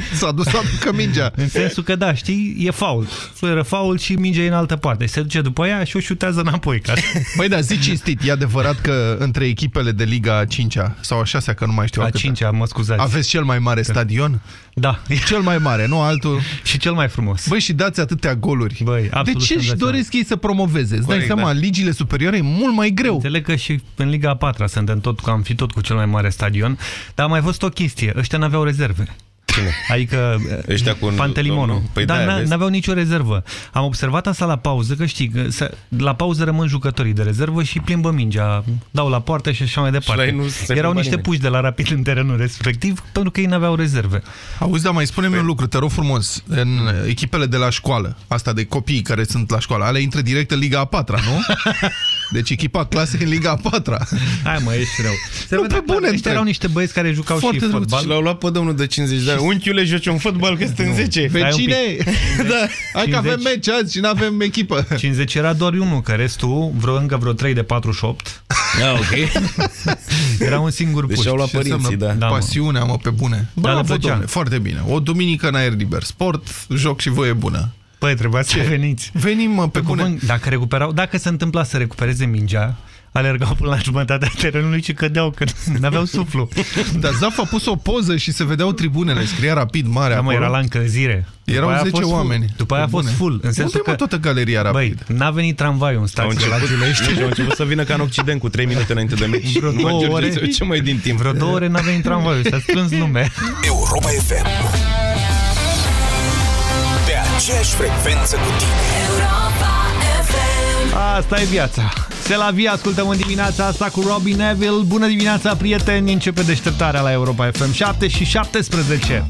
S-a dus să aducă mingea. În sensul că, da, știi, e faul. Fluieră faul și mingea e în altă parte. Se duce după ea și o șutează înapoi. Ca... Băi, da, zi cinstit. E adevărat că între echipele de Liga 5-a sau a 6 că nu mai știu a 5 -a, mă scuzați. Aveți cel mai mare stadion? Da. Cel mai mare, nu altul. și cel mai frumos. Băi, și dați atâtea goluri. Băi, de ce își doresc ei să promoveze? Îți dai seama, da. ligile superioare e mult mai greu. Înțeleg că și în Liga a 4 suntem tot, am fi tot cu cel mai mare stadion, dar am mai fost o chestie. Ăștia n-aveau rezerve. Cine? Adică Ăștia cu Pantelimonul. Păi Dar da, n-aveau nicio rezervă. Am observat asta la pauză, că știi, că la pauză rămân jucătorii de rezervă și plimbă mingea, dau la poartă și așa mai departe. Nu Erau niște puși de la rapid în terenul respectiv pentru că ei n-aveau rezerve. Auzi, dar mai spune-mi un lucru, te rog frumos, în echipele de la școală, asta de copii care sunt la școală, ale intră direct în Liga a 4 nu? Deci echipa clasică în Liga a 4 Hai mă, ești rău. Se nu, pe bune, erau niște băieți care jucau Foarte și fotbal. Și l-au luat pe domnul de 50 de ani unchiule, joci un fotbal că sunt în 10. Vecine, da. hai că avem meci azi și nu avem echipă. 50 era doar unul, că restul, vreo, încă vreo 3 de 48. Ah, ok. Era un singur deci puș. au luat părinții, da. da Pasiunea, mă, pe bune. Bravo, domnule, foarte bine. O duminică în aer liber. Sport, joc și voie bună. Păi, trebuia să veniți. Venim, mă, pe, pe bune. Dacă, recuperau, dacă se întâmpla să recupereze mingea, alergau până la jumătatea terenului și cădeau, că nu aveau suflu. Dar Zaf a pus o poză și se vedeau tribunele, scria rapid mare da, mă, era la încălzire. Erau 10 oameni. Full. După aia a fost full. În sensul Unde că... toată galeria rapid? Băi, n-a venit tramvaiul în stație la Giulești. Au început să vină ca în Occident cu 3 minute înainte de meci. Vreo două ore. Ce mai din timp? Vreo două ore n-a venit tramvaiul. S-a strâns lume. Europa FM. Pe aceeași frecvență cu tine. Europa FM. Asta e viața. Se la via, ascultăm în dimineața asta cu Robin Neville. Bună dimineața, prieteni! Începe deșteptarea la Europa FM 7 și 17.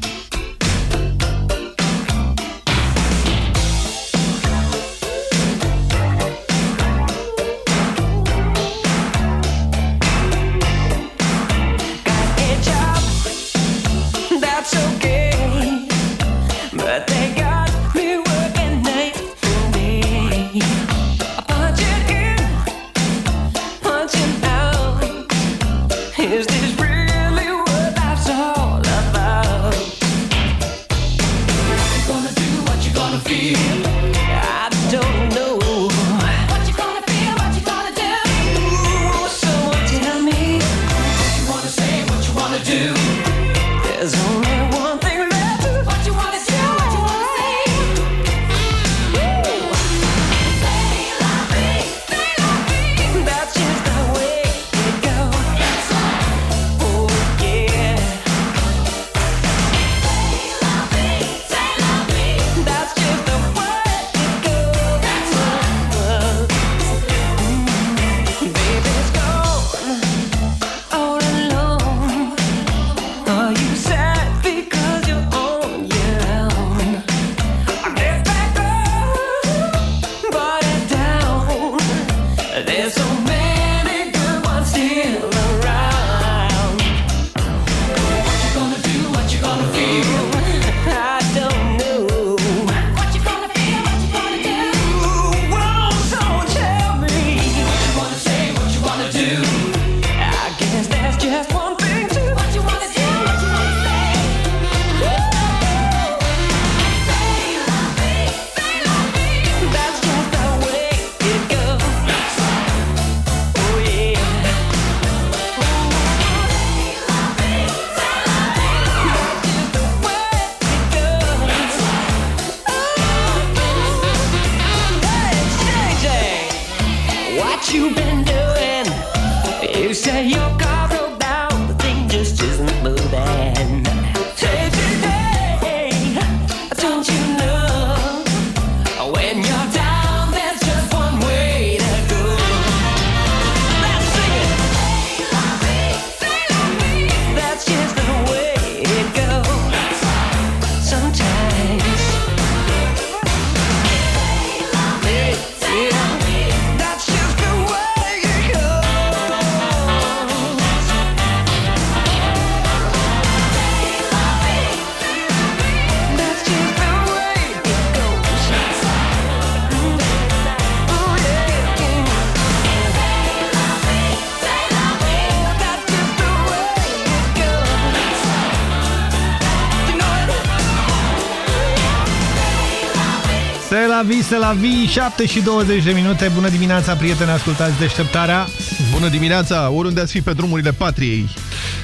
Se la vi, se la vi, 7 și 20 de minute. Bună dimineața, prieteni, ascultați deșteptarea. Bună dimineața, oriunde ați fi pe drumurile patriei.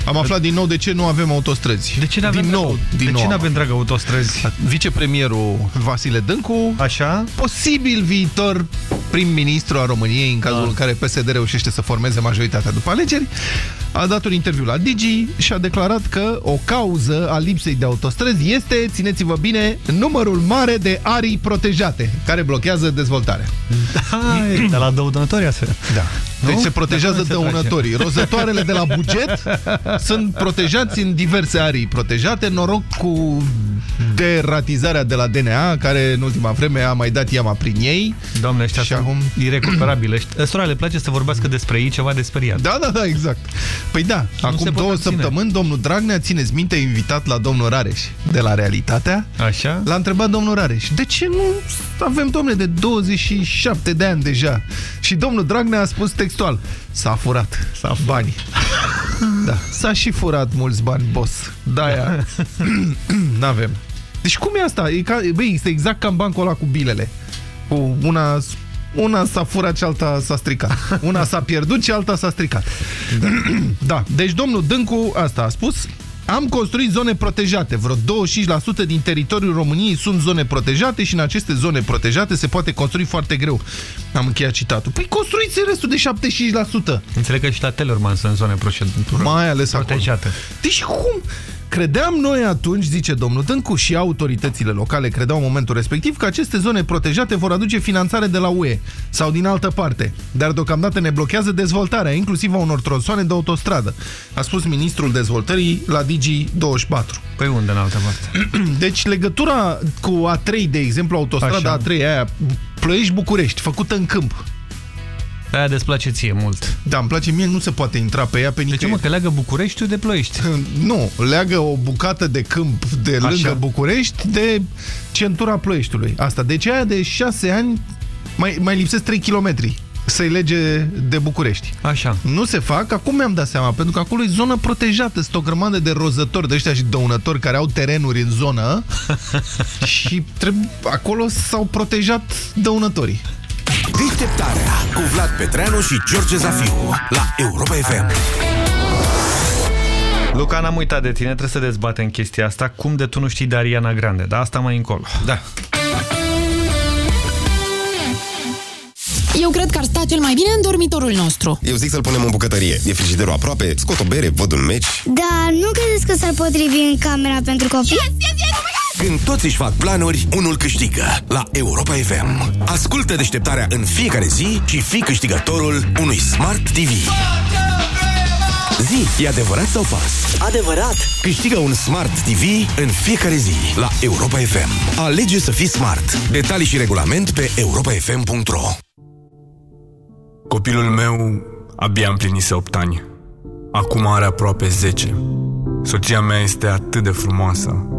Am aflat din nou de ce nu avem autostrăzi. De ce nu avem din nou, dragă, din de nou ce nu am avem dragă autostrăzi? Vicepremierul Vasile Dâncu, Așa? posibil viitor prim-ministru a României, în cazul Da. în care PSD reușește să formeze majoritatea după alegeri, a dat un interviu la Digi și a declarat că o cauză a lipsei de autostrăzi este, țineți-vă bine, numărul mare de arii protejate, care blochează dezvoltarea. Hai, de la dăudători astfel. Da. Deci Nu? se protejează De unde se dăunătorii. Rozătoarele de la buget sunt protejați în diverse arii protejate. Noroc cu deratizarea de la DNA, care în ultima vreme a mai dat iama prin ei. Doamne, ăștia Și sunt acum- irecuperabile. Sora, le place să vorbească despre ei ceva de speriat. Da, da, da, exact. Păi da, se acum pot două abține. săptămâni, domnul Dragnea, țineți minte, invitat la domnul Rareș de la Realitatea. Așa? L-a întrebat domnul Rareș, de ce nu avem, domnule, de 27 de ani deja? Și domnul Dragnea a spus textual, s-a furat, s-a banii. Da, s-a și furat mulți bani, boss. Da, N-avem. Deci cum e asta? E ca, băi, este exact ca în bancul ăla cu bilele. Cu una, una s-a furat și alta s-a stricat. Una s-a pierdut și alta s-a stricat. Da, deci domnul Dâncu asta a spus. Am construit zone protejate. Vreo 25% din teritoriul României sunt zone protejate și în aceste zone protejate se poate construi foarte greu. Am încheiat citatul. Păi construiți restul de 75%. Înțeleg că și la Tellerman sunt zone procedură. Mai ales acolo. protejate. Deci cum? Credeam noi atunci, zice domnul Dâncu, și autoritățile locale credeau în momentul respectiv că aceste zone protejate vor aduce finanțare de la UE sau din altă parte. Dar deocamdată ne blochează dezvoltarea, inclusiv a unor tronsoane de autostradă, a spus ministrul dezvoltării la Digi24. Păi unde în altă parte? Deci legătura cu A3, de exemplu, autostrada Așa. A3 aia, Plăiești-București, făcută în câmp. Aia desplace ție mult. Da, îmi place mie, nu se poate intra pe ea pe De ce nicăieri. mă, că leagă Bucureștiul de Ploiești? Nu, leagă o bucată de câmp de Așa. lângă București de centura Ploieștiului. Asta. Deci aia de șase ani mai, mai lipsesc 3 km să-i lege de București. Așa. Nu se fac, acum mi-am dat seama, pentru că acolo e zonă protejată, sunt o grămadă de rozători de ăștia și dăunători care au terenuri în zonă și trebuie, acolo s-au protejat dăunătorii. Deșteptarea cu Vlad Petreanu și George Zafiu la Europa FM. Luca, n-am uitat de tine, trebuie să dezbatem chestia asta. Cum de tu nu știi de Ariana Grande? Dar asta mai încolo. Da. Eu cred că ar sta cel mai bine în dormitorul nostru. Eu zic să-l punem în bucătărie. E frigiderul aproape, scot o bere, văd un meci. Da, nu credeți că s-ar potrivi în camera pentru copii? Yes, yes, yes, Când toți își fac planuri, unul câștigă la Europa FM. Ascultă deșteptarea în fiecare zi și fii câștigătorul unui Smart TV. Zi, e adevărat sau fals? Adevărat! Câștigă un Smart TV în fiecare zi la Europa FM. Alege să fii smart. Detalii și regulament pe europafm.ro Copilul meu abia împlinise 8 ani. Acum are aproape 10. Soția mea este atât de frumoasă.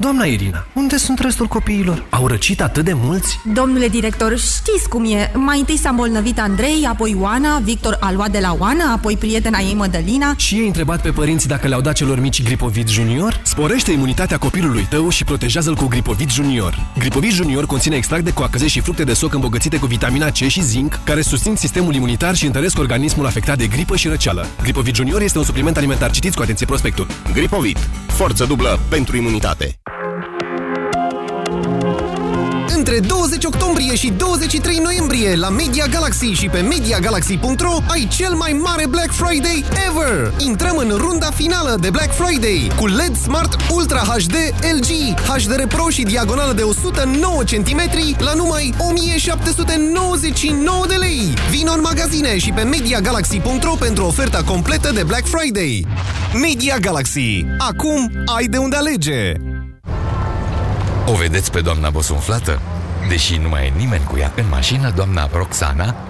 Doamna Irina, unde sunt restul copiilor? Au răcit atât de mulți? Domnule director, știți cum e. Mai întâi s-a îmbolnăvit Andrei, apoi Oana, Victor a luat de la Oana, apoi prietena ei Mădălina. Și ei întrebat pe părinți dacă le-au dat celor mici Gripovit Junior? Sporește imunitatea copilului tău și protejează-l cu Gripovit Junior. Gripovit Junior conține extract de coacăze și fructe de soc îmbogățite cu vitamina C și zinc, care susțin sistemul imunitar și întăresc organismul afectat de gripă și răceală. Gripovit Junior este un supliment alimentar. Citiți cu atenție prospectul. Gripovit. Forță dublă pentru imunitate. Între 20 octombrie și 23 noiembrie la Media Galaxy și pe MediaGalaxy.ro ai cel mai mare Black Friday ever! Intrăm în runda finală de Black Friday cu LED Smart Ultra HD LG, HDR Pro și diagonală de 109 cm la numai 1799 de lei. Vino în magazine și pe MediaGalaxy.ro pentru oferta completă de Black Friday. Media Galaxy. Acum ai de unde alege! O vedeți pe doamna bosunflată? Deși nu mai e nimeni cu ea în mașină, doamna Roxana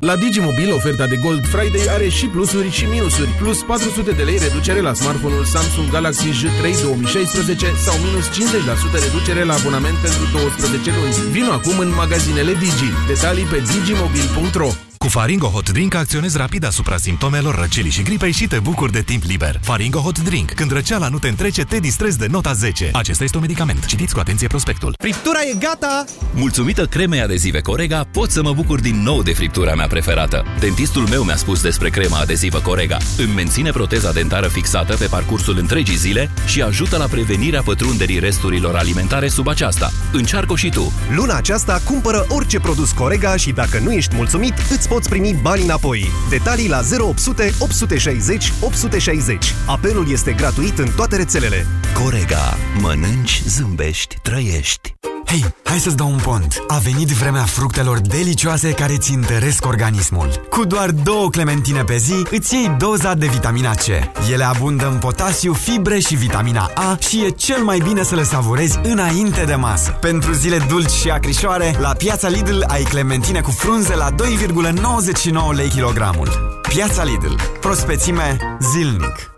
La Digimobil, oferta de Gold Friday are și plusuri și minusuri. Plus 400 de lei reducere la smartphone-ul Samsung Galaxy J3 2016 sau minus 50% reducere la abonament pentru 12 luni. Vino acum în magazinele Digi. Detalii pe digimobil.ro Cu Faringo Hot Drink acționezi rapid asupra simptomelor răcelii și gripei și te bucuri de timp liber. Faringo Hot Drink. Când răceala nu te întrece, te distrezi de nota 10. Acesta este un medicament. Citiți cu atenție prospectul. Friptura e gata! Mulțumită cremei adezive Corega, pot să mă bucur din nou de friptura mea preferată. Dentistul meu mi-a spus despre crema adezivă Corega. Îmi menține proteza dentară fixată pe parcursul întregii zile și ajută la prevenirea pătrunderii resturilor alimentare sub aceasta. Încearcă și tu! Luna aceasta cumpără orice produs Corega și dacă nu ești mulțumit, îți poți primi bani înapoi. Detalii la 0800 860 860. Apelul este gratuit în toate rețelele. Corega. Mănânci, zâmbești, trăiești. Hei, hai să-ți dau un pont. A venit vremea fructelor delicioase care ți întăresc organismul. Cu doar două clementine pe zi, îți iei doza de vitamina C. Ele abundă în potasiu, fibre și vitamina A și e cel mai bine să le savurezi înainte de masă. Pentru zile dulci și acrișoare, la piața Lidl ai clementine cu frunze la 2,99 lei kilogramul. Piața Lidl. Prospețime zilnic.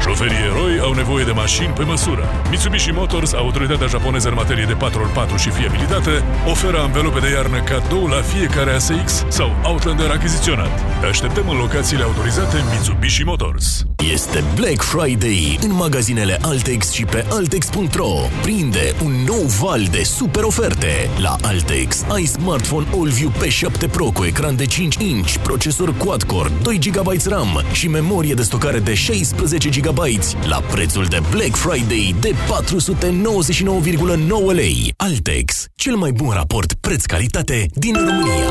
Șoferii eroi au nevoie de mașini pe măsură. Mitsubishi Motors, autoritatea japoneză în materie de 4x4 și fiabilitate, oferă anvelope de iarnă cadou la fiecare ASX sau Outlander achiziționat. Te așteptăm în locațiile autorizate Mitsubishi Motors. Este Black Friday în magazinele Altex și pe Altex.ro. Prinde un nou val de super oferte. La Altex ai smartphone AllView P7 Pro cu ecran de 5 inch, procesor quad-core, 2 GB RAM și memorie de stocare de 16 GB la prețul de Black Friday de 499,9 lei. Altex, cel mai bun raport preț-calitate din România.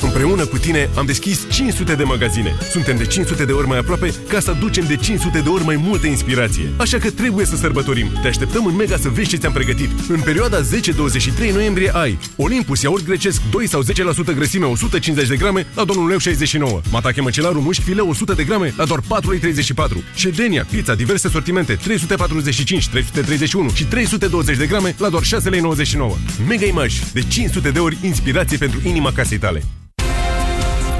Împreună cu tine am deschis 500 de magazine. Suntem de 500 de ori mai aproape ca să aducem de 500 de ori mai multă inspirație. Așa că trebuie să sărbătorim. Te așteptăm în Mega să vezi ce ți-am pregătit. În perioada 10-23 noiembrie ai Olympus iaurt grecesc 2 sau 10% grăsime 150 de grame la doar 1 leu 69. Matache măcelarul mușchi fileu 100 de grame la doar 4 lei 34. Ședenia, pizza, diverse sortimente 345, 331 și 320 de grame la doar 6 lei 99. Mega Image de 500 de ori inspirație pentru inima casei tale.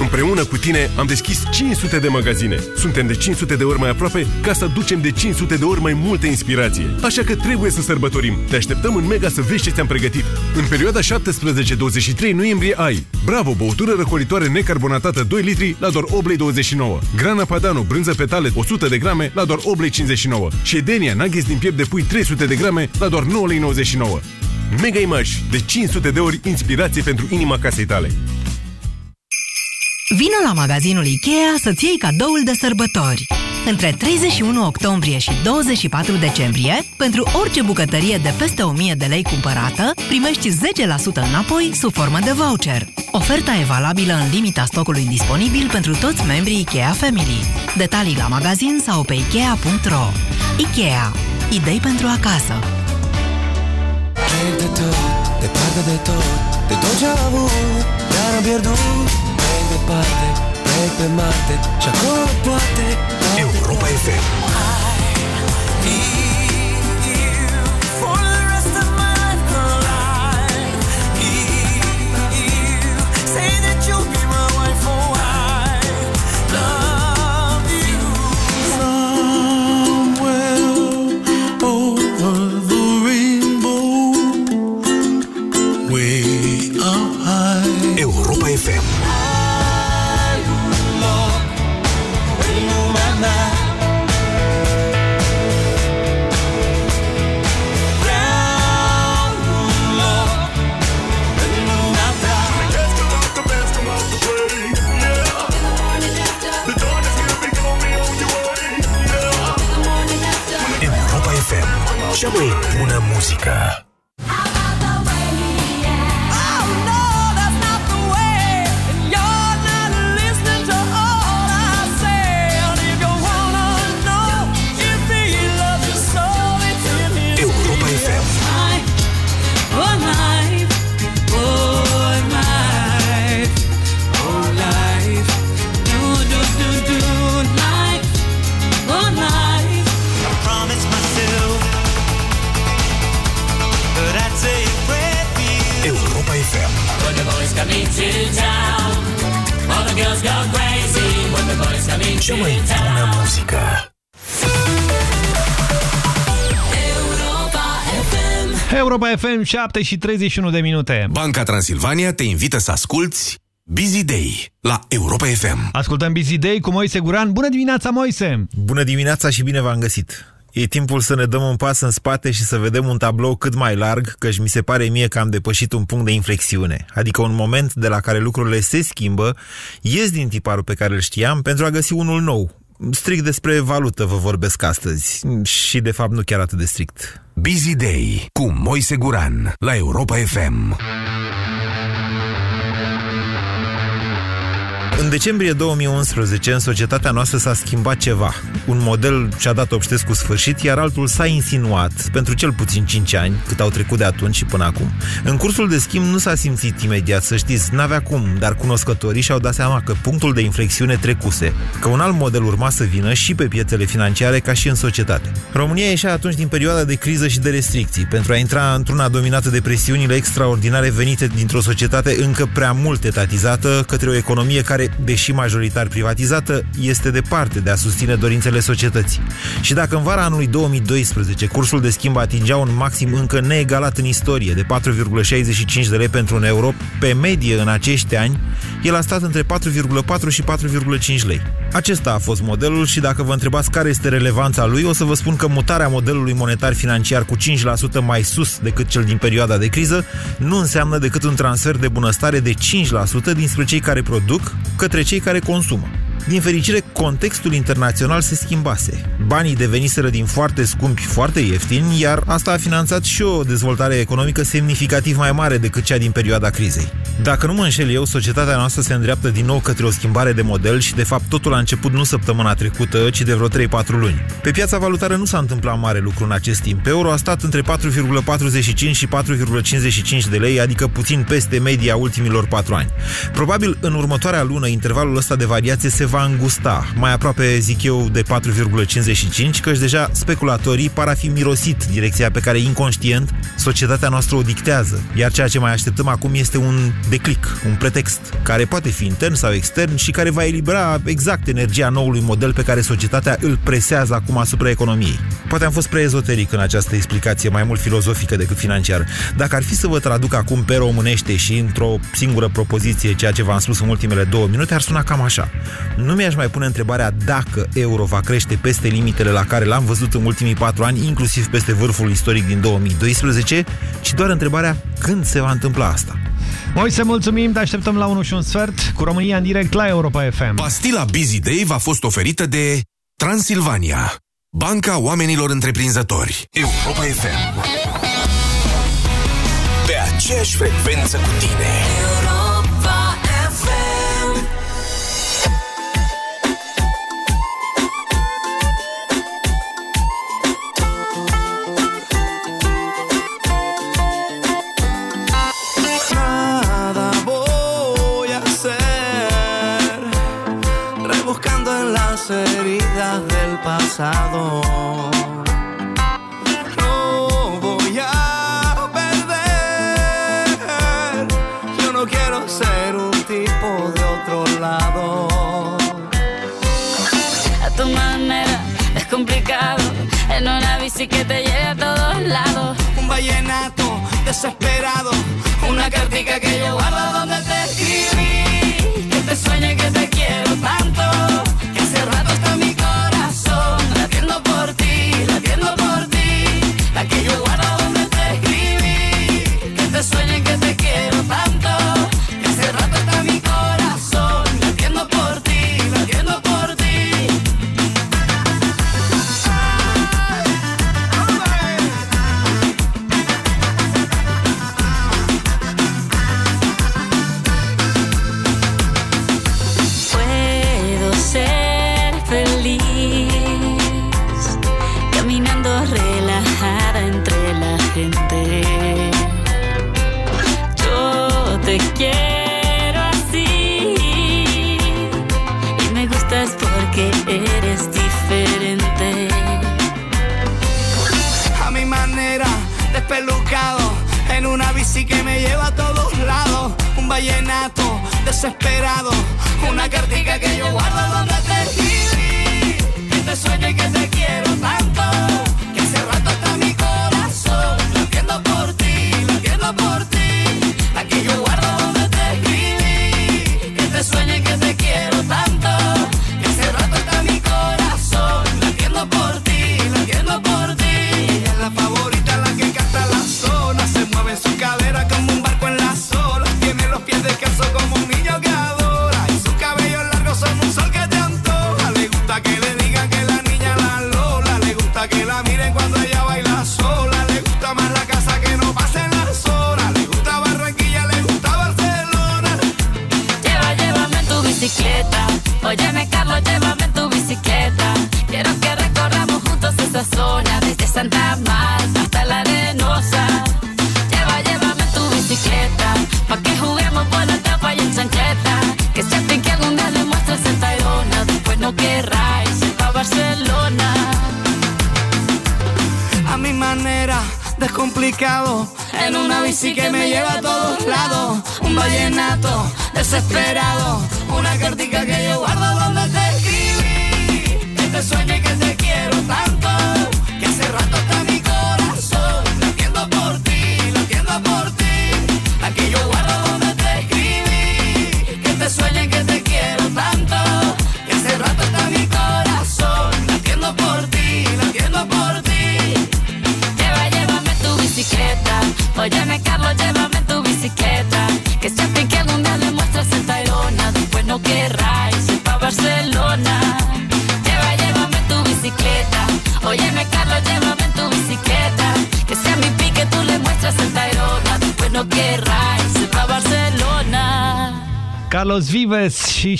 Împreună cu tine am deschis 500 de magazine. Suntem de 500 de ori mai aproape ca să ducem de 500 de ori mai multă inspirație. Așa că trebuie să sărbătorim. Te așteptăm în Mega să vezi ce ți-am pregătit. În perioada 17-23 noiembrie ai Bravo, băutură răcoritoare necarbonatată 2 litri la doar 8 lei 29. Grana Padano, brânză petale 100 de grame la doar 8 lei 59. Și Ședenia, nuggets din piept de pui 300 de grame la doar 9 lei 99. Mega Image, de 500 de ori inspirație pentru inima casei tale. Vino la magazinul IKEA să-ți iei cadoul de sărbători. Între 31 octombrie și 24 decembrie, pentru orice bucătărie de peste 1000 de lei cumpărată, primești 10% înapoi sub formă de voucher. Oferta e valabilă în limita stocului disponibil pentru toți membrii IKEA Family. Detalii la magazin sau pe Ikea.ro. IKEA. Idei pentru acasă. Plec de tot, departe de tot De tot ce am avut, dar am pierdut Plec departe, plec pe Marte Și acolo poate Europa FM For the muzică Europa FM 7 și 31 de minute. Banca Transilvania te invită să asculti Busy Day la Europa FM. Ascultăm Busy Day cu Moise Guran. Bună dimineața, Moise! Bună dimineața și bine v-am găsit! E timpul să ne dăm un pas în spate și să vedem un tablou cât mai larg, căci mi se pare mie că am depășit un punct de inflexiune, adică un moment de la care lucrurile se schimbă, ies din tiparul pe care îl știam pentru a găsi unul nou. Strict despre valută vă vorbesc astăzi și de fapt nu chiar atât de strict. Busy Day cu Moise Guran la Europa FM. În decembrie 2011, în societatea noastră s-a schimbat ceva. Un model și-a dat obștesc cu sfârșit, iar altul s-a insinuat pentru cel puțin 5 ani, cât au trecut de atunci și până acum. În cursul de schimb nu s-a simțit imediat, să știți, n-avea cum, dar cunoscătorii și-au dat seama că punctul de inflexiune trecuse, că un alt model urma să vină și pe piețele financiare ca și în societate. România ieșea atunci din perioada de criză și de restricții, pentru a intra într-una dominată de presiunile extraordinare venite dintr-o societate încă prea mult etatizată către o economie care deși majoritar privatizată, este departe de a susține dorințele societății. Și dacă în vara anului 2012 cursul de schimb atingea un maxim încă neegalat în istorie de 4,65 de lei pentru un euro, pe medie în acești ani, el a stat între 4,4 și 4,5 lei. Acesta a fost modelul și dacă vă întrebați care este relevanța lui, o să vă spun că mutarea modelului monetar financiar cu 5% mai sus decât cel din perioada de criză nu înseamnă decât un transfer de bunăstare de 5% dinspre cei care produc către cei care consumă. Din fericire, contextul internațional se schimbase. Banii deveniseră din foarte scumpi foarte ieftini, iar asta a finanțat și o dezvoltare economică semnificativ mai mare decât cea din perioada crizei. Dacă nu mă înșel eu, societatea noastră se îndreaptă din nou către o schimbare de model și, de fapt, totul a început nu săptămâna trecută, ci de vreo 3-4 luni. Pe piața valutară nu s-a întâmplat mare lucru în acest timp. Euro a stat între 4,45 și 4,55 de lei, adică puțin peste media ultimilor 4 ani. Probabil în următoarea lună intervalul ăsta de variație se va îngusta, mai aproape, zic eu, de 4,55, căci deja speculatorii par a fi mirosit direcția pe care inconștient societatea noastră o dictează. Iar ceea ce mai așteptăm acum este un declic, un pretext, care poate fi intern sau extern și care va elibera exact energia noului model pe care societatea îl presează acum asupra economiei. Poate am fost prea ezoteric în această explicație, mai mult filozofică decât financiară. Dacă ar fi să vă traduc acum pe românește și într-o singură propoziție ceea ce v-am spus în ultimele două minute, ar suna cam așa. Nu mi-aș mai pune întrebarea dacă euro va crește peste limitele la care l-am văzut în ultimii patru ani, inclusiv peste vârful istoric din 2012, ci doar întrebarea când se va întâmpla asta. Moise, mulțumim, te așteptăm la 1 și un sfert cu România în direct la Europa FM. Pastila Busy Day v-a fost oferită de Transilvania, Banca Oamenilor Întreprinzători. Europa FM. Pe aceeași frecvență cu tine. Pasado. No voy a perder. Yo no quiero ser un tipo de otro lado. A tu manera es complicado. En una bici que te lleve a todos lados. Un vallenato desesperado. Una cartica que yo guardo donde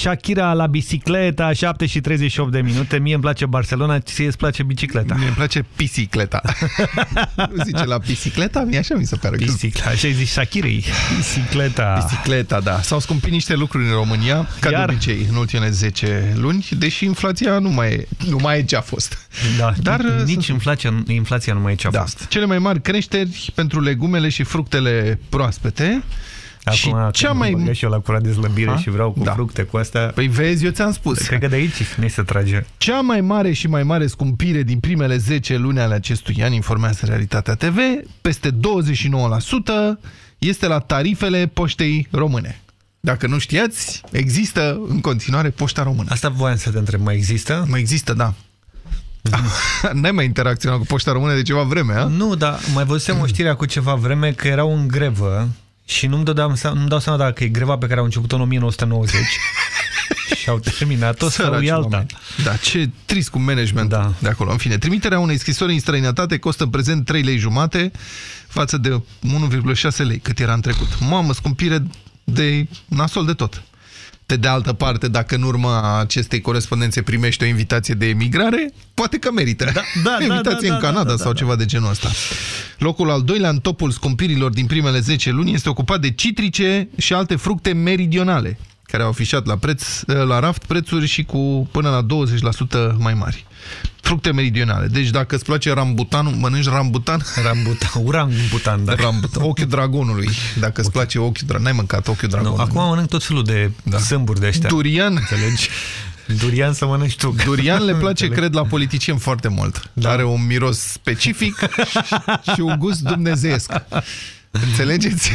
Shakira la bicicleta, 7 și 38 de minute. Mie îmi place Barcelona, ție îți place bicicleta. Mie îmi place pisicleta. nu zice la bicicleta? Mie așa mi se pare. Bicicleta, așa zici Shakirei. Bicicleta. Bicicleta, da. S-au scumpit niște lucruri în România, ca Iar? de obicei, în ultimele 10 luni, deși inflația nu mai e, nu mai e ce a fost. Da, Dar nici inflația, inflația nu mai e ce a da. fost. Cele mai mari creșteri pentru legumele și fructele proaspete. Acum, și cea mai... Mă și eu la curat de slăbire Ha? și vreau cu Da. fructe cu astea. Păi vezi, eu ți-am spus. Cred că de aici ne se trage. Cea mai mare și mai mare scumpire din primele 10 luni ale acestui an, informează Realitatea TV, peste 29%, este la tarifele poștei române. Dacă nu știați, există în continuare poșta română. Asta voiam să te întreb, mai există? Mai există, da. N-ai mai interacționat cu poșta română de ceva vreme, a? Nu, dar mai văzusem o știre cu ceva vreme că erau în grevă și nu-mi dădeam, nu dau seama dacă e greva pe care au început-o în 1990 și au terminat-o sau Săraci e alta. oameni. Da, ce trist cu management da. de acolo. În fine, trimiterea unei scrisori în străinătate costă în prezent 3 lei jumate față de 1,6 lei cât era în trecut. Mamă, scumpire de nasol de tot. Pe de altă parte, dacă în urma acestei corespondențe primești o invitație de emigrare, poate că merită. Da, da, invitație da, în da, Canada da, da, sau da. ceva de genul ăsta. Locul al doilea în topul scumpirilor din primele 10 luni este ocupat de citrice și alte fructe meridionale, care au afișat la, preț, la raft prețuri și cu până la 20% mai mari. Fructe meridionale. Deci dacă îți place rambutanul, mănânci rambutan? Rambutan, urangutan, da. Rambutan, ochiul dragonului. Dacă îți place ochiul dragonului. N-ai mâncat ochiul dragonului. Nu, acum mănânc tot felul de da. sâmburi de ăștia. Durian. Înțelegi? Durian să mănânci tu. Durian le place, cred, la politicieni foarte mult. Da. Are un miros specific și un gust dumnezeiesc. Înțelegeți?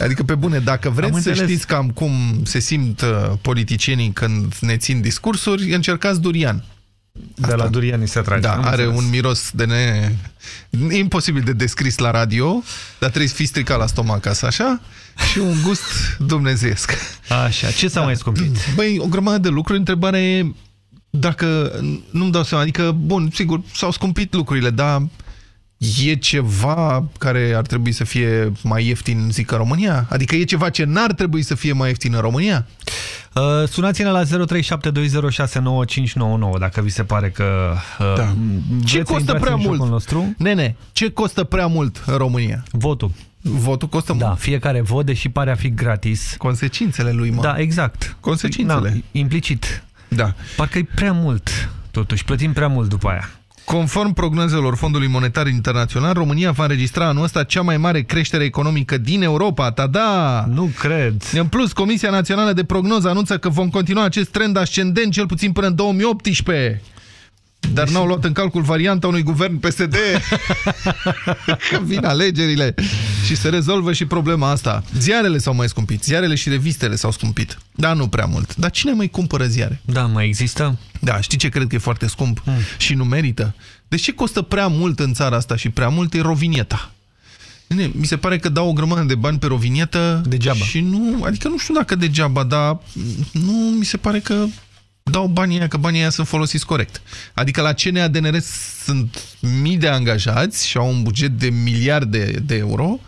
Adică pe bune, dacă vreți Am să înțeles. știți cam cum se simt uh, politicienii când ne țin discursuri, încercați durian. De la durian se atrage. Da, Am are înțeles. un miros de ne... imposibil de descris la radio, dar trebuie să fii stricat la stomac ca să așa, și un gust dumnezeiesc. Așa, ce s-a mai scumpit? Băi, o grămadă de lucruri. Întrebarea e dacă, nu-mi dau seama, adică, bun, sigur, s-au scumpit lucrurile, dar e ceva care ar trebui să fie mai ieftin, zic, în România? Adică e ceva ce n-ar trebui să fie mai ieftin în România? Uh, Sunați-ne la 0372069599 dacă vi se pare că uh, Da. vreți Ce să costă intrați prea în jocul mult? Nostru? Nene, ce costă prea mult în România? Votul. Votul costă Da, mult. fiecare vot, deși pare a fi gratis. Consecințele lui, mă. Da, exact. Consecințele. Da, implicit. Da. Parcă e prea mult, totuși. Plătim prea mult după aia. Conform prognozelor Fondului Monetar Internațional, România va înregistra anul ăsta cea mai mare creștere economică din Europa. Ta da! Nu cred. În plus, Comisia Națională de Prognoză anunță că vom continua acest trend ascendent cel puțin până în 2018. Dar n-au luat în calcul varianta unui guvern PSD că vin alegerile și se rezolvă și problema asta. Ziarele s-au mai scumpit, ziarele și revistele s-au scumpit. Da, nu prea mult. Dar cine mai cumpără ziare? Da, mai există? Da, știi ce cred că e foarte scump mm. și nu merită? Deci ce costă prea mult în țara asta și prea mult e rovinieta. Bine, mi se pare că dau o grămadă de bani pe rovinietă Degeaba. și nu, adică nu știu dacă degeaba, dar nu mi se pare că dau banii aia, că banii aia sunt folosiți corect. Adică la CNADNR sunt mii de angajați și au un buget de miliarde de euro,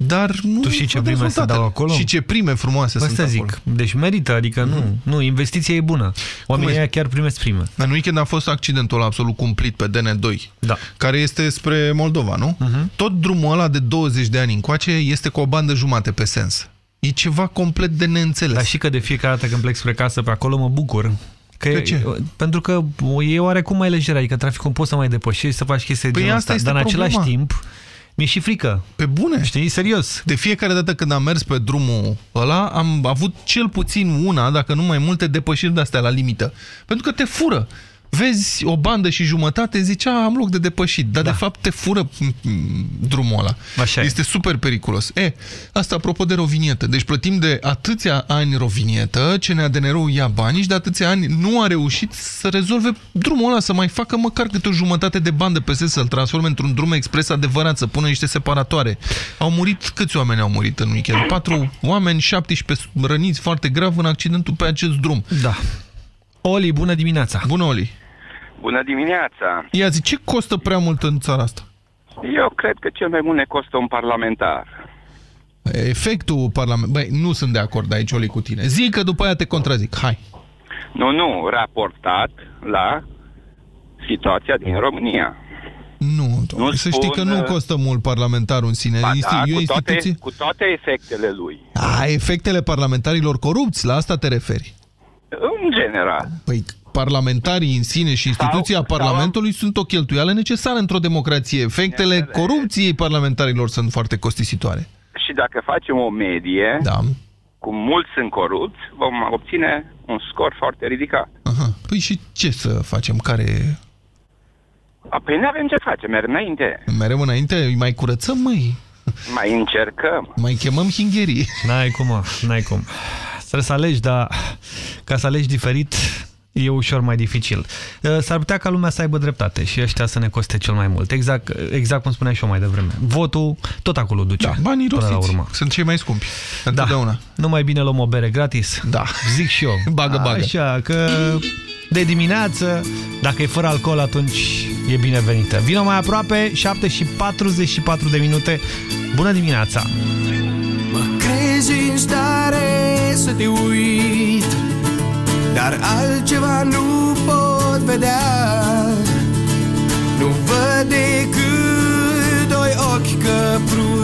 dar nu Tu știi ce văd prime se rezultatele. dau acolo? Și ce prime frumoase Asta sunt zic. acolo. Deci merită, adică nu, nu, investiția e bună. Oamenii e? ăia chiar primesc prime. În weekend a fost accidentul ăla absolut cumplit pe DN2, Da. care este spre Moldova, nu? Mhm. Tot drumul ăla de 20 de ani încoace este cu o bandă jumate pe sens. E ceva complet de neînțeles. Dar și că de fiecare dată când plec spre casă pe acolo mă bucur. Că De ce? Pentru că e oarecum mai lejer, adică traficul poți să mai depășești, să faci chestii de Păi genul asta ăsta. este Dar în același problema. timp, mi-e și frică. Pe bune. Știi, serios. De fiecare dată când am mers pe drumul ăla, am avut cel puțin una, dacă nu mai multe, depășiri de-astea la limită. Pentru că te fură. Vezi o bandă și jumătate, zici, "A, am loc de depășit, dar da. de fapt te fură mm, drumul ăla. Așa e. este super periculos. E, asta apropo de rovinietă. Deci plătim de atâția ani rovinietă, CNADNR-ul ia banii și de atâția ani nu a reușit să rezolve drumul ăla, să mai facă măcar câte o jumătate de bandă pe sens, să-l transforme într-un drum expres adevărat, să pună niște separatoare. Au murit, câți oameni au murit în weekend? Patru oameni, 17 răniți foarte grav în accidentul pe acest drum. Da. Oli, bună dimineața! Bună, Oli! Bună dimineața! Ia zi, ce costă prea mult în țara asta? Eu cred că cel mai mult ne costă un parlamentar. Efectul parlament... Băi, nu sunt de acord aici, Oli, cu tine. Zic că după aia te contrazic. Hai. Nu, nu, raportat la situația din România. Nu, Nu să știi că spun, nu uh, costă mult parlamentarul în sine. Ba Este, da, e o cu, toate, instituție... cu toate efectele lui. A, efectele parlamentarilor corupți, la asta te referi. În general. Păi, parlamentarii în sine și instituția Sau- Parlamentului sunt o cheltuială necesară într-o democrație. Efectele corupției parlamentarilor sunt foarte costisitoare. Și dacă facem o medie, da. cu mulți sunt corupți, vom obține un scor foarte ridicat. Aha. Păi și ce să facem? Care... A, Păi nu avem ce face, merg înainte. Mereu înainte? Îi mai curățăm, măi? Mai încercăm. Mai chemăm hingherii. N-ai cum, mă, n-ai cum. Trebuie să alegi, dar ca să alegi diferit e ușor mai dificil. Uh, S-ar putea ca lumea să aibă dreptate și ăștia să ne coste cel mai mult. Exact, exact cum spuneai și eu mai devreme. Votul tot acolo duce. Da, banii până la rosiți. urmă. Sunt cei mai scumpi. Da. Întotdeauna. Nu mai bine luăm o bere gratis? Da. Zic și eu. Bagă, bagă. Așa, că de dimineață, dacă e fără alcool, atunci e binevenită. Vino mai aproape, 7 și 44 de minute. Bună dimineața! Mă crezi în stare să te uit Dar altceva nu pot vedea. Nu văd decât doi ochi căpruși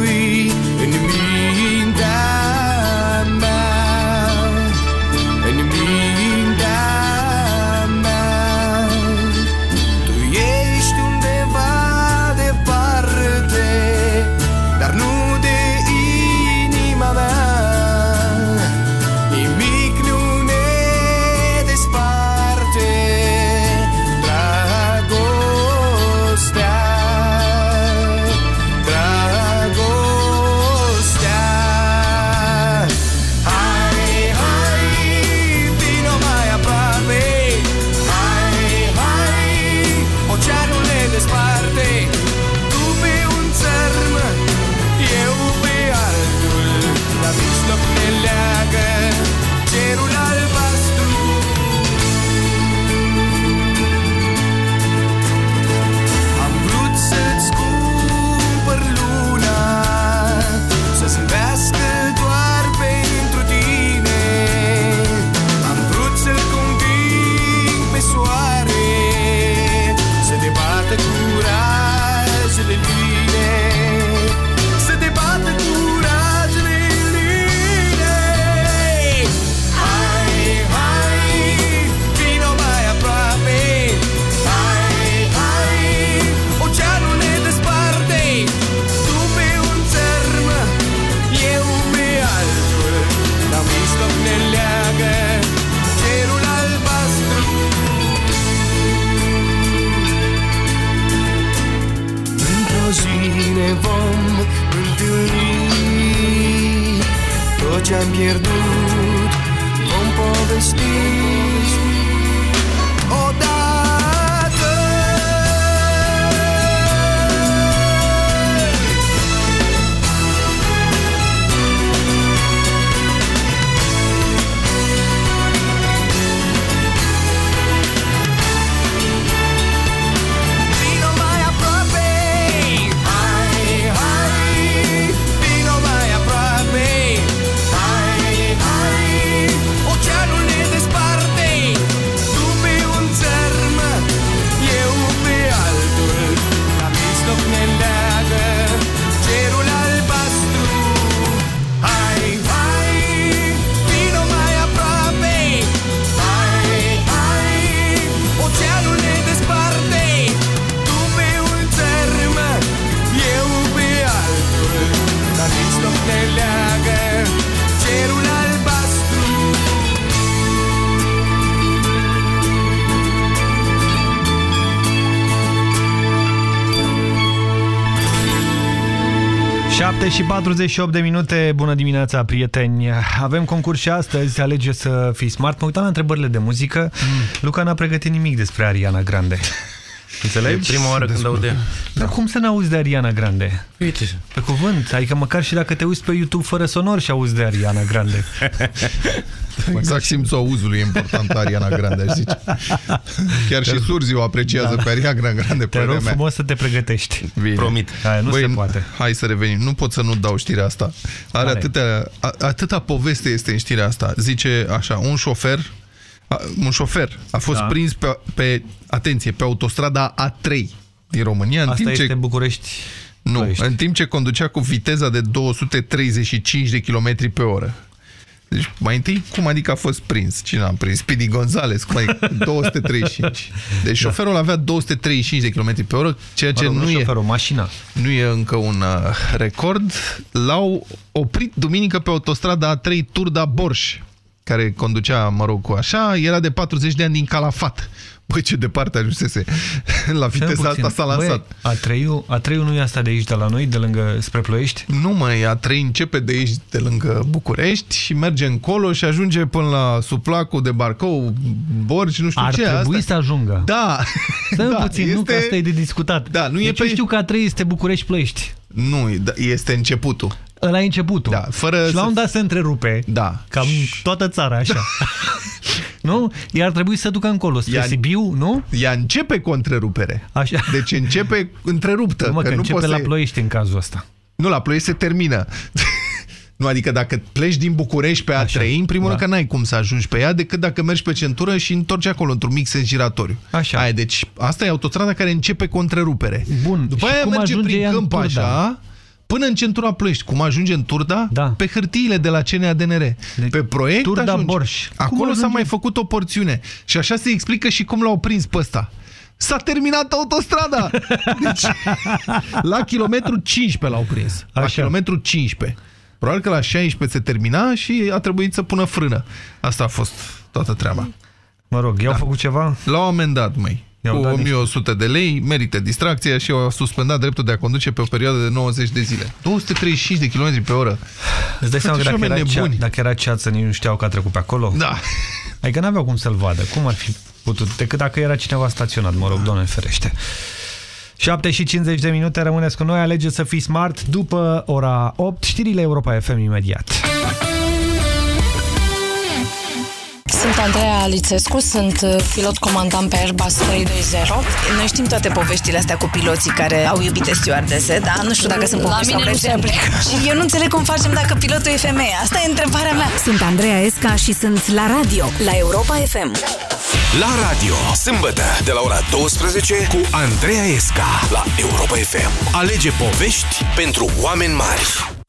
48 de minute, bună dimineața, prieteni! Avem concurs și astăzi, alege să fii smart. Mă uitam la întrebările de muzică. Mm. Luca n-a pregătit nimic despre Ariana Grande. Înțelegi? E prima oară când aud de Dar cum să n-auzi de Ariana Grande? Uite. Pe cuvânt, adică măcar și dacă te uiți pe YouTube fără sonor și auzi de Ariana Grande. Exact simțul auzului e important Ariana Grande, aș zice. Chiar și surzii o apreciază da. pe Ariana Grande. Te rog frumos să te pregătești. Bine. Promit. Hai, nu Băi, se poate. Hai să revenim. Nu pot să nu dau știrea asta. Are Care? atâtea, a, atâta poveste este în știrea asta. Zice așa, un șofer a, un șofer a fost Da. prins pe, pe, atenție, pe autostrada A3 din România. În Asta timp este ce, București. nu, Ploiești. în timp ce conducea cu viteza de 235 de km pe oră. Deci, mai întâi, cum adică a fost prins? Cine l-a prins? Speedy Gonzales, cum adică 235. Deci șoferul avea 235 de km pe oră, ceea ce Mă rog, nu, nu e, șoferul, mașina. nu e încă un uh, record. L-au oprit duminică pe autostrada A3 Turda Borș, care conducea, mă rog, cu așa, era de 40 de ani din Calafat. Băi, ce departe ajunsese. La viteza asta s-a lansat. A3-ul A3 nu e asta de aici, de la noi, de lângă, spre Ploiești? Nu mai, A3 începe de aici, de lângă București și merge încolo și ajunge până la Suplacul de Barcou, Borgi, nu știu Ar ce. trebui asta... să ajungă. Da. Stai da, puțin, nu, că este- asta e de discutat. Da, nu e deci pe- eu știu că A3 este București-Ploiești. Nu, da, este începutul. Ăla e începutul. Da, fără și la să- un dat se întrerupe. Da. Cam toată țara, așa. nu? Iar trebuie să ducă încolo, spre Ea- Sibiu, nu? Ea începe cu întrerupere. Așa. Deci începe întreruptă. Nu, mă, că, nu începe poți la să- Ploiești în cazul ăsta. Nu, la Ploiești se termină. Nu, adică dacă pleci din București pe A3, Așa, în primul rând da. că n-ai cum să ajungi pe ea decât dacă mergi pe centură și întorci acolo într-un mic sens giratoriu. Așa. Aia, deci asta e autostrada care începe cu o întrerupere. Bun. După și aia cum merge ajunge prin ea în câmp Turda? așa, până în centura Ploiești. Cum ajunge în Turda? Da. Pe hârtiile de la CNADNR. pe proiect Turda ajunge. Borș. Cum Acolo s-a ajunge? mai făcut o porțiune. Și așa se explică și cum l-au prins pe ăsta. S-a terminat autostrada! Deci, la kilometru 15 l-au prins. La Așa. kilometru 15. Probabil că la 16 se termina și a trebuit să pună frână. Asta a fost toată treaba. Mă rog, i-au Da. făcut ceva? L-au amendat, măi. I-au Cu dat 1100 de lei, merită distracția și au suspendat dreptul de a conduce pe o perioadă de 90 de zile. 235 de km pe oră. Îți dai seama că Sunt dacă și era, oameni cea, nebuni. dacă era ceață, nici nu știau că a trecut pe acolo? Da. Adică n-aveau cum să-l vadă. Cum ar fi putut? Decât dacă era cineva staționat, mă rog, doamne ferește. 7 și 50 de minute, rămâneți cu noi, alegeți să fiți smart după ora 8, știrile Europa FM imediat. Sunt Andreea Lițescu, sunt uh, pilot comandant pe Airbus 320. Noi știm toate poveștile astea cu piloții care au iubite stewardese, dar nu știu dacă sunt La povești sau mine nu se legende. Și eu nu înțeleg cum facem dacă pilotul e femeie. Asta e întrebarea mea. Sunt Andreea Esca și sunt la radio, la Europa FM. La radio, sâmbătă, de la ora 12 cu Andreea Esca la Europa FM. Alege povești pentru oameni mari.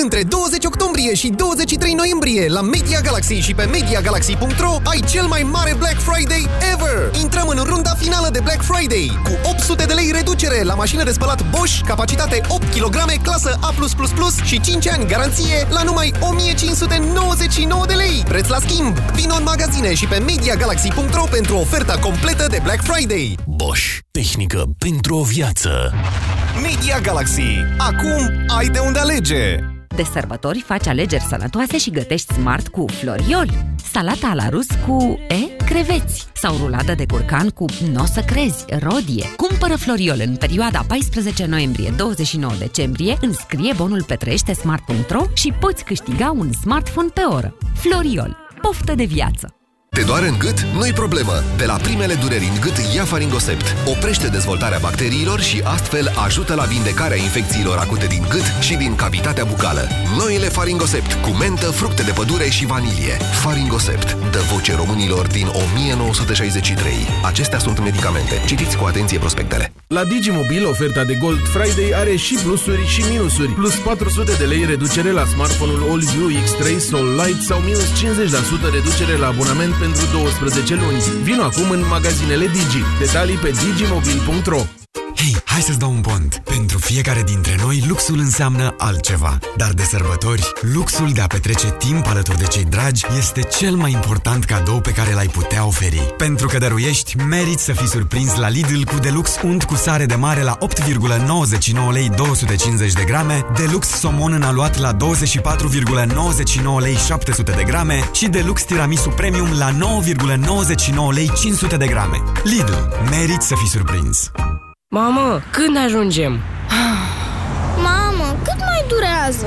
Între 20 octombrie și 23 noiembrie la Media Galaxy și pe MediaGalaxy.ro ai cel mai mare Black Friday ever! Intrăm în runda finală de Black Friday cu 800 de lei reducere la mașină de spălat Bosch, capacitate 8 kg, clasă A+++ și 5 ani garanție la numai 1599 de lei. Preț la schimb! Vino în magazine și pe MediaGalaxy.ro pentru oferta completă de Black Friday. Bosch. Tehnică pentru o viață. Media Galaxy. Acum ai de unde alege! De sărbători faci alegeri sănătoase și gătești smart cu Floriol. Salata la rus cu, e, creveți. Sau ruladă de curcan cu, n-o să crezi, rodie. Cumpără Floriol în perioada 14 noiembrie-29 decembrie, înscrie bonul pe trăiește-smart.ro și poți câștiga un smartphone pe oră. Floriol. Poftă de viață! Te doare în gât? Nu-i problemă! De la primele dureri în gât, ia Faringosept. Oprește dezvoltarea bacteriilor și astfel ajută la vindecarea infecțiilor acute din gât și din cavitatea bucală. Noile Faringosept cu mentă, fructe de pădure și vanilie. Faringosept dă voce românilor din 1963. Acestea sunt medicamente. Citiți cu atenție prospectele. La Digimobil, oferta de Gold Friday are și plusuri și minusuri. Plus 400 de lei reducere la smartphone-ul AllView X3 Soul Light sau minus 50% reducere la abonament pentru 12 luni. Vino acum în magazinele Digi. Detalii pe digimobil.ro Hei, hai să-ți dau un pont. Pentru fiecare dintre noi, luxul înseamnă altceva. Dar de sărbători, luxul de a petrece timp alături de cei dragi este cel mai important cadou pe care l-ai putea oferi. Pentru că dăruiești, meriți să fii surprins la Lidl cu Deluxe unt cu sare de mare la 8,99 lei 250 de grame, Deluxe somon în aluat la 24,99 lei 700 de grame și Deluxe tiramisu premium la 9,99 lei 500 de grame. Lidl, meriți să fii surprins. Mamă, când ajungem? Mamă, cât mai durează?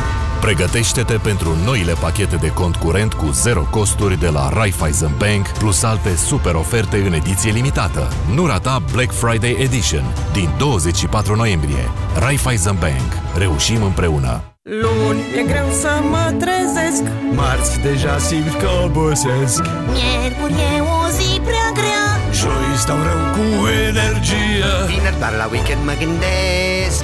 Pregătește-te pentru noile pachete de cont curent cu zero costuri de la Raiffeisen Bank, plus alte super oferte în ediție limitată. Nu rata Black Friday Edition din 24 noiembrie. Raiffeisen Bank. Reușim împreună! Luni e greu să mă trezesc Marți deja simt că obosesc Miercuri e o zi prea grea Joi stau rău cu energie Vineri doar la weekend mă gândesc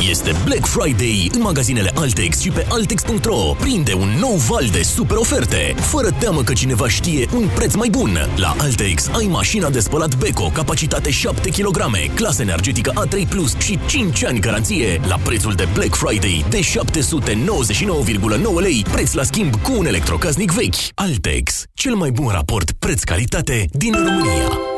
Este Black Friday în magazinele Altex și pe Altex.ro. Prinde un nou val de super oferte, fără teamă că cineva știe un preț mai bun. La Altex ai mașina de spălat Beko, capacitate 7 kg, clasă energetică A3+, Plus și 5 ani garanție, la prețul de Black Friday de 799,9 lei, preț la schimb cu un electrocasnic vechi. Altex, cel mai bun raport preț-calitate din România.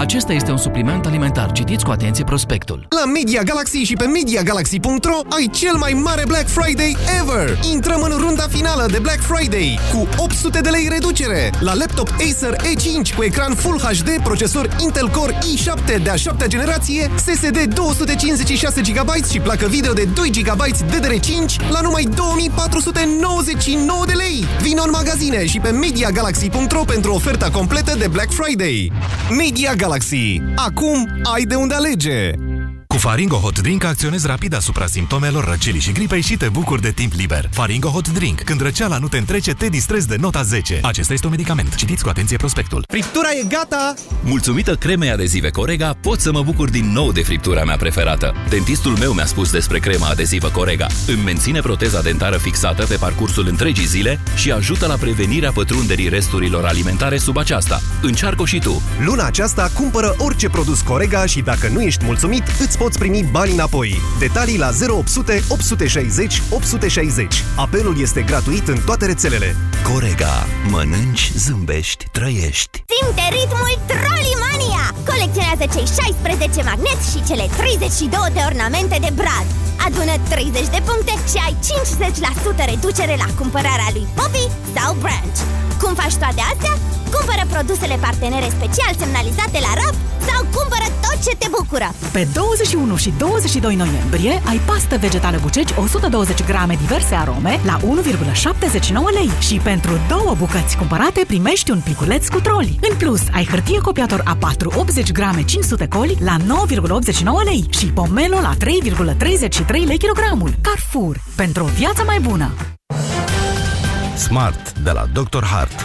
Acesta este un supliment alimentar. Citiți cu atenție prospectul. La Media Galaxy și pe MediaGalaxy.ro ai cel mai mare Black Friday ever! Intrăm în runda finală de Black Friday cu 800 de lei reducere la laptop Acer E5 cu ecran Full HD, procesor Intel Core i7 de a 7 generație, SSD 256 GB și placă video de 2 GB DDR5 la numai 2499 de lei. Vino în magazine și pe MediaGalaxy.ro pentru oferta completă de Black Friday. Media Galaxy. Acum ai de unde alege! Cu Faringo Hot Drink acționezi rapid asupra simptomelor răcelii și gripei și te bucuri de timp liber. Faringo Hot Drink. Când răceala nu te întrece, te distrezi de nota 10. Acesta este un medicament. Citiți cu atenție prospectul. Friptura e gata! Mulțumită cremei adezive Corega, pot să mă bucur din nou de friptura mea preferată. Dentistul meu mi-a spus despre crema adezivă Corega. Îmi menține proteza dentară fixată pe parcursul întregii zile și ajută la prevenirea pătrunderii resturilor alimentare sub aceasta. Încearcă și tu! Luna aceasta cumpără orice produs Corega și dacă nu ești mulțumit, îți poți primi bani înapoi. Detalii la 0800 860 860. Apelul este gratuit în toate rețelele. Corega. Mănânci, zâmbești, trăiești. Simte ritmul Trollimania! Colecționează cei 16 magneți și cele 32 de ornamente de brad. Adună 30 de puncte și ai 50% reducere la cumpărarea lui Poppy sau Branch. Cum faci toate astea? Cumpără produsele partenere special semnalizate la RAF sau cumpără tot ce te bucură! Pe 21 și 22 noiembrie ai pastă vegetală buceci 120 grame diverse arome la 1,79 lei și pentru două bucăți cumpărate primești un pliculeț cu troli. În plus, ai hârtie copiator A4 80 grame 500 coli la 9,89 lei și pomelo la 3,33 lei kilogramul. Carrefour. Pentru o viață mai bună! Smart de la Dr. Hart.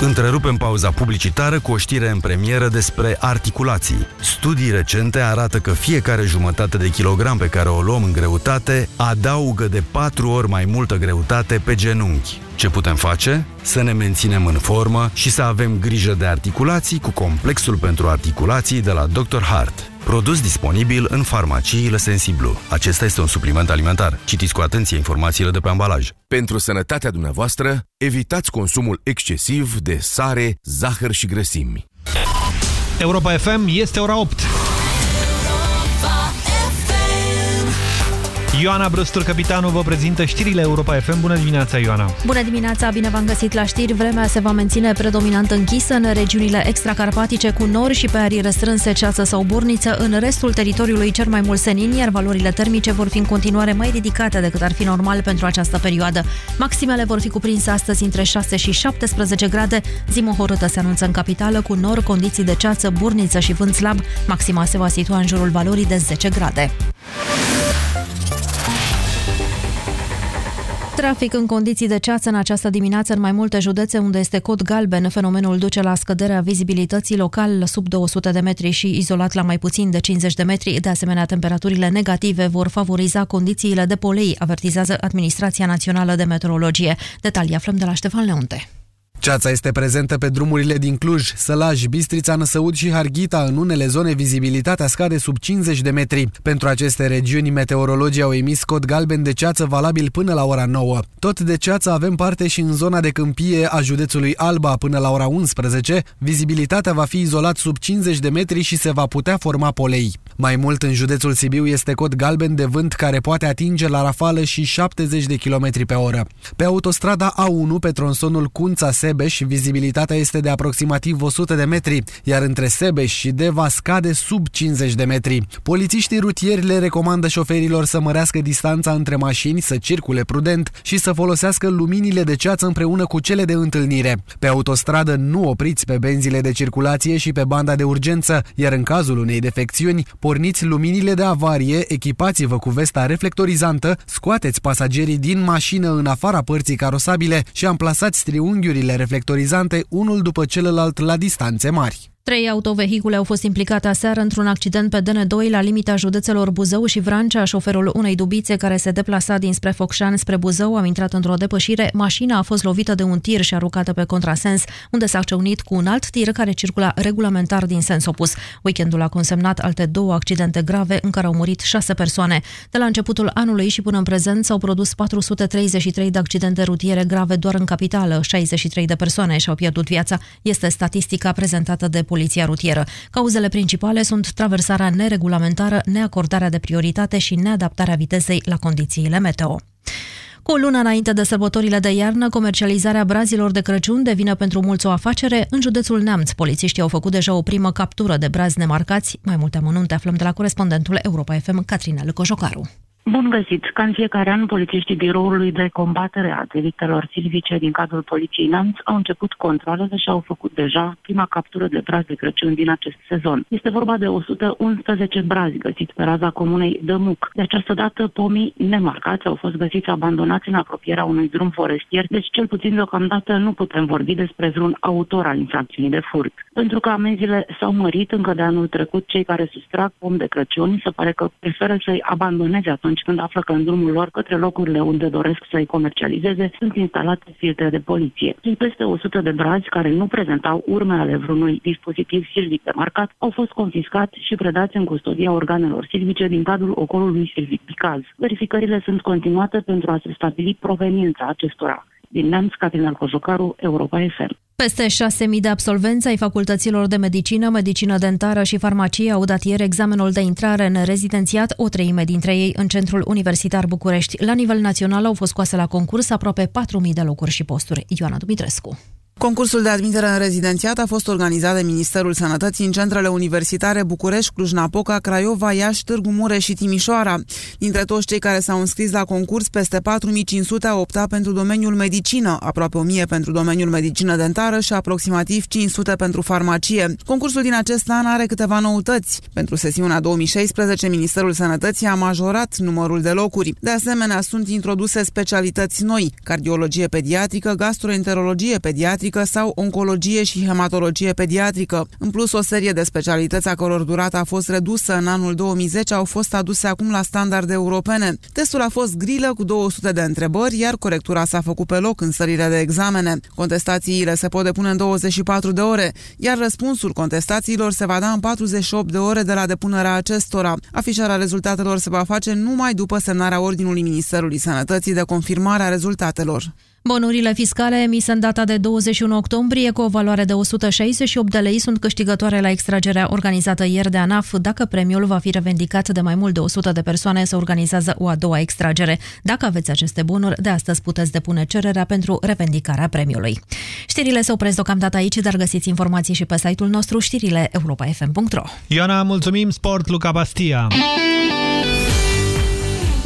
Întrerupem pauza publicitară cu o știre în premieră despre articulații. Studii recente arată că fiecare jumătate de kilogram pe care o luăm în greutate adaugă de 4 ori mai multă greutate pe genunchi. Ce putem face? Să ne menținem în formă și să avem grijă de articulații cu complexul pentru articulații de la Dr. Hart. Produs disponibil în farmaciile Sensiblu. Acesta este un supliment alimentar. Citiți cu atenție informațiile de pe ambalaj. Pentru sănătatea dumneavoastră, evitați consumul excesiv de sare, zahăr și grăsimi. Europa FM este ora 8. Ioana Brăstur, capitanul, vă prezintă știrile Europa FM. Bună dimineața, Ioana! Bună dimineața, bine v-am găsit la știri. Vremea se va menține predominant închisă în regiunile extracarpatice cu nori și pe arii restrânse ceață sau burniță. În restul teritoriului cer mai mult senin, iar valorile termice vor fi în continuare mai ridicate decât ar fi normal pentru această perioadă. Maximele vor fi cuprinse astăzi între 6 și 17 grade. Zimohorâtă se anunță în capitală cu nor, condiții de ceață, burniță și vânt slab. Maxima se va situa în jurul valorii de 10 grade. Trafic în condiții de ceață în această dimineață în mai multe județe unde este cod galben. Fenomenul duce la scăderea vizibilității local sub 200 de metri și izolat la mai puțin de 50 de metri. De asemenea, temperaturile negative vor favoriza condițiile de polei, avertizează Administrația Națională de Meteorologie. Detalii aflăm de la Ștefan Leonte. Ceața este prezentă pe drumurile din Cluj, Sălaj, Bistrița, Năsăud și Harghita. În unele zone, vizibilitatea scade sub 50 de metri. Pentru aceste regiuni, meteorologii au emis cod galben de ceață valabil până la ora 9. Tot de ceață avem parte și în zona de câmpie a județului Alba până la ora 11. Vizibilitatea va fi izolat sub 50 de metri și se va putea forma polei. Mai mult, în județul Sibiu este cod galben de vânt care poate atinge la rafală și 70 de km pe oră. Pe autostrada A1, pe tronsonul Cunța Sebeș, vizibilitatea este de aproximativ 100 de metri, iar între Sebeș și Deva scade sub 50 de metri. Polițiștii rutieri le recomandă șoferilor să mărească distanța între mașini, să circule prudent și să folosească luminile de ceață împreună cu cele de întâlnire. Pe autostradă nu opriți pe benzile de circulație și pe banda de urgență, iar în cazul unei defecțiuni, porniți luminile de avarie, echipați-vă cu vesta reflectorizantă, scoateți pasagerii din mașină în afara părții carosabile și amplasați triunghiurile reflectorizante unul după celălalt la distanțe mari. Trei autovehicule au fost implicate aseară într-un accident pe DN2 la limita județelor Buzău și Vrancea. Șoferul unei dubițe care se deplasa dinspre Focșani spre Buzău a intrat într-o depășire. Mașina a fost lovită de un tir și aruncată pe contrasens, unde s-a acceunit cu un alt tir care circula regulamentar din sens opus. Weekendul a consemnat alte două accidente grave în care au murit șase persoane. De la începutul anului și până în prezent s-au produs 433 de accidente rutiere grave doar în capitală. 63 de persoane și-au pierdut viața. Este statistica prezentată de poliția rutieră. Cauzele principale sunt traversarea neregulamentară, neacordarea de prioritate și neadaptarea vitezei la condițiile meteo. Cu o lună înainte de sărbătorile de iarnă, comercializarea brazilor de Crăciun devine pentru mulți o afacere. În județul Neamț, polițiștii au făcut deja o primă captură de brazi nemarcați. Mai multe amănunte aflăm de la corespondentul Europa FM, Catrinel Cojocaru. Bun găsit! Ca în fiecare an, polițiștii biroului de combatere a delictelor silvice din cadrul Poliției Neamț au început controlele și au făcut deja prima captură de brazi de Crăciun din acest sezon. Este vorba de 111 brazi găsiți pe raza comunei Dămuc. De această dată, pomii nemarcați au fost găsiți abandonați în apropierea unui drum forestier, deci cel puțin deocamdată nu putem vorbi despre vreun autor al infracțiunii de furt. Pentru că amenziile s-au mărit încă de anul trecut, cei care sustrag pom de Crăciun se pare că preferă să-i abandoneze atunci atunci când află că în drumul lor către locurile unde doresc să-i comercializeze sunt instalate filtre de poliție. Cei peste 100 de brazi care nu prezentau urme ale vreunui dispozitiv silvic demarcat au fost confiscați și predați în custodia organelor silvice din cadrul ocolului silvic Picaz. Verificările sunt continuate pentru a se stabili proveniența acestora. Din Neamț, Catrina Cojocaru, Europa FM. Peste 6.000 de absolvenți ai facultăților de medicină, medicină dentară și farmacie au dat ieri examenul de intrare în rezidențiat, o treime dintre ei în Centrul Universitar București. La nivel național au fost scoase la concurs aproape 4.000 de locuri și posturi. Ioana Dumitrescu. Concursul de admitere în rezidențiat a fost organizat de Ministerul Sănătății în centrele universitare București, Cluj-Napoca, Craiova, Iași, Târgu Mureș și Timișoara. Dintre toți cei care s-au înscris la concurs, peste 4500 au optat pentru domeniul medicină, aproape 1000 pentru domeniul medicină dentară și aproximativ 500 pentru farmacie. Concursul din acest an are câteva noutăți. Pentru sesiunea 2016, Ministerul Sănătății a majorat numărul de locuri. De asemenea, sunt introduse specialități noi, cardiologie pediatrică, gastroenterologie pediatrică, pediatrică sau oncologie și hematologie pediatrică. În plus, o serie de specialități a căror durată a fost redusă în anul 2010 au fost aduse acum la standarde europene. Testul a fost grilă cu 200 de întrebări, iar corectura s-a făcut pe loc în sările de examene. Contestațiile se pot depune în 24 de ore, iar răspunsul contestațiilor se va da în 48 de ore de la depunerea acestora. Afișarea rezultatelor se va face numai după semnarea Ordinului Ministerului Sănătății de confirmare a rezultatelor. Bonurile fiscale emise în data de 21 octombrie cu o valoare de 168 de lei sunt câștigătoare la extragerea organizată ieri de ANAF. Dacă premiul va fi revendicat de mai mult de 100 de persoane, se organizează o a doua extragere. Dacă aveți aceste bonuri, de astăzi puteți depune cererea pentru revendicarea premiului. Știrile se opresc deocamdată aici, dar găsiți informații și pe site-ul nostru știrile europa.fm.ro Ioana, mulțumim! Sport, Luca Bastia!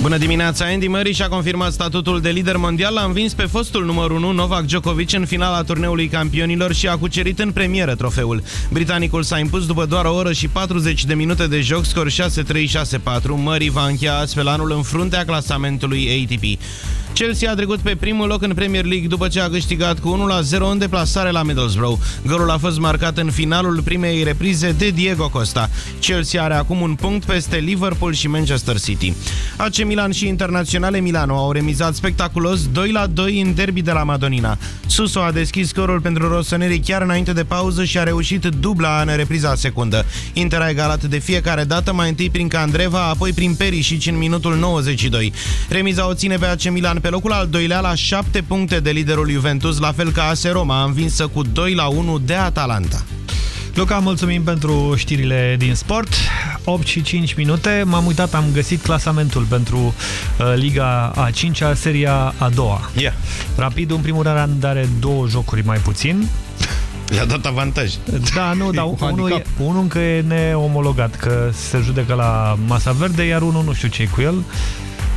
Bună dimineața! Andy Murray și-a confirmat statutul de lider mondial, a învins pe fostul numărul 1 Novak Djokovic în finala turneului campionilor și a cucerit în premieră trofeul. Britanicul s-a impus după doar o oră și 40 de minute de joc, scor 6-3-6-4. Murray va încheia astfel anul în fruntea clasamentului ATP. Chelsea a trecut pe primul loc în Premier League după ce a câștigat cu 1-0 în deplasare la Middlesbrough. Golul a fost marcat în finalul primei reprize de Diego Costa. Chelsea are acum un punct peste Liverpool și Manchester City. AC Milan și Internaționale Milano au remizat spectaculos 2-2 în derby de la Madonina. Suso a deschis scorul pentru rossoneri chiar înainte de pauză și a reușit dubla în repriza secundă. Inter a egalat de fiecare dată, mai întâi prin Candreva, apoi prin Perisic în minutul 92. Remiza o ține pe AC Milan pe locul al doilea la 7 puncte de liderul Juventus, la fel ca AS Roma, învinsă cu 2 la 1 de Atalanta. Luca, mulțumim pentru știrile din sport. 8 și 5 minute. M-am uitat, am găsit clasamentul pentru uh, Liga a 5-a, seria a doua. Yeah. Rapid, în primul rând, are două jocuri mai puțin. I-a dat avantaj. Da, nu, dar unul, e, unul încă e neomologat, că se judecă la masa verde, iar unul nu știu ce cu el.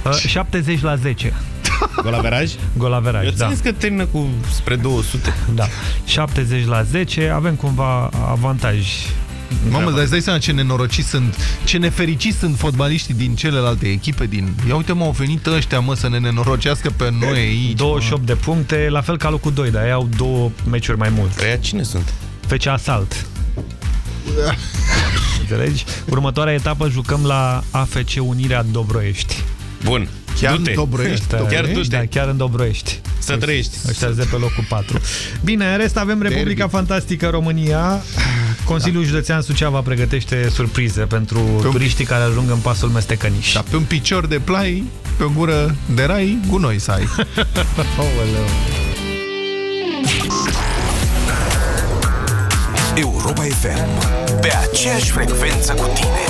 Uh, 70 la 10. Golaveraj? Golaveraj, Eu da. Eu că termină cu spre 200. Da. 70 la 10, avem cumva avantaj Mamă, dar îți dai seama ce nenorociți sunt, ce nefericiți sunt fotbaliștii din celelalte echipe din... Ia uite mă, au venit ăștia mă să ne nenorocească pe noi aici. 28 mă. de puncte, la fel ca locul 2, dar ei au două meciuri mai mult. Aia cine sunt? FC Asalt. Înțelegi? Următoarea etapă jucăm la AFC Unirea Dobroiești. Bun. Chiar în Dobroiești? Da, chiar tu da, chiar în Dobroiești. Să trăiești. Ăștia de pe locul 4. Bine, în rest avem Republica Derby. Fantastică România. Consiliul da. Județean Suceava pregătește surprize pentru pe turiștii care ajung în pasul Mestecăniș. Da, pe un picior de plai, pe o gură de rai, gunoi să ai. Europa FM. Pe aceeași frecvență cu tine.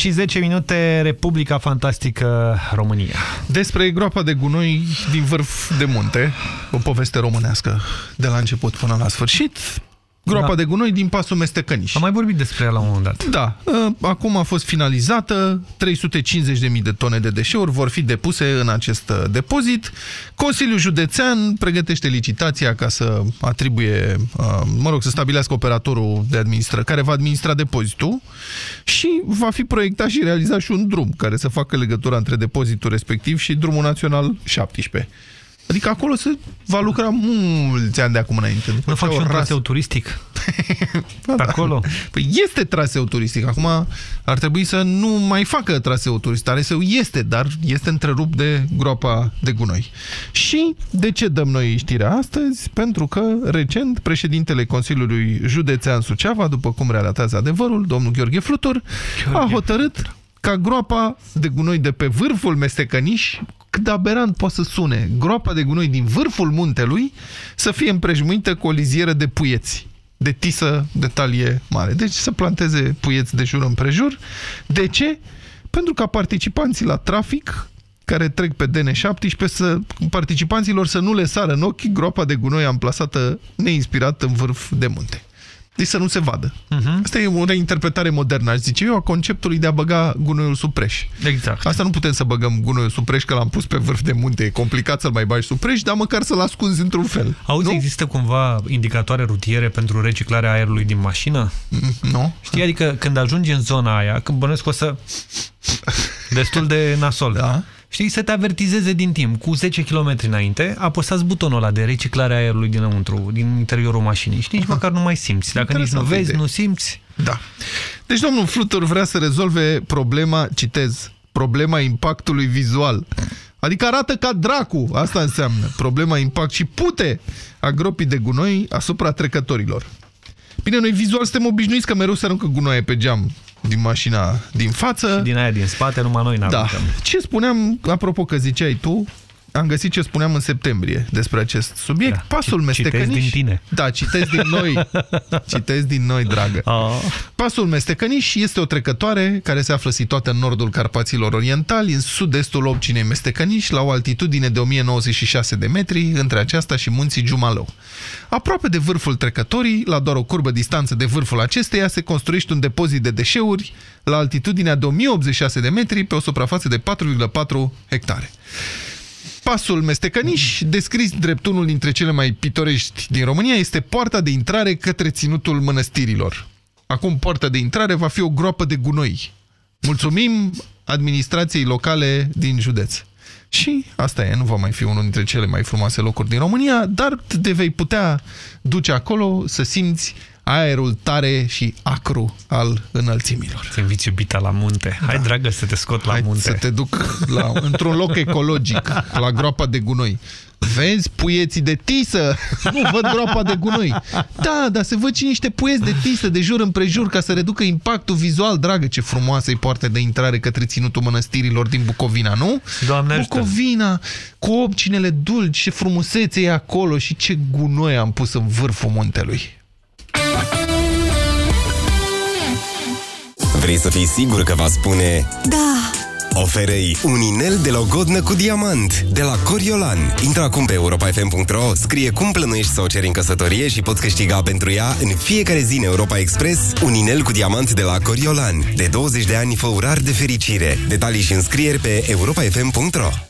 Și 10 minute, Republica Fantastică România. Despre groapa de gunoi din vârf de munte, o poveste românească de la început până la sfârșit. Groapa Da. de gunoi din pasul Mestecăniș. Am mai vorbit despre ea la un moment dat. Da, ă, acum a fost finalizată, 350.000 de tone de deșeuri vor fi depuse în acest ă, depozit. Consiliul Județean pregătește licitația ca să atribuie, ă, mă rog, să stabilească operatorul de administră, care va administra depozitul și va fi proiectat și realizat și un drum care să facă legătura între depozitul respectiv și drumul național 17. Adică acolo se va lucra mulți ani de acum înainte. După Nu ce fac au și un ras- traseu turistic pe acolo? Păi este traseu turistic. Acum ar trebui să nu mai facă traseu turistic. Traseu este, dar este întrerupt de groapa de gunoi. Și de ce dăm noi știrea astăzi? Pentru că recent președintele Consiliului Județean Suceava, după cum relatează adevărul, domnul Gheorghe Flutur, a hotărât ca groapa de gunoi de pe vârful Mestecăniș, cât de aberant poate să sune, groapa de gunoi din vârful muntelui să fie împrejmuită cu o lizieră de puieți de tisă de talie mare. Deci să planteze puieți de jur împrejur. De ce? Pentru ca participanții la trafic care trec pe DN17, să, participanților să nu le sară în ochi groapa de gunoi amplasată neinspirat în vârf de munte. Deci să nu se vadă. Mhm. Asta e o reinterpretare modernă, aș zice eu, a conceptului de a băga gunoiul sub preș. Exact. Asta nu putem să băgăm gunoiul sub preș, că l-am pus pe vârf de munte. E complicat să-l mai bagi sub preș, dar măcar să-l ascunzi într-un fel. Auzi, nu? există cumva indicatoare rutiere pentru reciclarea aerului din mașină? Nu. Știi, adică când ajungi în zona aia, când bănesc o să... destul de nasol. Da. Știi, să te avertizeze din timp, cu 10 km înainte, apăsați butonul ăla de reciclare a aerului dinăuntru, din interiorul mașinii. Și nici măcar nu mai simți. Dacă nici nu Interesantă vezi, idee. nu simți... Da. Deci domnul Flutur vrea să rezolve problema, citez, problema impactului vizual. Adică arată ca dracu, asta înseamnă. Problema impact și pute a gropii de gunoi asupra trecătorilor. Bine, noi vizual suntem obișnuiți că mereu se aruncă gunoaie pe geam din mașina din față. Și din aia din spate, numai noi Da. n-aruncăm. Ce spuneam, apropo că ziceai tu, am găsit ce spuneam în septembrie despre acest subiect. Da. Pasul Mestecăniș... citezi din tine. Da, citesc din noi. citesc din noi, dragă. Oh. Pasul Mestecăniș este o trecătoare care se află situată în nordul Carpaților Orientali, în sud-estul Obcinei Mestecăniș, la o altitudine de 1096 de metri, între aceasta și munții Giumalău. Aproape de vârful trecătorii, la doar o curbă distanță de vârful acesteia, se construiește un depozit de deșeuri la altitudinea de 1086 de metri pe o suprafață de 4,4 hectare. Pasul Mestecăniș, descris drept unul dintre cele mai pitorești din România, este poarta de intrare către ținutul mănăstirilor. Acum poarta de intrare va fi o groapă de gunoi. Mulțumim administrației locale din județ. Și asta e, nu va mai fi unul dintre cele mai frumoase locuri din România, dar te vei putea duce acolo să simți aerul tare și acru al înălțimilor. Te inviți iubita la munte. Hai, da. dragă, să te scot la Hai munte. să te duc la, într-un loc ecologic, la groapa de gunoi. Vezi puieții de tisă? Nu, văd groapa de gunoi. Da, dar se văd și niște puieți de tisă de jur împrejur ca să reducă impactul vizual. Dragă, ce frumoasă e poartă de intrare către ținutul mănăstirilor din Bucovina, nu? Doamne ajută. Bucovina, cu obcinele dulci, ce frumusețe e acolo și ce gunoi am pus în vârful muntelui. Vrei să fii sigur că va spune Da, Oferei un inel de logodnă cu diamant de la Coriolan. Intră acum pe europa.fm.ro, scrie cum plănuiești să o ceri în căsătorie și poți câștiga pentru ea în fiecare zi în Europa Express un inel cu diamant de la Coriolan. De 20 de ani fă urar de fericire. Detalii și înscrieri pe europa.fm.ro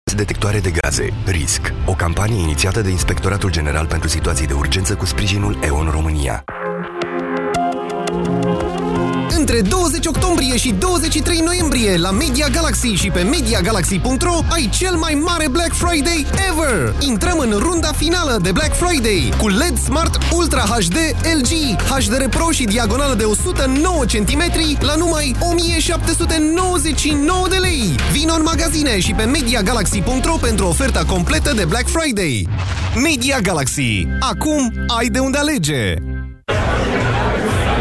detectoare de gaze. RISC. O campanie inițiată de Inspectoratul General pentru Situații de Urgență cu sprijinul EON România. Între 20 octombrie și 23 noiembrie la Media Galaxy și pe MediaGalaxy.ro ai cel mai mare Black Friday ever! Intrăm în runda finală de Black Friday cu LED Smart Ultra HD LG, HDR Pro și diagonală de 109 cm la numai 1799 de lei. Vino în magazine și pe MediaGalaxy.ro pentru oferta completă de Black Friday. Media Galaxy. Acum ai de unde alege!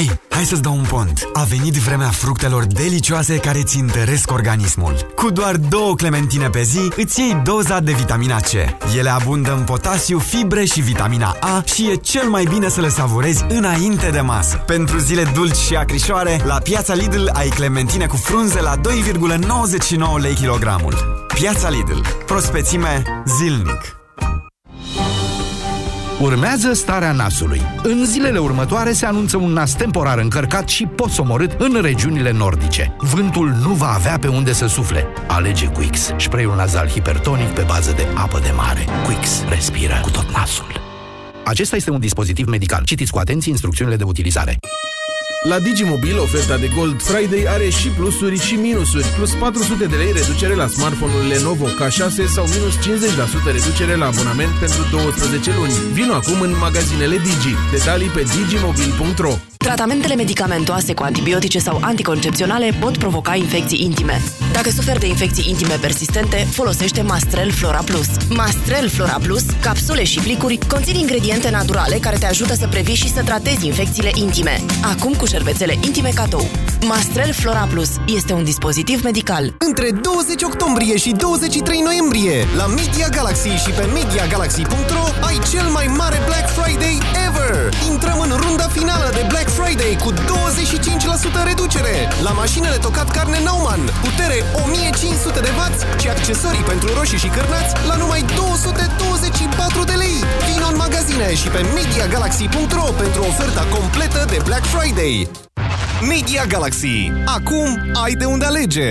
Hei, hai să-ți dau un pont. A venit vremea fructelor delicioase care îți întăresc organismul. Cu doar două clementine pe zi, îți iei doza de vitamina C. Ele abundă în potasiu, fibre și vitamina A și e cel mai bine să le savurezi înainte de masă. Pentru zile dulci și acrișoare, la Piața Lidl ai clementine cu frunze la 2,99 lei kilogramul. Piața Lidl. Prospețime zilnic. Urmează starea nasului. În zilele următoare se anunță un nas temporar încărcat și posomorât în regiunile nordice. Vântul nu va avea pe unde să sufle. Alege Quix, spray-ul nazal hipertonic pe bază de apă de mare. Quix respiră cu tot nasul. Acesta este un dispozitiv medical. Citiți cu atenție instrucțiunile de utilizare. La Digimobil, oferta de Gold Friday are și plusuri și minusuri, plus 400 de lei reducere la smartphone-ul Lenovo K6 sau minus 50% reducere la abonament pentru 12 luni. Vino acum în magazinele Digi. Detalii pe digimobil.ro Tratamentele medicamentoase cu antibiotice sau anticoncepționale pot provoca infecții intime. Dacă suferi de infecții intime persistente, folosește Mastrel Flora Plus. Mastrel Flora Plus, capsule și plicuri, conțin ingrediente naturale care te ajută să previi și să tratezi infecțiile intime. Acum cu șervețele intime cadou. Mastrel Flora Plus este un dispozitiv medical. Între 20 octombrie și 23 noiembrie la Media Galaxy și pe MediaGalaxy.ro ai cel mai mare Black Friday ever! Intrăm în runda finală de Black Friday cu 25% reducere la mașinile tocat carne Nauman, putere 1500 de W și accesorii pentru roșii și cârnați la numai 224 de lei. Vino în magazine și pe MediaGalaxy.ro pentru oferta completă de Black Friday. Media Galaxy. Acum ai de unde alege.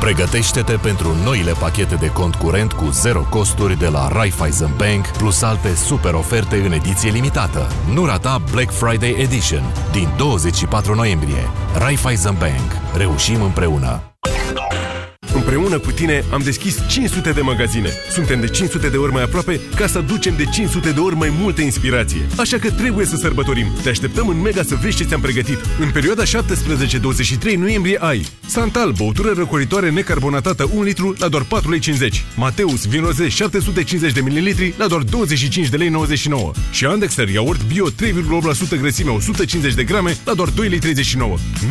Pregătește-te pentru noile pachete de cont curent cu zero costuri de la Raiffeisen Bank, plus alte super oferte în ediție limitată. Nu rata Black Friday Edition din 24 noiembrie. Raiffeisen Bank. Reușim împreună! Împreună cu tine am deschis 500 de magazine. Suntem de 500 de ori mai aproape ca să aducem de 500 de ori mai multă inspirație. Așa că trebuie să sărbătorim. Te așteptăm în Mega să vezi ce ți-am pregătit. În perioada 17-23 noiembrie ai Santal, băutură răcoritoare necarbonatată 1 litru la doar 4,50 lei. Mateus, vin roze 750 de ml la doar 25 de lei 99. Și Andexter, iaurt bio 3,8% grăsime 150 de grame la doar 2,39 lei.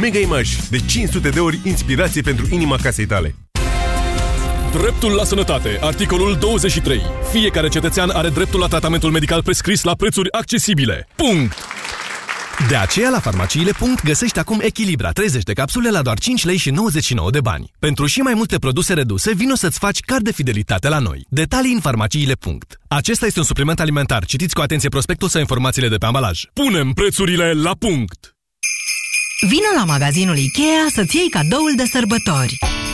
Mega Image, de 500 de ori inspirație pentru inima casei tale. Dreptul la sănătate. Articolul 23. Fiecare cetățean are dreptul la tratamentul medical prescris la prețuri accesibile. Punct! De aceea, la farmaciile. găsești acum Echilibra 30 de capsule la doar 5 lei și 99 de bani. Pentru și mai multe produse reduse, vino să-ți faci card de fidelitate la noi. Detalii în farmaciile. Acesta este un supliment alimentar. Citiți cu atenție prospectul sau informațiile de pe ambalaj. Punem prețurile la punct! Vino la magazinul IKEA să-ți iei cadoul de sărbători.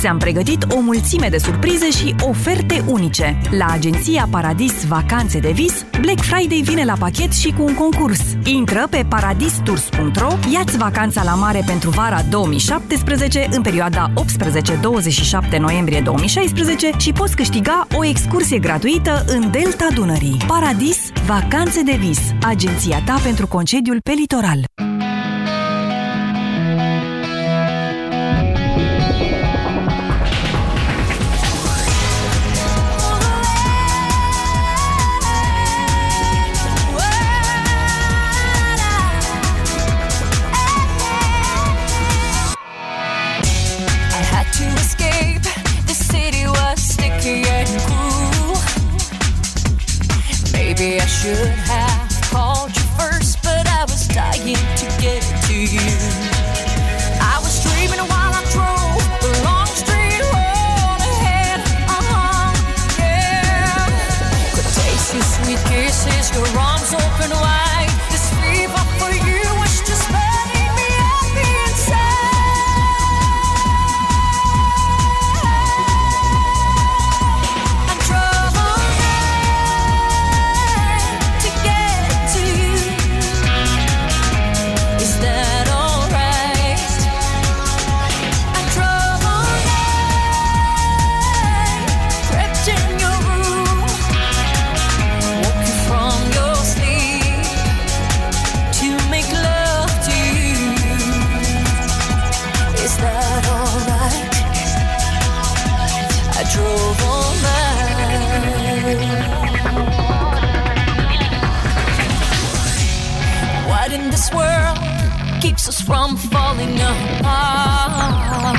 Ți-am pregătit o mulțime de surprize și oferte unice. La agenția Paradis Vacanțe de Vis, Black Friday vine la pachet și cu un concurs. Intră pe paradistours.ro, ia-ți vacanța la mare pentru vara 2017 în perioada 18-27 noiembrie 2016 și poți câștiga o excursie gratuită în Delta Dunării. Paradis Vacanțe de Vis, agenția ta pentru concediul pe litoral. Maybe I should have keeps us from falling apart?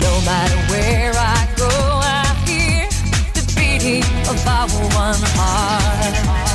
No matter where I go, I hear the beating of our one heart.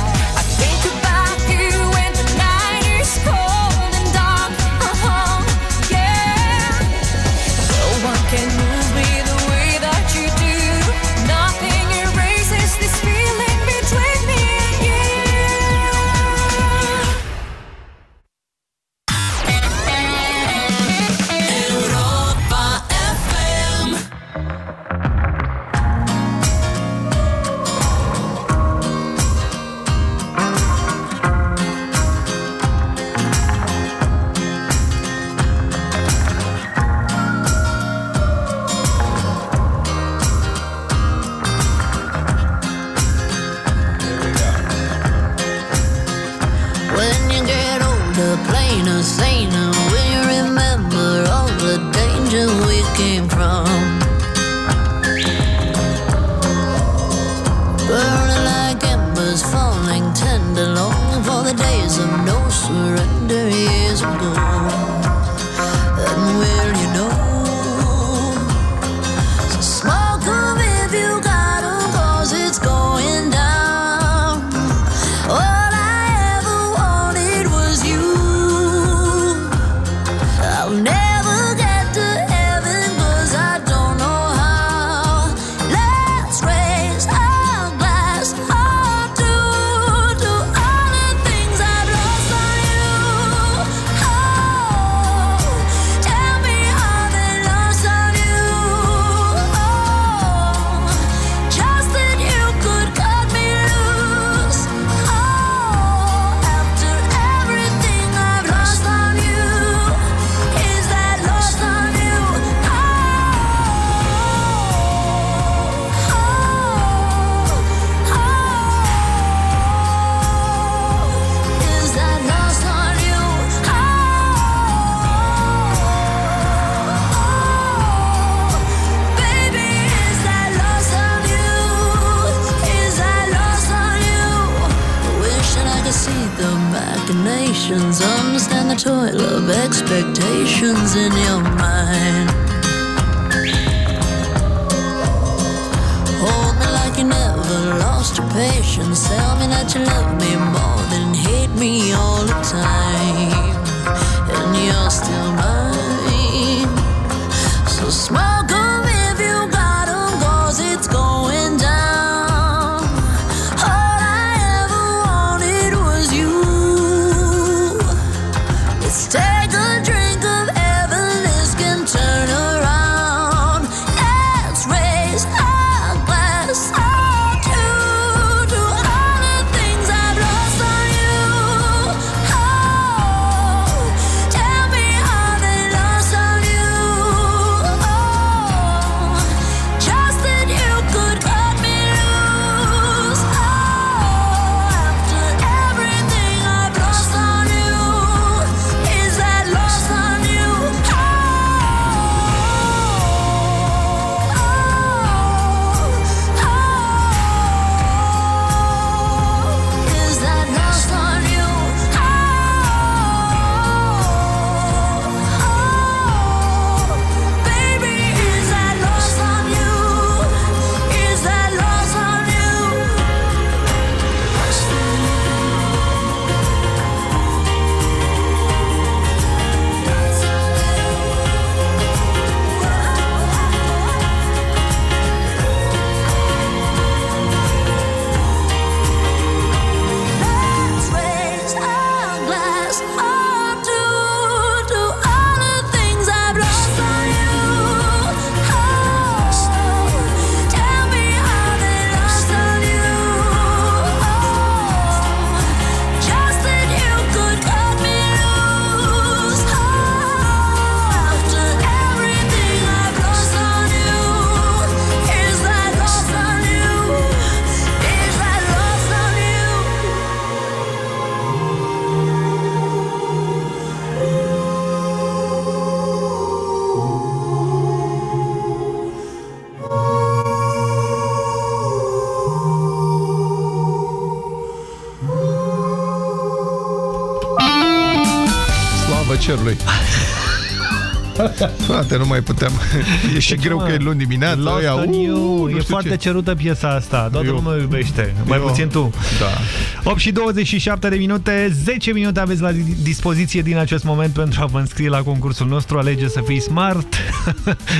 Frate, nu mai puteam. E și greu că e luni dimineața. Lost ăia, on uh, you. nu E știu foarte ce. cerută piesa asta. Toată Eu. lumea o iubește. Mai Eu. puțin tu. Da. 8 și 27 de minute, 10 minute aveți la dispoziție din acest moment pentru a vă înscrie la concursul nostru. Alege să fii smart.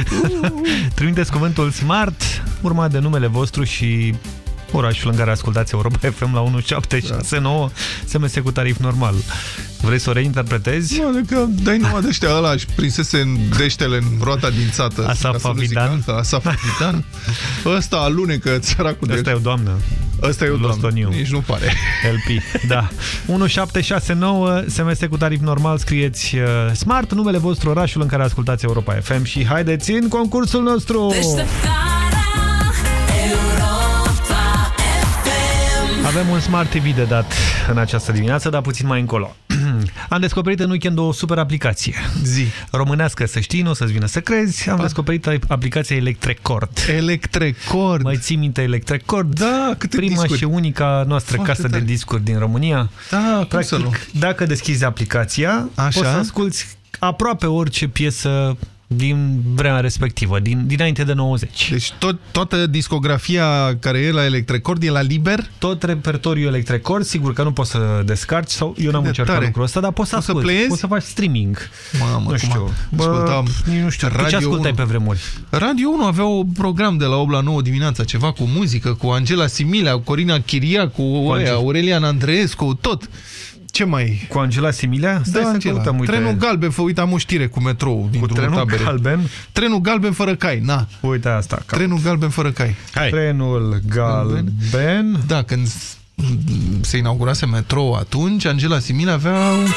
Trimiteți cuvântul smart, urmat de numele vostru și orașul în care ascultați Europa FM la 1769, SMS cu tarif normal. Vrei să o reinterpretezi? Nu, adică dai numai de ăștia ăla și prinsese în deștele în roata din țată. Asaf ca să nu zic Avidan. alta, Asaf Avidan. Ăsta alunecă săracul de... Asta e o doamnă. Ăsta e o Lost doamnă. on you. Nici nu pare. LP, da. 1769, SMS cu tarif normal, scrieți uh, Smart, numele vostru, orașul în care ascultați Europa FM și haideți în concursul nostru! Avem un Smart TV de dat în această dimineață, dar puțin mai încolo. Am descoperit în weekend o super aplicație. Zi. Românească, să știi, nu o să-ți vină să crezi. Am descoperit aplicația Electrecord. Electrecord. Mai ții minte Electrecord? Da, câte Prima discuri. și unica noastră Foarte casă tare. de discuri din România. Da, cum să nu? dacă deschizi aplicația, Așa. poți să asculti aproape orice piesă din vremea respectivă, din, dinainte de 90. Deci tot, toată discografia care e la Electrecord e la liber? Tot repertoriul Electrecord, sigur că nu poți să descarci, sau eu n-am de încercat tare. lucrul ăsta, dar poți să Poți să asculti, playezi? poți să faci streaming. Mamă, nu cum știu. Bă, ascultam nici nu știu. Tu ce Radio ascultai 1? pe vremuri? Radio 1 avea un program de la 8 la 9 dimineața, ceva cu muzică, cu Angela Similea, cu Corina Chiria, cu aia, Angela. Aurelian Andreescu, tot. Ce mai... Cu Angela Similea? Stai Da, să Angela. căutăm, uite. Trenul galben, fă, uite, am o știre cu metrou din Cu drumul trenul tabere. galben? Trenul galben fără cai, na. Uite asta. Caut. Trenul galben fără cai. Hai. Trenul galben. Da, când se inaugurase metrou atunci, Angela Similea avea un...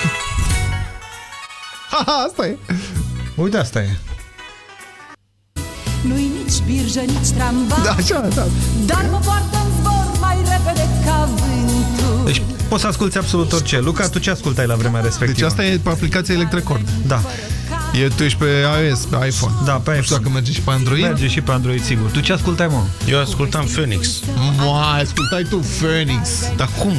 Ha, ha, asta e. Uite, asta e. Nu-i nici birjă, nici tramvai Da, așa, da. Dar mă poartă în zbor mai repede ca vântul Deci poți să asculti absolut orice. Luca, tu ce ascultai la vremea respectivă? Deci asta e pe aplicația Electrecord. Da. E, tu ești pe iOS, pe iPhone. Da, pe iPhone. Nu știu dacă merge și pe Android. Merge și pe Android, sigur. Tu ce ascultai, mă? Eu ascultam Phoenix. Mă, ascultai tu Phoenix. Dar cum?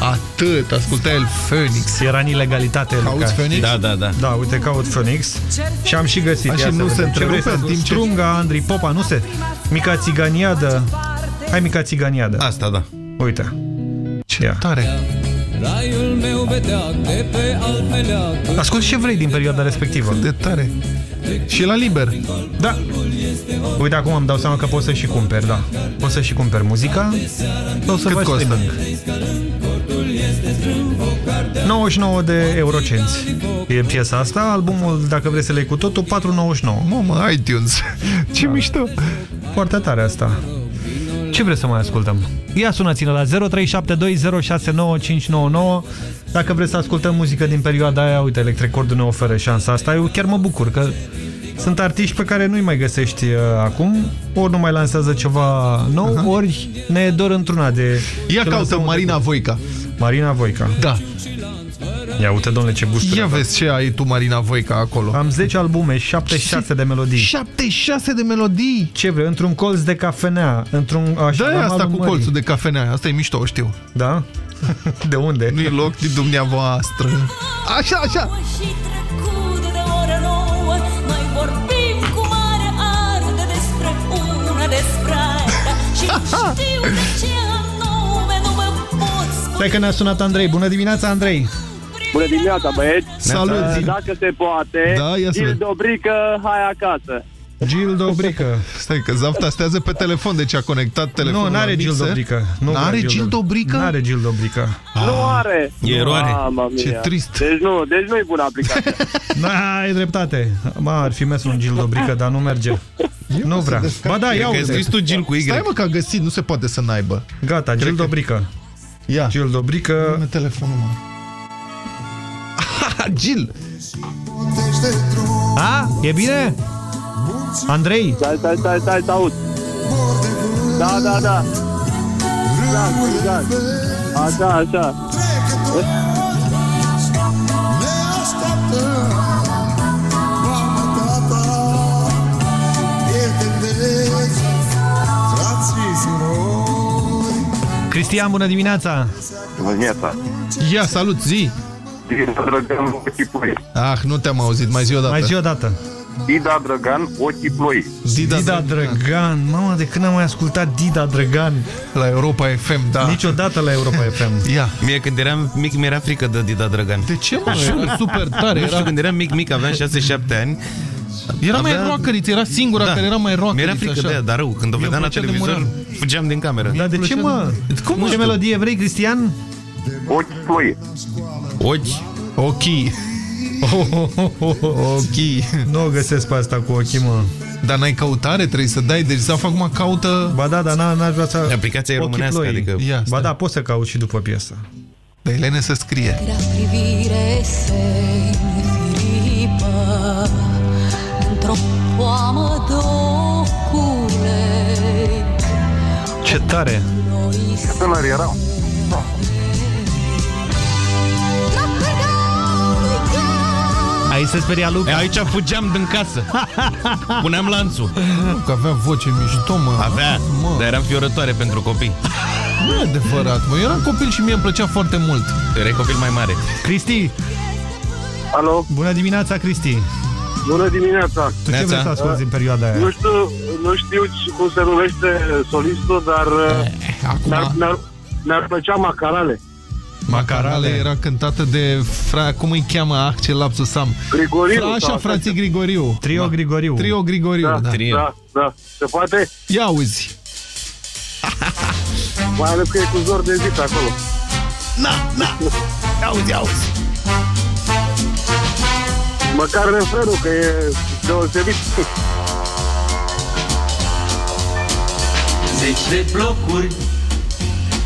Atât, ascultai el Phoenix. Era în ilegalitate. Cauți Luca. Phoenix? Da, da, da. Da, uite, caut Phoenix și am și găsit. A, și Ia să nu se vedem. Ce vrei întrerupe să în ascult? timp ce- Strunga, Andrei Popa, nu se... Mica Țiganiadă. Hai, Mica Țiganiadă. Asta, da. Uite. Ce Ia. tare. Raiul meu vedeac de pe alt meleac Ascult ce vrei din perioada respectivă. De tare. Și la liber. Da. Uite, acum îmi dau seama că poți să și cumperi, da. Poți să și cumperi muzica sau să Cât faci costă? streaming. 99 de eurocenți e piesa asta, albumul, dacă vrei să le iei cu totul, 4,99. Mamă, iTunes. Ce Da. mișto. Foarte tare asta. Ce vreți să mai ascultăm? Ia sunați-ne la 0372069599 Dacă vreți să ascultăm muzică din perioada aia, uite, Electrecordul ne oferă șansa asta. Eu chiar mă bucur că sunt artiști pe care nu-i mai găsești uh, acum, ori nu mai lansează ceva nou, uh -huh. ori ne e dor într-una de... Ia ce caută lansăm Marina de- Voica. Marina Voica. Da. Ia uite, domnule, ce gust. Ia vezi ce ai tu, Marina Voica, acolo. Am 10 albume, 76 de melodii. 76 de melodii? Ce vrei? Într-un colț de cafenea, într-un... așa, Da, la asta malul cu mării. colțul de cafenea. Asta e mișto, o știu. Da? De unde? Nu e loc din dumneavoastră. Așa, așa. Și trecut de oră nouă Noi vorbim cu mare arde despre una despre alta Și știu de ce anume nu mă pot spune Stai că ne-a sunat Andrei. Bună dimineața, Andrei! Bună dimineața, băieți! Salut, Uh, zi. Dacă se poate, Da, ia să Gil vedem. Dobrică, hai acasă! Gil Dobrică. Stai că Zaf tastează pe telefon, deci a conectat telefonul Nu, n-are la Gil mixer. Dobrică. Nu N-are Gil Dobrică? N-are Gil Dobrică. Nu are! E eroare. Mamma mia. Ce trist. Deci nu, deci nu e bună aplicația. Da, ai dreptate. Ma, ar fi mers un Gil Dobrică, dar nu merge. Nu vrea. Ba da, ia Că ai uite. scris tu Gil cu Y. Stai mă că a găsit, nu se poate să n-aibă. Gata, Gil Dobrică. Ia. Gil Dobrică. Dă-mi telefonul, mă. Gil! A? E bine? Andrei? Stai, stai, stai, stai, să aud. Da, da, da. Da, da. Așa, așa. Cristian, bună dimineața! Bună dimineața. Ia, salut, zi! Dida Drăgan, ochii ploi. Ah, nu te-am auzit, mai zi o dată. Mai zi o dată. Dida Drăgan, ochii ploi. Dida, Dida Drăgan. Mamă, de când am mai ascultat Dida Drăgan? La Europa FM, da. Niciodată la Europa FM. Ia. Mie când eram mic mi-era frică de Dida Drăgan. De ce, mă? Era super tare. Nu știu, Era, când eram mic, mic, aveam 6-7 ani. era mai avea- roacăriță, era singura Da. care era mai roacăriță. Mi-era frică așa. de ea, dar rău. Când o Mie vedeam la îmi plăcea de televizor, muream. fugeam din cameră. Dar de ce, plăcea mă? Cum Ce nu știu? melodie vrei, Cristian? Ochii ploi. Ochi. Ochii. Ochii. Nu o găsesc pe asta cu ochii, mă. Dar n-ai căutare, trebuie să dai, deci Zaf acum caută... Ba da, dar n-aș vrea să... Aplicația e Ochii românească, ploi. adică... Ia, Ba stai. da, poți să cauți și după piesă. Dar Elene să scrie. Grea privire se înfiripă Într-o poamă docule Ce tare! Tânăr erau. Aici se speria Luca. E, aici fugeam din casă. Puneam lanțul. Nu, că avea voce mișto, mă. Avea, mă. dar eram fiorătoare pentru copii. Nu e adevărat, mă. Eu eram copil și mie îmi plăcea foarte mult. Erai copil mai mare. Cristi! Alo, Bună dimineața, Cristi! bună dimineața! Tu ce Neața. vrei să asculti în perioada aia? Nu știu, nu știu ci- cum se numește solistul, dar Eh, Acum, mi-ar, mi-ar, mi-ar plăcea Macarale. Macarale era cântată de fra... Cum îi cheamă? Ah, ce lapsus am. Grigoriu. Fra, așa, sau frații Grigoriu. Trio Grigoriu. Trio Grigoriu, Da, da. Trio. da, da. Se poate? Ia auzi. Mai ales că e cu zor de zi pe acolo. Na, na. Auzi, auzi. Măcar refrenul, că e deosebit. Zeci de blocuri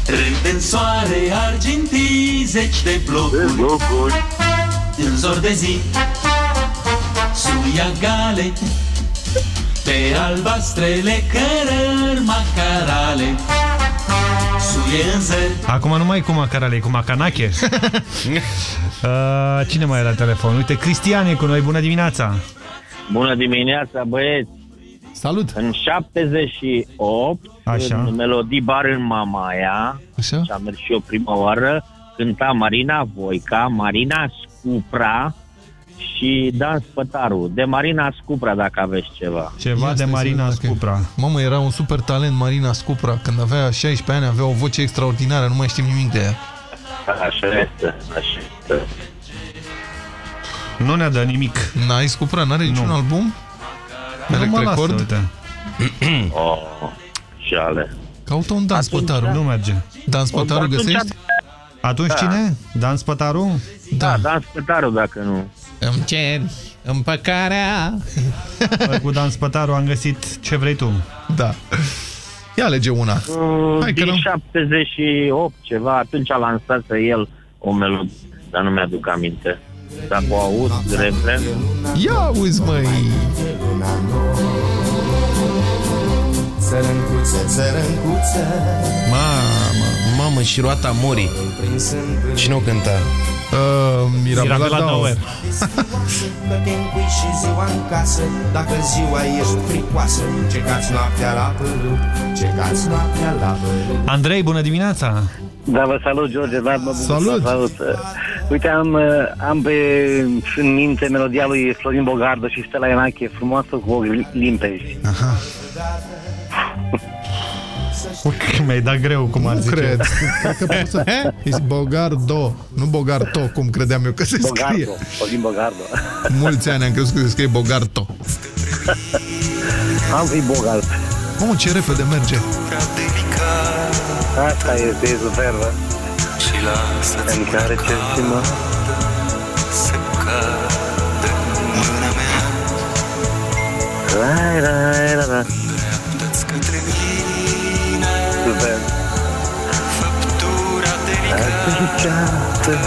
Rând în soare argintii Zeci de blocuri Locuri. În zor de zi Suia gale Pe albastrele cărări macarale Suie în zer Acum nu mai e cu macarale, e cu macanache. uh, cine mai e la telefon? Uite, Cristian e cu noi, bună dimineața! Bună dimineața, băieți! Salut! În 78, Așa. în Melodii Bar în Mamaia, Așa. și am mers și eu prima oară, cânta Marina Voica, Marina Scupra și Dan Spătaru. De Marina Scupra, dacă aveți ceva. Ceva Ia de stai să Marina văd dacă- Scupra. Mamă, era un super talent Marina Scupra. Când avea 16 ani, avea o voce extraordinară. Nu mai știm nimic de ea. Așa este, așa este. Nu ne dă nimic. N-ai Scupra? N-are niciun Nu. album? Nu mă lasă, Record? uite. Oh, jale. Caută un Dan Spătaru. Nu merge. Dan Spătaru Atunci- găsești? Atunci Da. cine? Dan Spătaru? Da, Dan Spătaru, dacă nu. Îmi cer împăcarea. Bă, Cu Dan Spătaru am găsit ce vrei tu. Da. Ia alege una. Uh, Hai că din nu- 78 ceva, atunci a lansat el o melodie, dar nu mi-aduc aminte. Dacă o aud, refrenul, Ia uzi, măi! Țărâncuță, țărâncuță Mamă, mamă, și roata Mori. Cine o cânta? Uh, Mirabela Mirabela Dauer. Dauer. Că te încui și ziua în casă Dacă ziua ești fricoasă Cecați noaptea la pârâu Cecați noaptea la pârâu Andrei, bună dimineața! Da, vă salut, George, da, mă bucur Salut! să vă salut. Uite, am, uh, am pe, în minte melodia lui Florin Bogardă și Stella Ionache, frumoasă cu ochi limpezi. Aha. Ok, mi-ai dat greu, cum ar Nu zice. cred. Cred că poți să... Ești Bogardo, nu Bogarto, cum credeam eu că se scrie. Bogardo, Florin Bogardo. Mulți ani am crezut că se scrie Bogarto. Am fi Bogart. Mamă, ce repede merge. Asta este, e superbă. În care ce mă... Rai, rai, rai, rai. Super. Delicată.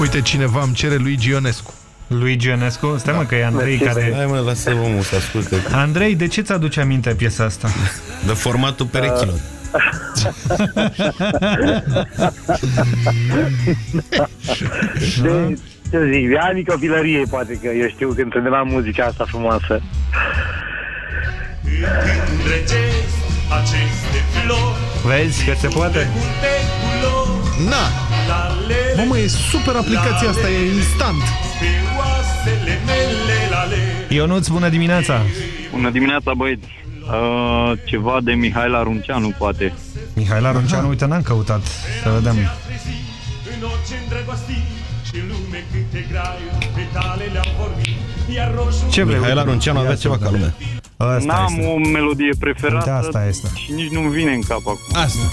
Uite, cineva îmi cere lui Ionescu. Luigi Ionescu? Stai mă că e Andrei care... Hai mă, lasă omul să asculte. Andrei, de ce ți-aduce aminte piesa asta? De formatul perechilor. De, ce zic, de ani copilărie, poate că eu știu când întâlneam muzica asta frumoasă. Îndrăgesc aceste flori Vezi că se poate? multe culori Na! La lele, Mamă, e super aplicația asta, e instant. Pe oasele mele la le Ionuț, bună dimineața! Bună dimineața, băieți. Uh, ceva de Mihail Arunceanu, poate. Mihail Arunceanu, uite, n-am căutat. Să vedem. În orice îndrăgostit și în lume câte graiuri Petalele au vorbit Iar roșu Ce vrei? Mihail Uite, Arunceanu ia avea să ceva ca vedem. lume. Asta N-am este. o melodie preferată Uite, asta este. și nici nu-mi vine în cap acum. Asta.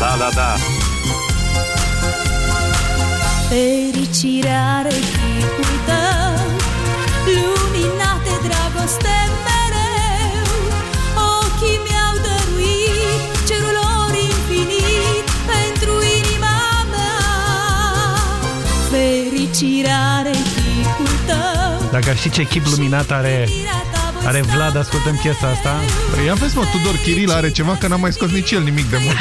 Da, da, da. Fericirea are chipul tău Luminate dragoste mereu Ochii mi-au dăruit Cerul lor infinit Pentru inima mea Fericirea are chipul tău Dacă ar ști ce chip luminat are, are Vlad, ascultăm piesa asta. Păi ia vezi, mă, Tudor Chiril are ceva, că n-a mai scos nici el nimic de mult.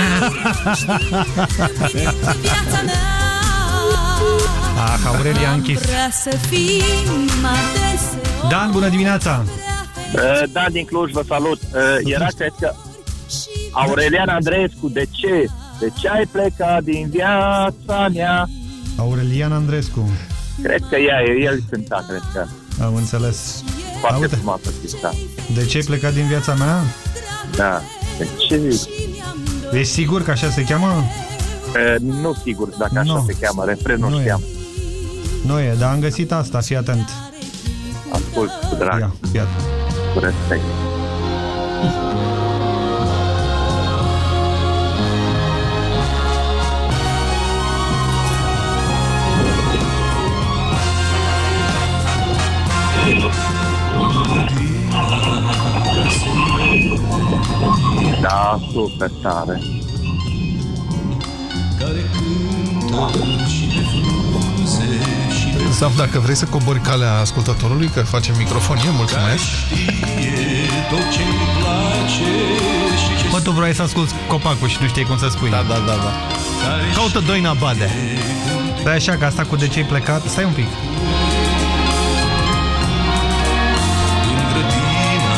Viața mea Ah, Aurelia a închis. Vrea să fim adeseori Dan, bună dimineața! Uh, Da, din Cluj, vă salut. Uh, Era, cred că, Aurelian Andreescu, de ce? De ce ai plecat din viața mea? Aurelian Andrescu. Cred că ea, el cânta, cred că. Am înțeles. Foarte Uite. frumoasă piesa. De ce ai plecat din viața mea? Da. De ce? Ești sigur că așa se cheamă? Uh, nu sigur dacă așa Nu. se cheamă, refrenul Nu e. știam. Nu e, dar am găsit asta, fii atent. Ascult cu drag, Ia, fii atent. cu respect. Da, super tare. Care cântă și de flori Saf, dacă vrei să cobori calea ascultătorului, că facem microfonie, mulțumesc. tot ce-mi place și ce Mă, tu vrei să asculti copacul și nu știi cum să spui. Da, da, da, da. Caută Doina Bade. Stai așa, că asta cu de ce ai plecat... Stai un pic. în grădina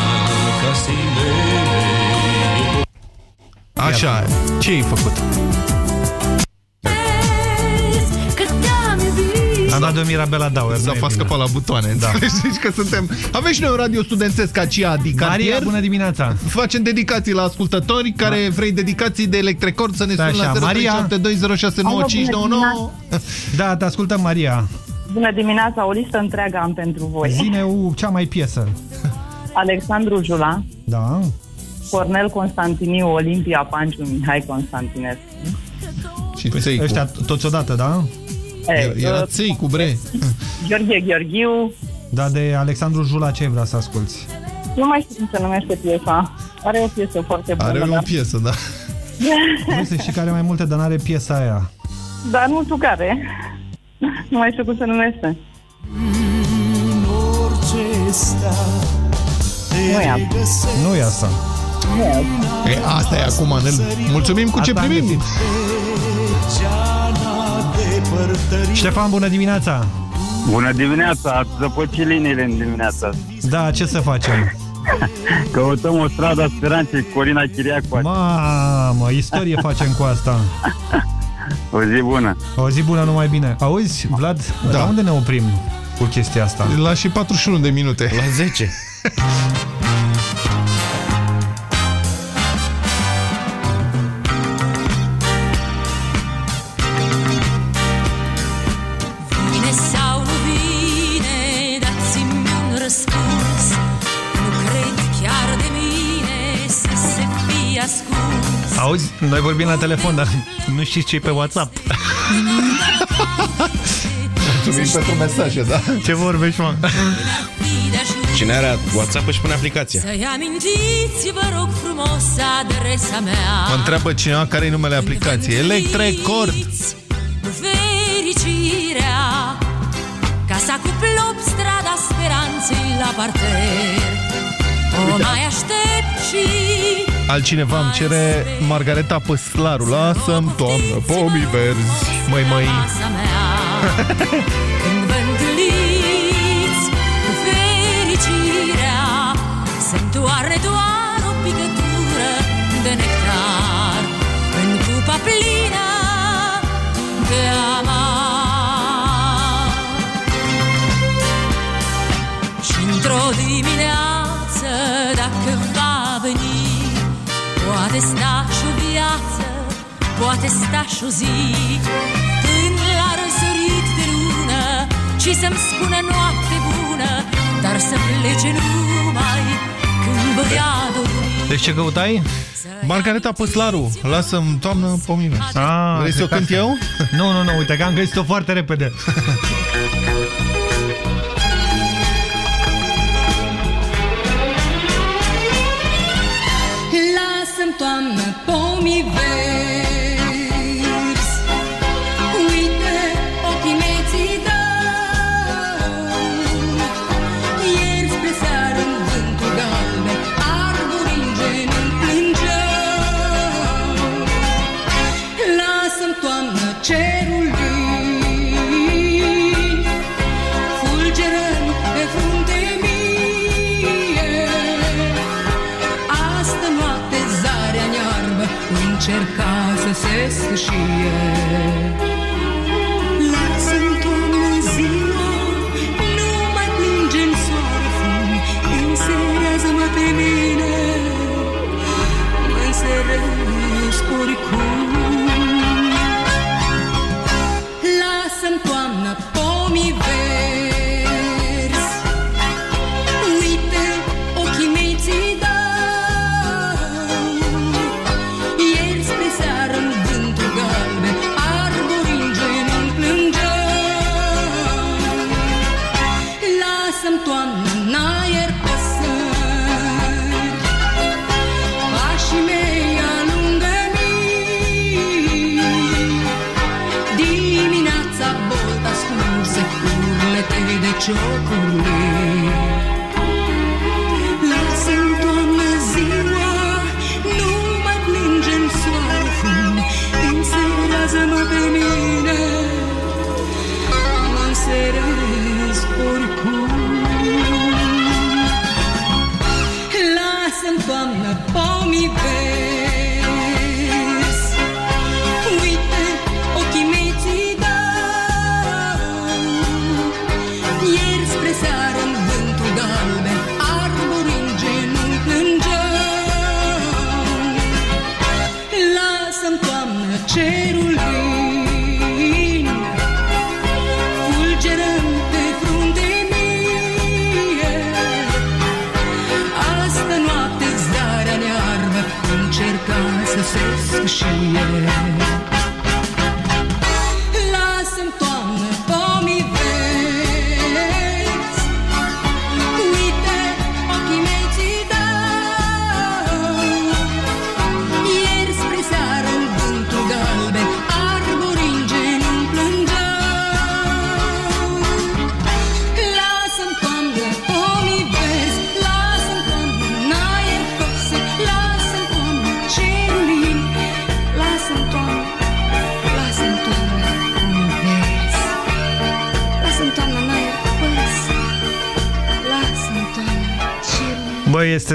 casei mele Așa, ce ai făcut? Am dat de Mirabela Dauer. S-a fost scăpat la butoane. Da. Deci că suntem... Avem și noi un radio studențesc ca Cia din Maria, cartier. bună dimineața! Facem dedicații la ascultători care vrei dedicații de electrecord să ne Stai suni așa, la Maria? 0372069599. Da, te ascultăm, Maria. Bună dimineața, o listă întreagă am pentru voi. Zine u, cea mai piesă. Alexandru Jula, Da. Cornel Constantiniu, Olimpia Panciu, Mihai Constantinescu. Și ței Ăștia toți odată, da? E, Era uh, ței cu bre. Gheorghe Gheorghiu, Da, de Alexandru Jula ce vrea să asculti? nu mai știu cum se numește piesa. Are o piesă foarte bună. Are o dar- piesă, da. Nu se știi care mai multe, dar n-are piesa aia. Dar nu știu care. Nu mai știu cum se numește. orice sta Nu e Nu e asta. E, asta e acum, Anel. Mulțumim cu ce Asta am primim. Găsit. Ștefan, bună dimineața! Bună dimineața, ați zăpăcit liniile în dimineața. Da, ce să facem? Căutăm o stradă a speranței, Corina Chiriacu. Mamă, istorie facem cu asta. O zi bună. O zi bună, numai bine. Auzi, Vlad, da. la unde ne oprim cu chestia asta? La și 41 de minute. La 10. Auzi, noi vorbim la telefon, dar nu știți ce pe WhatsApp. Mulțumim pentru mesaje, da? Ce vorbești, mă? Cine are WhatsApp își pune aplicația. Să-i amintiți, vă rog frumos, adresa mea Mă întreabă cineva care e numele aplicației. Electrecord. Fericirea Casa cu plop, strada speranței la parter O mai aștept și Altcineva îmi cere Margareta Păslaru. Lasă-mi toamnă, pomii verzi. Măi, măi. casa mea Când vă întâlniți cu fericirea Să-mi toarne doar o picătură de nectar În cupa plină de amar și într-o dimineață, poate sta și o viață, poate sta și o zi, când la răsărit de lună și să-mi spună noapte bună, dar să plece numai când vă ia dormi. Deci ce căutai? Margareta Păslaru. Lasă-mi toamnă, pomii verzi. Ah, Vrei să o cred cânt că- eu? Nu, nu, nu, uite că am găsit-o foarte repede. Lasă-mi toamnă pomii verzi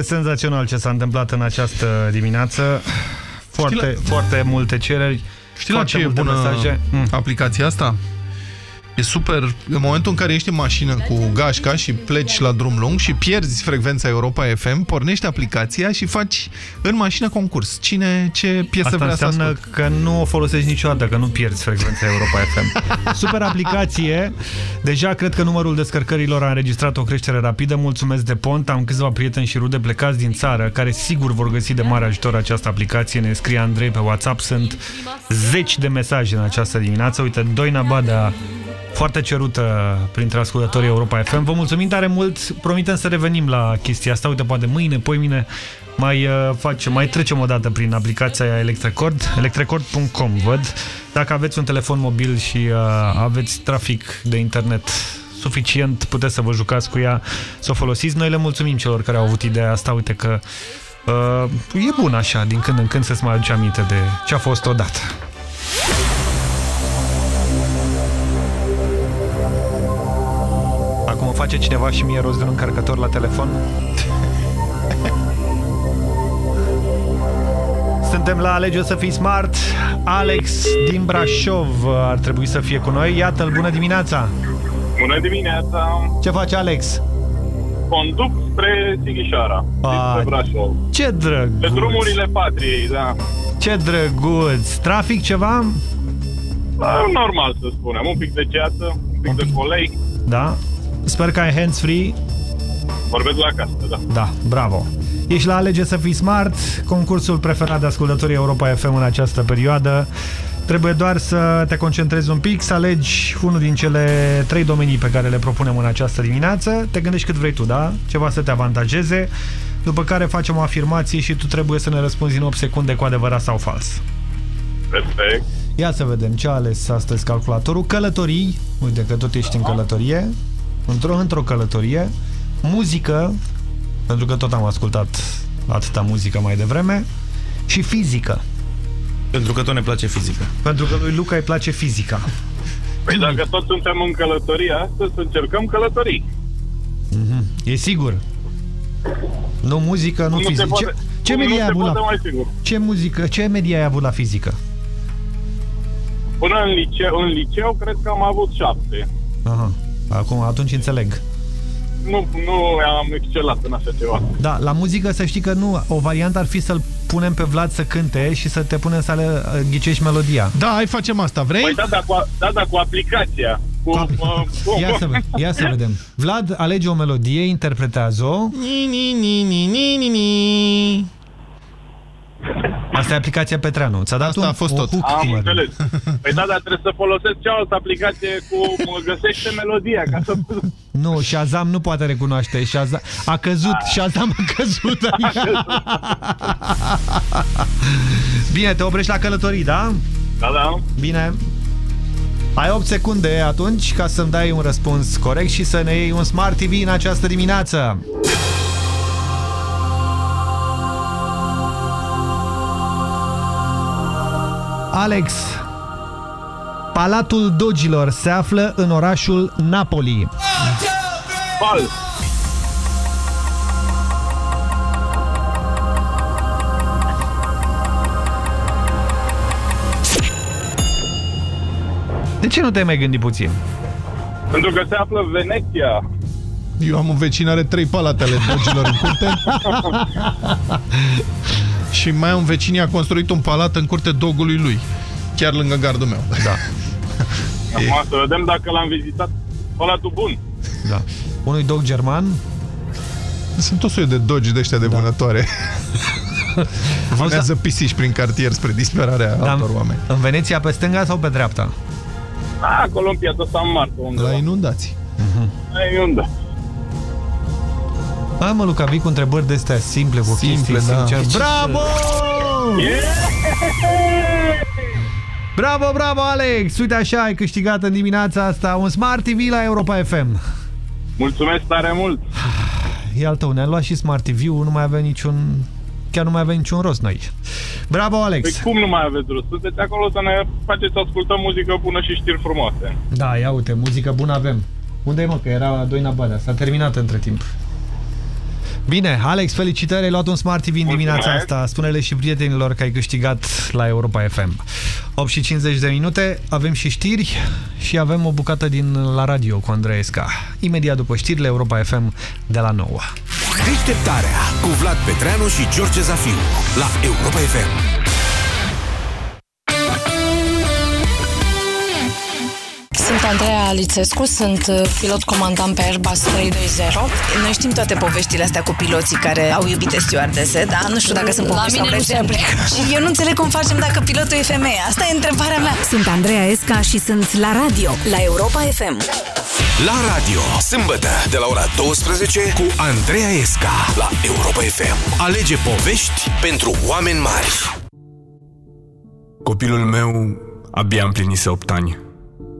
senzațional ce s-a întâmplat în această dimineață. Foarte, Știi la- foarte multe cereri. Știi la foarte ce e multe bună mesaje. Mm. aplicația asta? E super, în momentul în care ești în mașină cu gașca și pleci la drum lung și pierzi frecvența Europa FM, pornești aplicația și faci în mașină concurs. Cine, ce piesă Asta vrea să înseamnă asculte. că nu o folosești niciodată, că nu pierzi frecvența Europa FM. Super aplicație. Deja cred că numărul descărcărilor a înregistrat o creștere rapidă. Mulțumesc de pont. Am câțiva prieteni și rude plecați din țară care sigur vor găsi de mare ajutor această aplicație. Ne scrie Andrei pe WhatsApp. Sunt zeci de mesaje în această dimineață. Uite, Doina Badea foarte cerută printre ascultătorii Europa FM. Vă mulțumim tare mult. Promitem să revenim la chestia asta. Uite, poate mâine, poimine mai uh, facem, mai trecem o dată prin aplicația Electrecord, electrecord.com, văd. Dacă aveți un telefon mobil și uh, aveți trafic de internet suficient, puteți să vă jucați cu ea, să o folosiți. Noi le mulțumim celor care au avut ideea asta. Uite că uh, e bun așa, din când în când să-ți mai aduce aminte de ce a fost odată. Acum îmi face cineva și mie rost de un încărcător la telefon? Suntem la Alege să fii smart. Alex din Brașov ar trebui să fie cu noi. Iată-l, bună dimineața! Bună dimineața! Ce faci, Alex? Conduc spre Sighișoara, A, spre Brașov. Ce Pe drăguț! drumurile patriei, da. Ce drăguț! Trafic ceva? Da, Normal să spunem, un pic de ceață, un pic de colei, Da? Sper că ai hands-free. vorbesc la casă, da. Da, bravo! Ești la Alege să fii smart, concursul preferat de ascultătorii Europa FM în această perioadă. Trebuie doar să te concentrezi un pic, să alegi unul din cele trei domenii pe care le propunem în această dimineață. Te gândești cât vrei tu, da? Ceva să te avantajeze. După care facem o afirmație și tu trebuie să ne răspunzi în 8 secunde cu adevărat sau fals. Perfect. Ia să vedem ce a ales astăzi calculatorul. Călătorii, uite că tot ești în călătorie, într-o într călătorie, muzică, pentru că tot am ascultat atâta muzică mai devreme, și fizică. Pentru că tot ne place fizica. Pentru că lui Luca îi place fizica. Păi dacă toți suntem în călătorie astăzi, să încercăm călătorii. Mhm. E sigur. Nu muzică, nu Cum nu se fizică. poate- Ce, ce cum nu medie ai se avut poate la... mai sigur. Ce muzică, ce medie ai avut la fizică? Până în liceu, în liceu, cred că am avut șapte. Aha. Acum, atunci înțeleg. Nu, nu am excelat în așa ceva. Da, la muzică să știi că nu, o variantă ar fi să-l punem pe Vlad să cânte și să te punem să le uh, ghicești melodia. Da, hai facem asta, vrei? Păi da, da, cu, da, da, cu aplicația. Cu, uh, cu, Ia să, ved- ia să vedem. Vlad alege o melodie, interpretează-o. Ni, ni, ni, ni, ni, ni, ni. Asta e aplicația Petreanu. Ți-a dat Asta un, a fost o tot. hook, Am cum ar veni. înțeles. Păi da, dar trebuie să folosesc cealaltă aplicație cu mă găsește melodia ca să... Nu, Shazam nu poate recunoaște. Shazam a căzut. Shazam a căzut. Bine, te oprești la călătorii, da? Da, da. Bine. Ai 8 secunde atunci ca să-mi dai un răspuns corect și să ne iei un Smart TV în această dimineață. Alex, Palatul Dogilor se află în orașul Napoli. Fals. De ce nu te-ai mai gândit puțin? Pentru că se află Veneția. Eu am un vecin, are trei palate ale dogilor în curte. și mai am un vecin, a construit un palat în curte dogului lui. Chiar lângă gardul meu. Da. Acum să vedem dacă l-am vizitat. Palatul bun. Da. Unui dog german? Sunt tot soiul de dogi de ăștia de Da. vânătoare. Vânează pisici prin cartier spre disperarea Da, altor oameni. În Veneția pe stânga sau pe dreapta? Da, acolo în piața San Marco. Unde La inundații. La inundații. Hai mă, Luca, vii cu întrebări de astea simple, cu Simple, chestii da. sincer. Bravo! Bravo, bravo, Alex! Uite așa, ai câștigat în dimineața asta un Smart TV la Europa FM. Mulțumesc tare mult. E al tău, ne-a luat și Smart TV-ul, nu mai avea niciun... Chiar nu mai avea niciun rost noi. Bravo, Alex! Păi cum nu mai aveți rost? Sunteți acolo să ne faceți să ascultăm muzică bună și știri frumoase. Da, ia uite, muzică bună avem. Unde e, mă, că era Doina Badea? S-a terminat între timp. Bine, Alex, felicitări, ai luat un Smart TV în dimineața asta. Spune-le și prietenilor că ai câștigat la Europa FM. 8 și 50 de minute, avem și știri și avem o bucată din la radio cu Andreesca. Imediat după știrile Europa FM de la 9. Deșteptarea cu Vlad Petreanu și George Zafiu la Europa FM. Sunt Andreea Lițescu, sunt uh, pilot comandant pe Airbus 320. Noi știm toate poveștile astea cu piloții care au iubite stewardese, dar nu știu dacă sunt La povești mine sau nu se exemple. Și eu nu înțeleg cum facem dacă pilotul e femeie. Asta e întrebarea mea. Sunt Andreea Esca și sunt la radio, la Europa FM. La radio, sâmbătă, de la ora 12 cu Andreea Esca la Europa FM. Alege povești pentru oameni mari. Copilul meu abia împlinise 8 ani.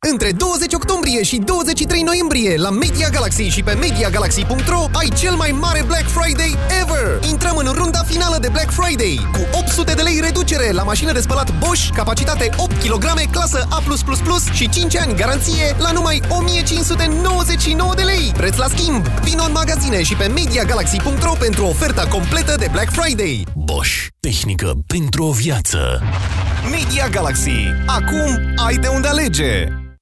Între 20 octombrie și 23 noiembrie la Media Galaxy și pe MediaGalaxy.ro ai cel mai mare Black Friday ever! Intrăm în runda finală de Black Friday cu 800 de lei reducere la mașină de spălat Bosch, capacitate 8 kg, clasă A+++ și 5 ani garanție la numai 1599 de lei. Preț la schimb! Vino în magazine și pe MediaGalaxy.ro pentru oferta completă de Black Friday. Bosch. Tehnică pentru o viață. Media Galaxy. Acum ai de unde alege!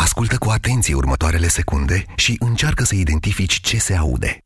Ascultă cu atenție următoarele secunde și încearcă să identifici ce se aude.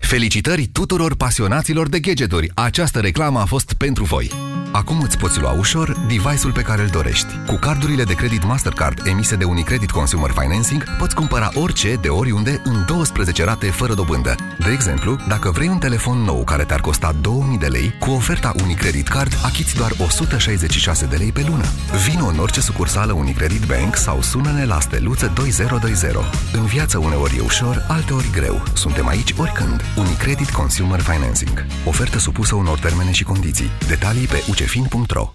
Felicitări tuturor pasionaților de gadgeturi! Această reclamă a fost pentru voi! Acum îți poți lua ușor device-ul pe care îl dorești. Cu cardurile de credit Mastercard emise de Unicredit Consumer Financing, poți cumpăra orice, de oriunde, în 12 rate fără dobândă. De exemplu, dacă vrei un telefon nou care te-ar costa 2000 de lei, cu oferta Unicredit Card achiți doar 166 de lei pe lună. Vino în orice sucursală Unicredit Bank sau sună-ne la steluță 2020. În viață uneori e ușor, alteori greu. Suntem aici oricând. Unicredit Consumer Financing. Ofertă supusă unor termene și condiții. Detalii pe ucefin.ro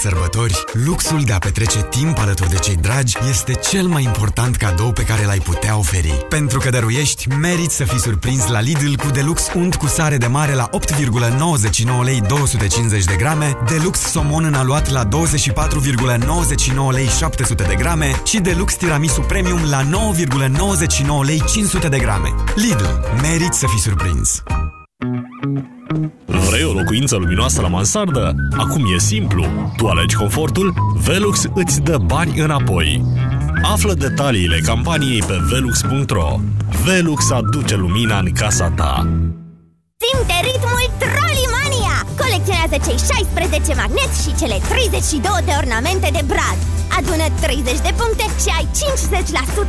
sărbători, luxul de a petrece timp alături de cei dragi este cel mai important cadou pe care l-ai putea oferi. Pentru că dăruiești, meriți să fii surprins la Lidl cu Deluxe unt cu sare de mare la 8,99 lei 250 de grame, Deluxe somon în aluat la 24,99 lei 700 de grame și Deluxe tiramisu premium la 9,99 lei 500 de grame. Lidl, meriți să fii surprins! Vrei o locuință luminoasă la mansardă? Acum e simplu. Tu alegi confortul, Velux îți dă bani înapoi. Află detaliile campaniei pe velux.ro. Velux aduce lumina în casa ta. Simte ritmul Trollimania! Colecționează cei 16 magneți și cele 32 de ornamente de brad. Adună 30 de puncte și ai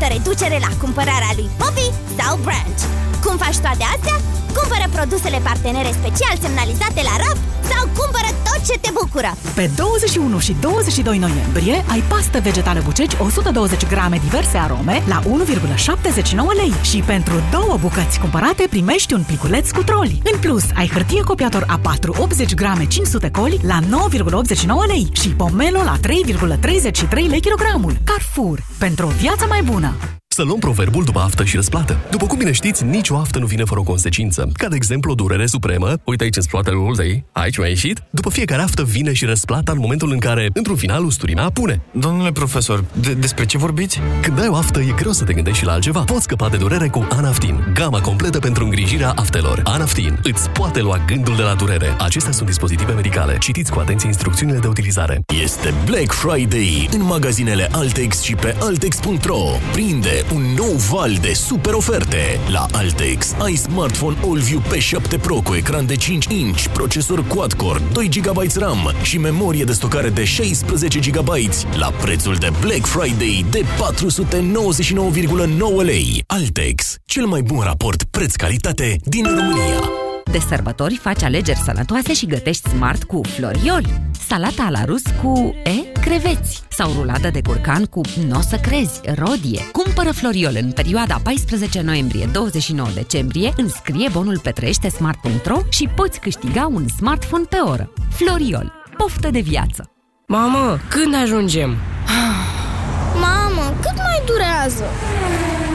50% reducere la cumpărarea lui Poppy sau Branch. Cum faci toate astea? Cumpără produsele partenere special semnalizate la RAF sau cumpără tot ce te bucură! Pe 21 și 22 noiembrie ai pastă vegetală buceci 120 grame diverse arome la 1,79 lei și pentru două bucăți cumpărate primești un pliculeț cu troli. În plus, ai hârtie copiator A4 80 grame 500 coli la 9,89 lei și pomelo la 3,33 lei kilogramul. Carrefour. Pentru o viață mai bună! Să luăm proverbul după aftă și răsplată. După cum bine știți, nicio aftă nu vine fără o consecință. Ca de exemplu o durere supremă, uite aici în spatele ultei, aici mi-a ieșit. După fiecare aftă vine și răsplata în momentul în care, într-un final, usturimea apune. Domnule profesor, de- despre ce vorbiți? Când ai o aftă, e greu să te gândești și la altceva. Poți scăpa de durere cu Anaftin, gama completă pentru îngrijirea aftelor. Anaftin îți poate lua gândul de la durere. Acestea sunt dispozitive medicale. Citiți cu atenție instrucțiunile de utilizare. Este Black Friday în magazinele Altex și pe Altex.ro. Prinde un nou val de super oferte. La Altex ai smartphone AllView P7 Pro cu ecran de 5 inch, procesor quad-core, 2 GB RAM și memorie de stocare de 16 GB la prețul de Black Friday de 499,9 lei. Altex, cel mai bun raport preț-calitate din România. De sărbători faci alegeri sănătoase și gătești smart cu Floriol. Salata la rus cu, e, creveți. Sau rulată de curcan cu, n-o să crezi, rodie. Cumpără Floriol în perioada 14 noiembrie-29 decembrie, înscrie bonul Petrește smart.ro și poți câștiga un smartphone pe oră. Floriol. Poftă de viață! Mamă, când ajungem? Mamă, cât mai durează?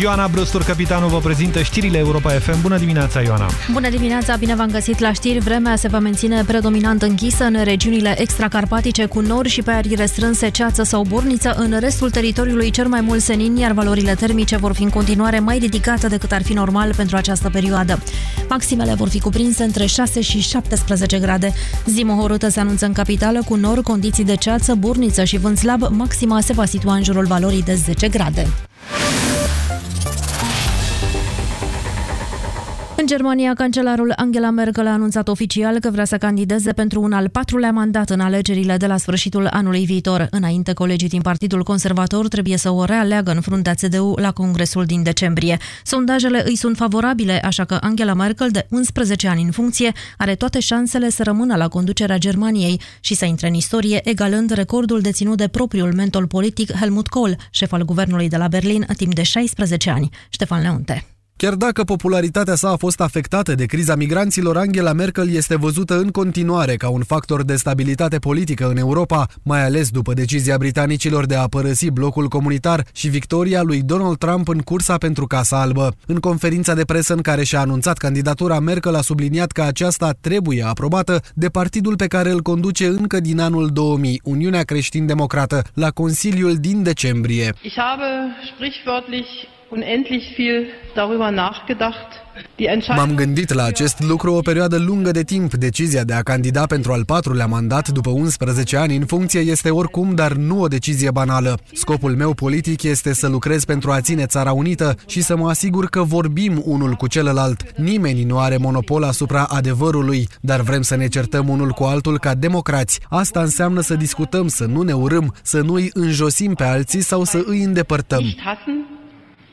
Ioana Brustur, capitanul, vă prezintă știrile Europa FM. Bună dimineața, Ioana! Bună dimineața, bine v-am găsit la știri. Vremea se va menține predominant închisă în regiunile extracarpatice cu nori și pe arii restrânse ceață sau borniță. În restul teritoriului cel mai mult senin, iar valorile termice vor fi în continuare mai ridicate decât ar fi normal pentru această perioadă. Maximele vor fi cuprinse între 6 și 17 grade. Zi mohorâtă se anunță în capitală cu nori, condiții de ceață, burniță și vânt slab. Maxima se va situa în jurul valorii de 10 grade. Germania, cancelarul Angela Merkel a anunțat oficial că vrea să candideze pentru un al patrulea mandat în alegerile de la sfârșitul anului viitor. Înainte, colegii din Partidul Conservator trebuie să o realeagă în fruntea CDU la congresul din decembrie. Sondajele îi sunt favorabile, așa că Angela Merkel, de 11 ani în funcție, are toate șansele să rămână la conducerea Germaniei și să intre în istorie, egalând recordul deținut de propriul mentor politic Helmut Kohl, șef al guvernului de la Berlin, timp de 16 ani. Ștefan Leonte. Chiar dacă popularitatea sa a fost afectată de criza migranților, Angela Merkel este văzută în continuare ca un factor de stabilitate politică în Europa, mai ales după decizia britanicilor de a părăsi blocul comunitar și victoria lui Donald Trump în cursa pentru Casa Albă. În conferința de presă în care și-a anunțat candidatura, Merkel a subliniat că aceasta trebuie aprobată de partidul pe care îl conduce încă din anul 2000, Uniunea Creștin-Democrată, la Consiliul din decembrie. Ich habe sprichwörtlich unendlich viel darüber nachgedacht. M-am gândit la acest lucru o perioadă lungă de timp. Decizia de a candida pentru al patrulea mandat după 11 ani în funcție este oricum, dar nu o decizie banală. Scopul meu politic este să lucrez pentru a ține țara unită și să mă asigur că vorbim unul cu celălalt. Nimeni nu are monopol asupra adevărului, dar vrem să ne certăm unul cu altul ca democrați. Asta înseamnă să discutăm, să nu ne urâm, să nu îi înjosim pe alții sau să îi îndepărtăm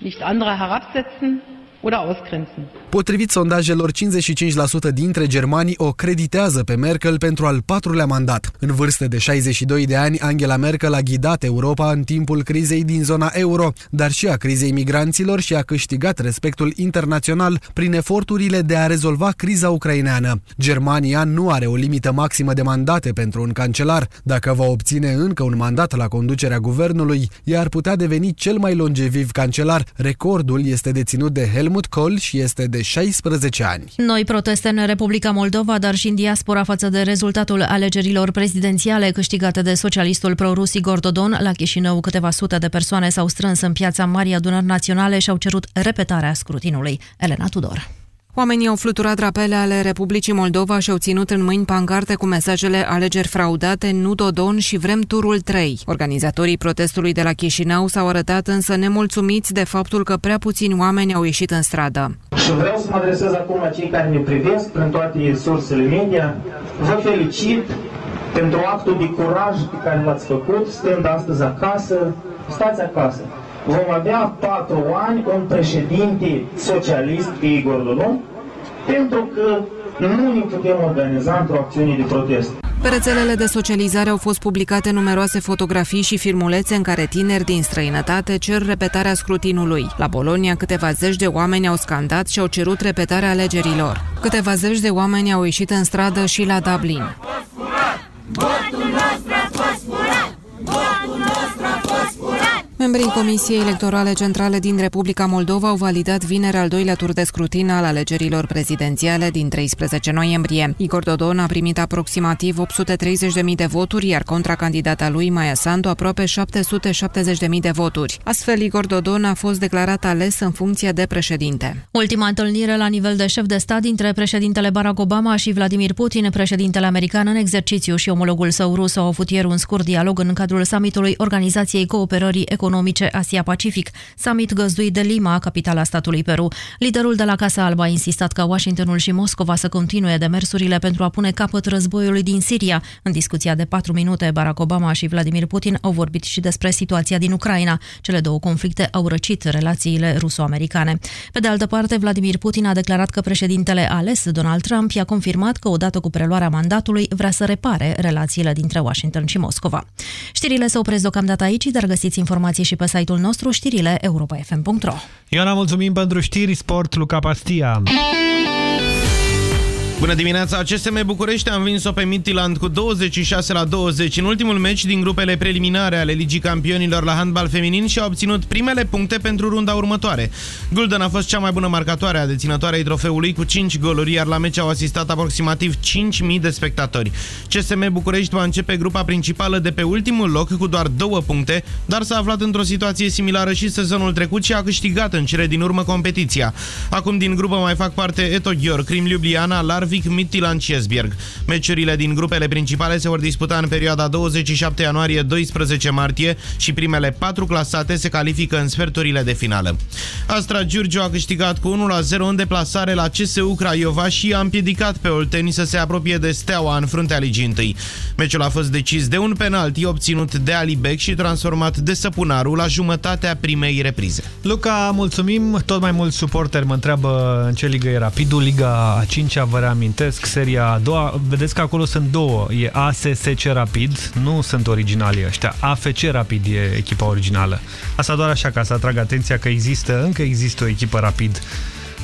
nicht andere herabsetzen oder ausgrenzen. Potrivit sondajelor, 55% dintre germani o creditează pe Merkel pentru al patrulea mandat. În vârstă de 62 de ani, Angela Merkel a ghidat Europa în timpul crizei din zona euro, dar și a crizei migranților și a câștigat respectul internațional prin eforturile de a rezolva criza ucraineană. Germania nu are o limită maximă de mandate pentru un cancelar. Dacă va obține încă un mandat la conducerea guvernului, ea ar putea deveni cel mai longeviv cancelar. Recordul este deținut de Helmut Kohl și este de 16 ani. Noi proteste în Republica Moldova, dar și în diaspora față de rezultatul alegerilor prezidențiale câștigate de socialistul prorus Igor Dodon. La Chișinău, câteva sute de persoane s-au strâns în piața Marii Adunări Naționale și au cerut repetarea scrutinului. Elena Tudor. Oamenii au fluturat drapele ale Republicii Moldova și au ținut în mâini pancarte cu mesajele alegeri fraudate, nu Dodon și vrem turul 3. Organizatorii protestului de la Chișinău s-au arătat însă nemulțumiți de faptul că prea puțini oameni au ieșit în stradă. Și vreau să mă adresez acum la cei care ne privesc prin toate sursele media. Vă felicit pentru actul de curaj pe care l-ați făcut, stând astăzi acasă. Stați acasă vom avea patru ani un președinte socialist pe Igor Dodon, pentru că nu ne putem organiza într-o acțiune de protest. Pe rețelele de socializare au fost publicate numeroase fotografii și filmulețe în care tineri din străinătate cer repetarea scrutinului. La Bolonia, câteva zeci de oameni au scandat și au cerut repetarea alegerilor. Câteva zeci de oameni au ieșit în stradă și la Dublin. Votul nostru a fost furat! Votul nostru a fost furat! Membrii Comisiei Electorale Centrale din Republica Moldova au validat vineri al doilea tur de scrutin al alegerilor prezidențiale din 13 noiembrie. Igor Dodon a primit aproximativ 830.000 de voturi, iar contracandidata lui, Maia Sandu, aproape 770.000 de voturi. Astfel, Igor Dodon a fost declarat ales în funcție de președinte. Ultima întâlnire la nivel de șef de stat dintre președintele Barack Obama și Vladimir Putin, președintele american în exercițiu și omologul său rus au avut ieri un scurt dialog în cadrul summitului Organizației Cooperării Economice Asia-Pacific, summit găzduit de Lima, capitala statului Peru. Liderul de la Casa Albă a insistat ca Washingtonul și Moscova să continue demersurile pentru a pune capăt războiului din Siria. În discuția de patru minute, Barack Obama și Vladimir Putin au vorbit și despre situația din Ucraina. Cele două conflicte au răcit relațiile ruso-americane. Pe de altă parte, Vladimir Putin a declarat că președintele ales, Donald Trump, i-a confirmat că odată cu preluarea mandatului vrea să repare relațiile dintre Washington și Moscova. Știrile se opresc deocamdată aici, dar găsiți informații și pe site-ul nostru știrile europa.fm.ro Ioana, mulțumim pentru știri, sport, Luca Pastia. Bună dimineața! CSM București a învins-o pe Midtjylland cu 26 la 20 în ultimul meci din grupele preliminare ale Ligii Campionilor la handbal feminin și a obținut primele puncte pentru runda următoare. Gulden a fost cea mai bună marcatoare a deținătoarei trofeului cu 5 goluri, iar la meci au asistat aproximativ 5.000 de spectatori. CSM București va începe grupa principală de pe ultimul loc cu doar două puncte, dar s-a aflat într-o situație similară și sezonul trecut și a câștigat în cele din urmă competiția. Acum din grupă mai fac parte Eto Ghior, Crim Ljubljana, Lar Larvik, Midtjylland și Esbjerg. Meciurile din grupele principale se vor disputa în perioada 27 ianuarie-12 martie și primele patru clasate se califică în sferturile de finală. Astra Giurgiu a câștigat cu 1-0 în deplasare la CSU Craiova și a împiedicat pe Olteni să se apropie de Steaua în fruntea ligii întâi. Meciul a fost decis de un penalti obținut de Ali Beck și transformat de Săpunaru la jumătatea primei reprize. Luca, mulțumim. Tot mai mulți suporteri mă întreabă în ce ligă e Rapidul. Liga a 5-a, vă reamintesc, seria a doua. Vedeți că acolo sunt două. E ASSC Rapid, nu sunt originali ăștia. AFC Rapid e echipa originală. Asta doar așa ca să atrag atenția că există, încă există o echipă Rapid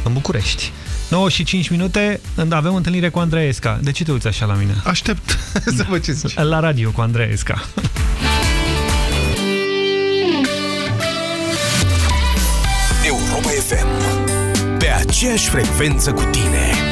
în București. 9 și 5 minute, avem întâlnire cu Andreea Esca. De ce te uiți așa la mine? Aștept să vă ce zici. La radio cu Andreea Esca. Europa FM. Pe aceeași frecvență cu tine.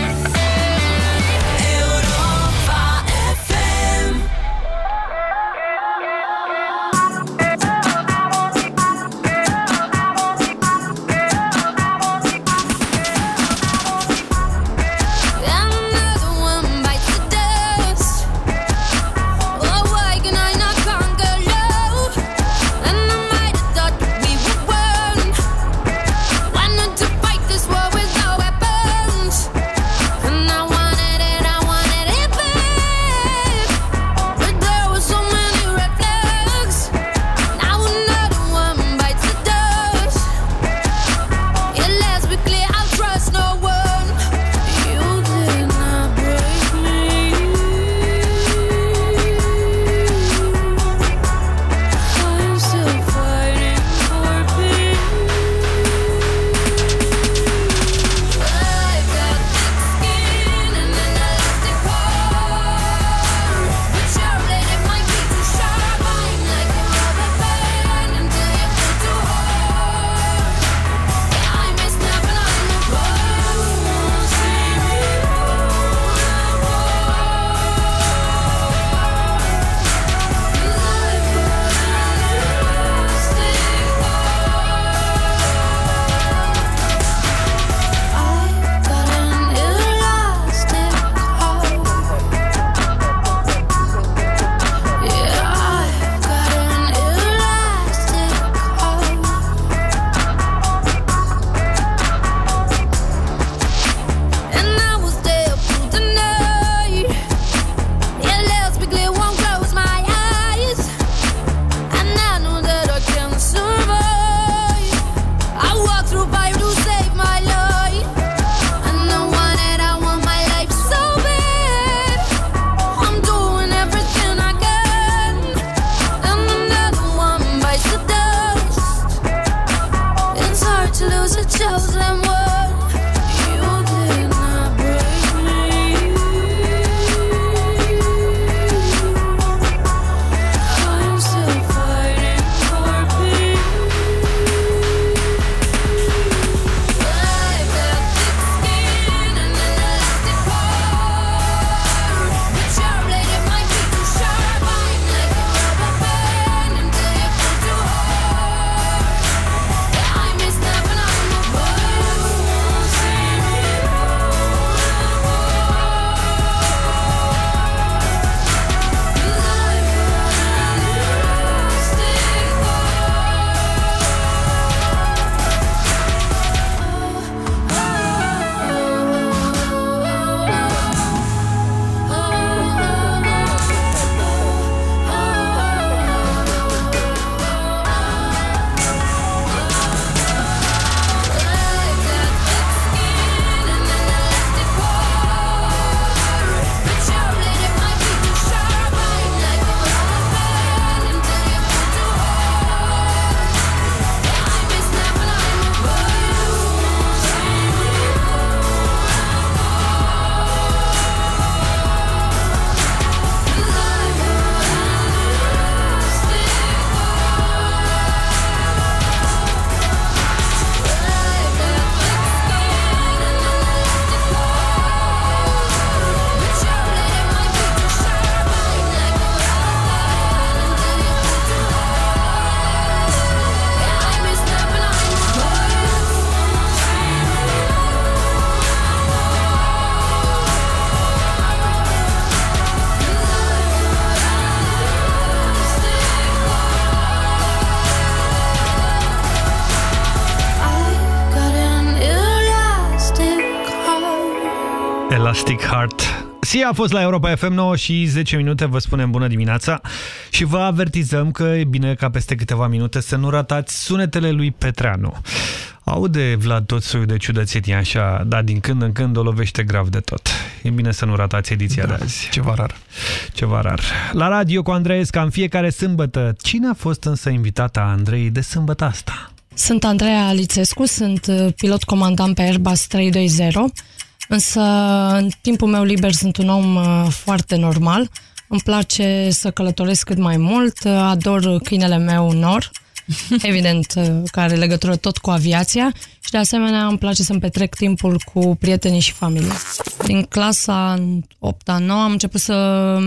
Sia a fost la Europa FM 9 și 10 minute, vă spunem bună dimineața și vă avertizăm că e bine ca peste câteva minute să nu ratați sunetele lui Petreanu. Aude Vlad tot soiul de ciudățenii așa, dar din când în când o lovește grav de tot. E bine să nu ratați ediția da, de azi. Ceva rar. Ceva rar. La radio cu Andreesca în fiecare sâmbătă. Cine a fost însă invitata Andrei de sâmbătă asta? Sunt Andreea Alicescu, sunt uh, pilot comandant pe Airbus 320, însă în timpul meu liber sunt un om uh, foarte normal. Îmi place să călătoresc cât mai mult, uh, ador câinele meu Nor, evident, care are legătură tot cu aviația și de asemenea îmi place să-mi petrec timpul cu prietenii și familie. Din clasa 8-a 9 am început să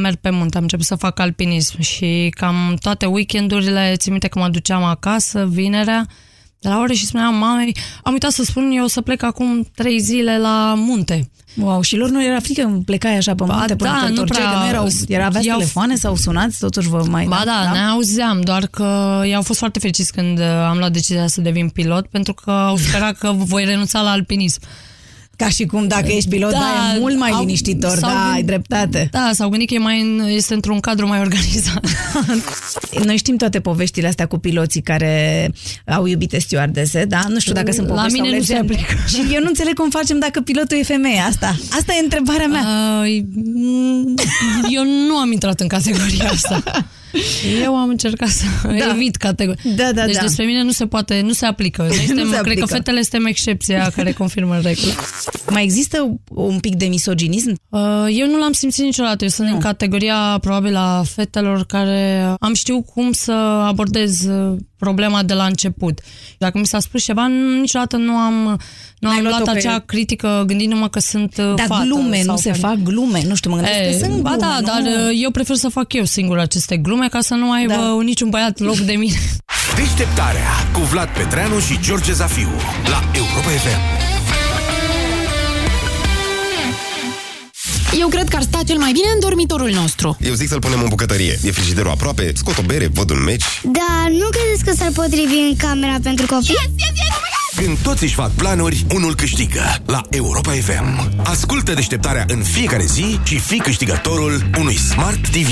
merg pe munte, am început să fac alpinism și cam toate weekendurile, țin minte că mă duceam acasă, vinerea, de la ore și spuneam mamei, am uitat să spun, eu o să plec acum trei zile la munte. Wow, și lor nu era frică, plecai așa pe munte ba, până da, nu prea, că nu erau, era aveați i-au- telefoane sau sunați, totuși vă mai... Ba da, da? ne auzeam, doar că ei au fost foarte fericiți când uh, am luat decizia să devin pilot, pentru că au sperat că voi renunța la alpinism. Ca și cum dacă ești pilot, da, e mult mai liniștitor, s-au da, gândit- ai dreptate. Da, s-au gândit că e mai în, este într-un cadru mai organizat. Noi știm toate poveștile astea cu piloții care au iubite stewardese, da? Nu știu dacă sunt La povești mine sau nu se legende. aplică. Și eu nu înțeleg cum facem dacă pilotul e femeie asta. Asta e întrebarea mea. Uh, eu nu am intrat în categoria asta. Eu am încercat să Da. evit categoria. Da, da, deci da. despre mine nu se poate, nu se aplică. Noi suntem, se cred aplică. că fetele suntem excepția care confirmă regula. Mai există un pic de misoginism? Uh, eu nu l-am simțit niciodată. Eu sunt în categoria probabil a fetelor care am știut cum să abordez uh, problema de la început. Dacă mi s-a spus ceva, n- niciodată nu am, nu am luat-o luat pe- acea critică gândindu-mă că sunt uh, Dar fată. glume, sau nu se că- fac glume. Nu știu, mă gândesc că sunt ba glume, da, nu? dar uh, eu prefer să fac eu singur aceste glume ca să nu aibă Da. niciun băiat loc de mine. Deșteptarea cu Vlad Petreanu și George Zafiu la Europa FM. Eu cred că ar sta cel mai bine în dormitorul nostru. Eu zic să-l punem în bucătărie. E frigiderul aproape, scot o bere, văd un meci. Da, nu credeți că s-ar potrivi în camera pentru copii? Când toți își fac planuri, unul câștigă la Europa FM. Ascultă deșteptarea în fiecare zi și fii câștigătorul unui Smart TV.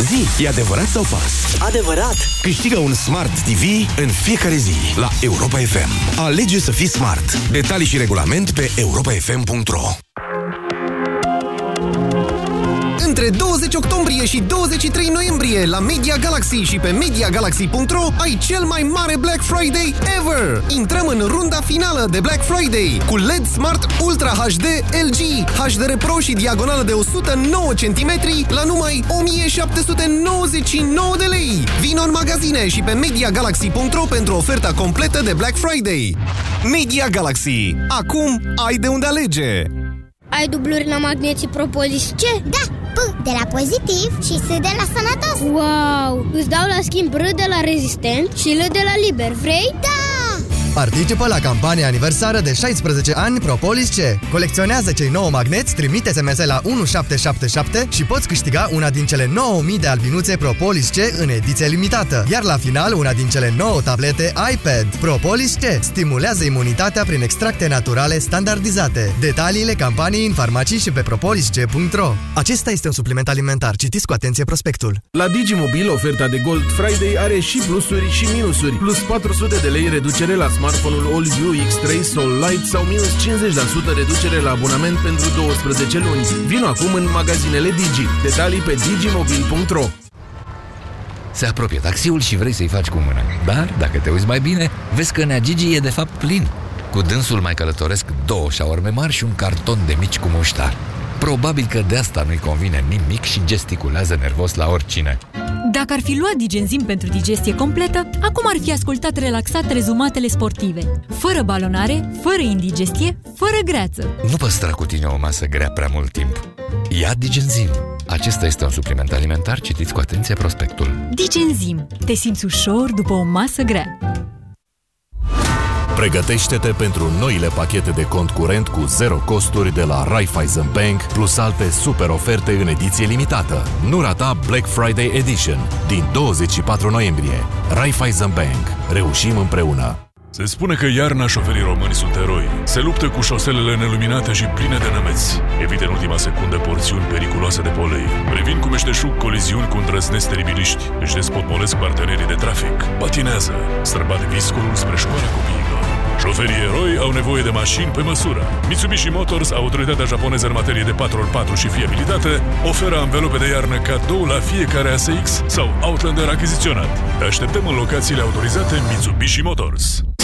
Zi, e adevărat sau fals? Adevărat! Câștigă un Smart TV în fiecare zi la Europa FM. Alege să fii smart. Detalii și regulament pe europafm.ro Între 20 octombrie și 23 noiembrie la Media Galaxy și pe MediaGalaxy.ro ai cel mai mare Black Friday ever! Intrăm în runda finală de Black Friday cu LED Smart Ultra HD LG, HDR Pro și diagonală de 109 cm la numai 1799 de lei. Vino în magazine și pe MediaGalaxy.ro pentru oferta completă de Black Friday. Media Galaxy. Acum ai de unde alege! Ai dubluri la magneții Propolis C? Da, P de la pozitiv și S de la sănătos Wow! Îți dau la schimb R de la rezistent și L de la liber, vrei? Da! Participă la campania aniversară de 16 ani Propolis C. Colecționează cei 9 magneți, trimite SMS la 1777 și poți câștiga una din cele 9000 de albinuțe Propolis C în ediție limitată. Iar la final, una din cele 9 tablete iPad. Propolis C stimulează imunitatea prin extracte naturale standardizate. Detaliile campaniei în farmacii și pe propolisc.ro Acesta este un supliment alimentar. Citiți cu atenție prospectul. La Digimobil, oferta de Gold Friday are și plusuri și minusuri. Plus 400 de lei reducere la smartphone-ul AllView X3 Soul Lite sau minus 50% reducere la abonament pentru 12 luni. Vino acum în magazinele Digi. Detalii pe digimobil.ro Se apropie taxiul și vrei să-i faci cu mâna. Dar, dacă te uiți mai bine, vezi că Nea Gigi e de fapt plin. Cu dânsul mai călătoresc două șaorme mari și un carton de mici cu muștar. Probabil că de asta nu-i convine nimic și gesticulează nervos la oricine. Dacă ar fi luat Digenzim pentru digestie completă, acum ar fi ascultat relaxat rezumatele sportive. Fără balonare, fără indigestie, fără greață. Nu păstra cu tine o masă grea prea mult timp. Ia Digenzim. Acesta este un supliment alimentar, citiți cu atenție prospectul. Digenzim. Te simți ușor după o masă grea. Pregătește-te pentru noile pachete de cont curent cu zero costuri de la Raiffeisen Bank, plus alte super oferte în ediție limitată. Nu rata Black Friday Edition din 24 noiembrie. Raiffeisen Bank. Reușim împreună! Se spune că iarna șoferii români sunt eroi. Se luptă cu șoselele neluminate și pline de nămeți. Evită în ultima secundă porțiuni periculoase de polei. Previn cu meșteșug coliziuni cu îndrăzneți teribiliști. Își despotmolesc partenerii de trafic. Patinează. Străbat viscolul spre școala copiilor. Șoferii eroi au nevoie de mașini pe măsură. Mitsubishi Motors, autoritatea japoneză în materie de 4x4 și fiabilitate, oferă anvelope de iarnă cadou la fiecare ASX sau Outlander achiziționat. Te așteptăm în locațiile autorizate Mitsubishi Motors.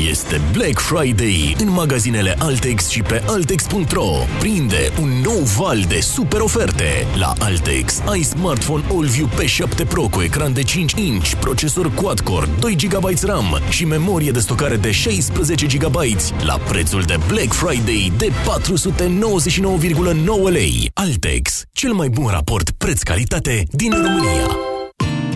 Este Black Friday în magazinele Altex și pe Altex.ro. Prinde un nou val de super oferte. La Altex ai smartphone AllView P7 Pro cu ecran de 5 inch, procesor quad-core, 2 GB RAM și memorie de stocare de 16 GB la prețul de Black Friday de 499,9 lei. Altex, cel mai bun raport preț-calitate din România.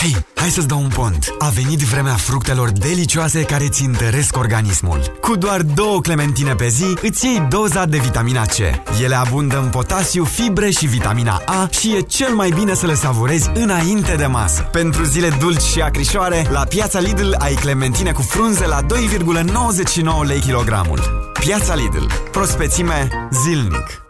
Hei, hai să-ți dau un pont! A venit vremea fructelor delicioase care ți întăresc organismul. Cu doar două clementine pe zi, îți iei doza de vitamina C. Ele abundă în potasiu, fibre și vitamina A și e cel mai bine să le savurezi înainte de masă. Pentru zile dulci și acrișoare, la piața Lidl ai clementine cu frunze la 2,99 lei kilogramul. Piața Lidl. Prospețime zilnic.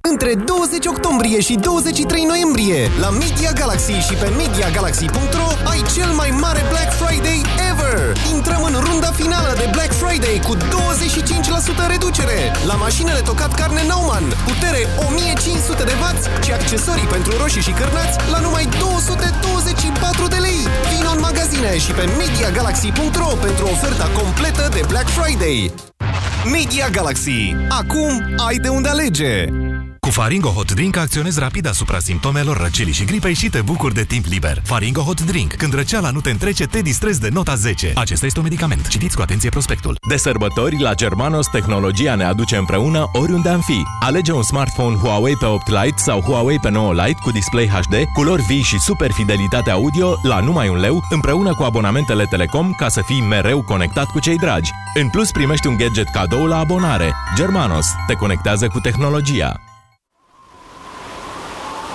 Între 20 octombrie și 23 noiembrie, la Media Galaxy și pe MediaGalaxy.ro ai cel mai mare Black Friday ever! Intrăm în runda finală de Black Friday cu 25% reducere la mașinile tocat carne Nauman, putere 1500 de W și accesorii pentru roșii și cârnați la numai 224 de lei. Vino în magazine și pe MediaGalaxy.ro pentru oferta completă de Black Friday. Media Galaxy. Acum ai de unde alege! Cu Faringo Hot Drink acționezi rapid asupra simptomelor răcelii și gripei și te bucuri de timp liber. Faringo Hot Drink. Când răceala nu te întrece, te distrezi de nota 10. Acesta este un medicament. Citiți cu atenție prospectul. De sărbători, la Germanos, tehnologia ne aduce împreună oriunde am fi. Alege un smartphone Huawei pe 8 Lite sau Huawei pe 9 Lite cu display HD, culori vii și super fidelitate audio la numai un leu, împreună cu abonamentele Telecom ca să fii mereu conectat cu cei dragi. În plus, primești un gadget cadou la abonare. Germanos. Te conectează cu tehnologia.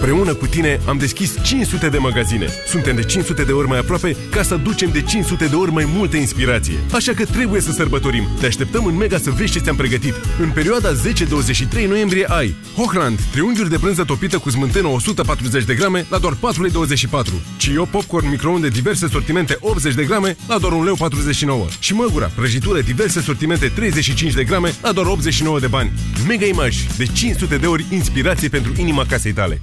Împreună cu tine am deschis 500 de magazine. Suntem de 500 de ori mai aproape ca să ducem de 500 de ori mai multă inspirație. Așa că trebuie să sărbătorim. Te așteptăm în Mega să vezi ce ți-am pregătit. În perioada 10-23 noiembrie ai Hochland, triunghiuri de brânză topită cu smântână 140 de grame la doar 4,24 lei. Cio Popcorn microunde diverse sortimente 80 de grame la doar 1,49 lei. Și Măgura, prăjitură diverse sortimente 35 de grame la doar 89 de bani. Mega Image, de 500 de ori inspirație pentru inima casei tale.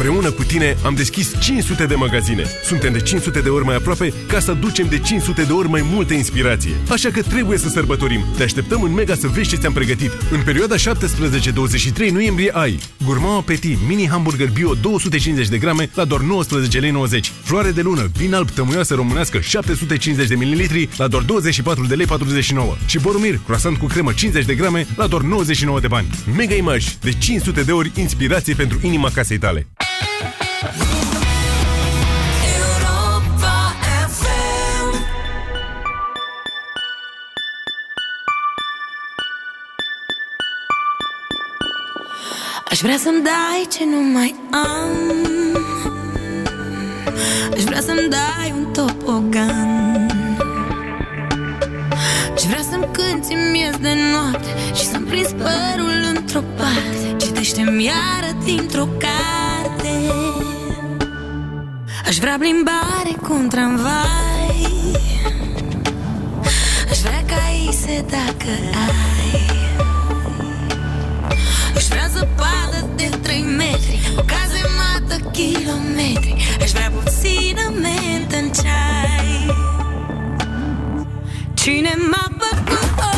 Împreună cu tine am deschis 500 de magazine. Suntem de 500 de ori mai aproape ca să ducem de 500 de ori mai multă inspirație. Așa că trebuie să sărbătorim. Te așteptăm în Mega să vezi ce ți-am pregătit. În perioada 17-23 noiembrie ai Gourmand Petit Mini Hamburger Bio 250 de grame la doar 19 lei 90. Floare de lună, vin alb tămâioasă românească 750 de ml la doar 24 de lei 49. Și Borumir, croissant cu cremă 50 de grame la doar 99 de bani. Mega Image, de 500 de ori inspirație pentru inima casei tale. Aș vrea să-mi dai ce nu mai am. Aș vrea să-mi dai un topogan. Aș vrea să-mi cânti miez de noapte Și să-mi prins părul într-o parte Citește-mi iară dintr-o carte. Aș vrea plimbare cu un tramvai. Aș vrea ca se dacă ai. Aș vrea zăpadă de 3 metri O cazemată kilometri. Aș vrea puțină mentă în ceai. Cine m-a făcut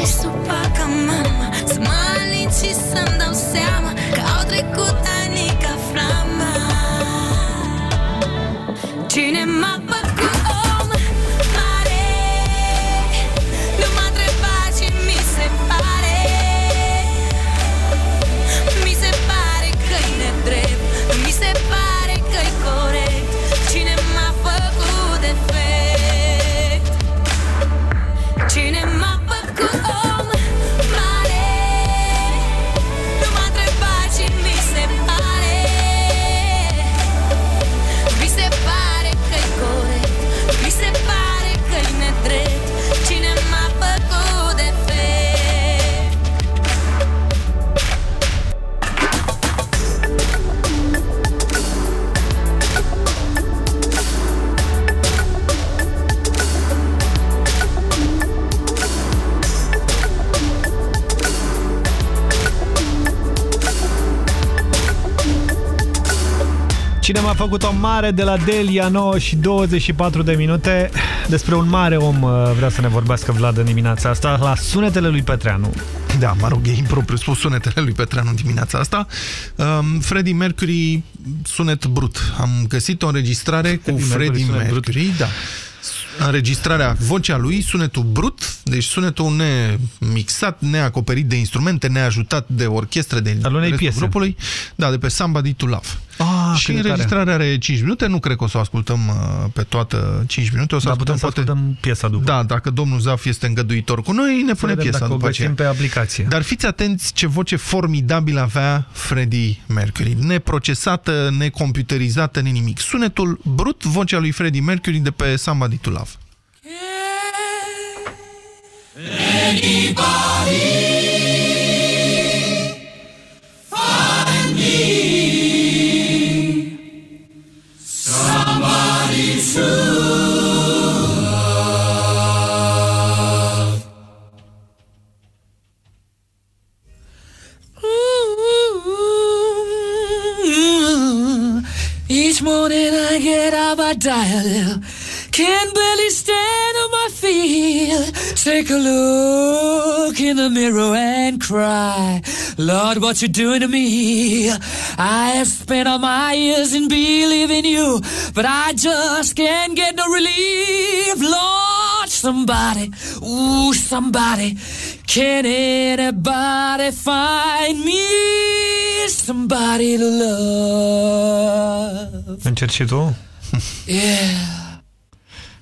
încălzești supa ca mama. Să mă alin și să-mi dau seama Că au trecut mare de la Delia 9 și 24 de minute. Despre un mare om uh, vrea să ne vorbească Vlad în dimineața asta La sunetele lui Petreanu. Da, mă rog, e impropriu spus sunetele lui Petreanu în dimineața asta. Um, Freddie Mercury, sunet brut. Am găsit o înregistrare cu Freddie Mercury, Mercury da. Înregistrarea, vocea lui, sunetul brut, deci sunetul nemixat, neacoperit de instrumente, neajutat de orchestră, de Al unei piese. grupului, da, de pe Somebody to Love. Ah, și înregistrarea are 5 minute, nu cred că o să o ascultăm uh, pe toată 5 minute, o să Dar ascultăm, putem să poate... ascultăm piesa după. Da, dacă domnul Zaf este îngăduitor cu noi, ne pune Vedem piesa dacă o după găsim aceea. pe aplicație. Dar fiți atenți ce voce formidabilă avea Freddie Mercury. Neprocesată, necomputerizată, nimic. Sunetul brut, vocea lui Freddie Mercury de pe Somebody to Love. Anybody Each morning I get up, I dial. Can't barely stand feet. Take a look in the mirror and cry. Lord, what you doing to me? I have spent all my years in believing you, but I just can't get no relief. Lord, somebody, ooh, somebody, can anybody find me somebody to love? Încerci și tu? Yeah.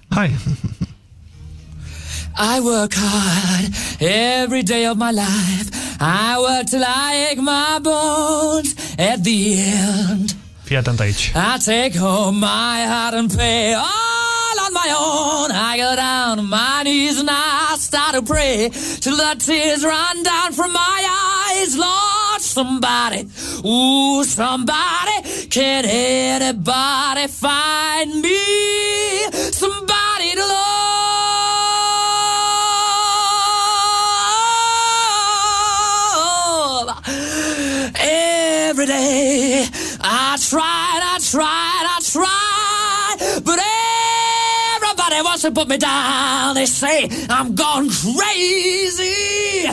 Hai. I work hard every day of my life. I work till I ache my bones at the end. Fii atent aici. I take home my heart and pay all on my own. I go down on my knees and I start to pray till the tears run down from my eyes. Lord, somebody, ooh, somebody, can anybody find me wants to put me down. They say I'm gone crazy.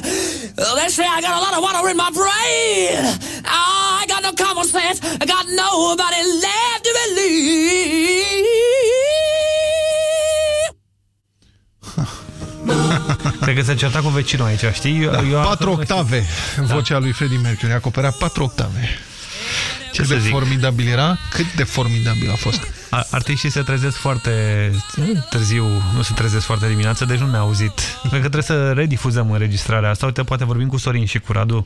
They say I got a lot of water in my brain. Oh, I got no common sense. I got nobody left to believe. Cred că se certa cu vecinul aici, știi? Eu, Da, eu patru octave vocea lui Freddie Mercury. Acoperea patru octave. Ce să de zic? formidabil era? Cât de formidabil a fost. A- Artiștii se trezesc foarte târziu, nu se trezesc foarte dimineață, deci nu ne-a auzit. Cred că trebuie să redifuzăm înregistrarea asta. Uite, poate vorbim cu Sorin și cu Radu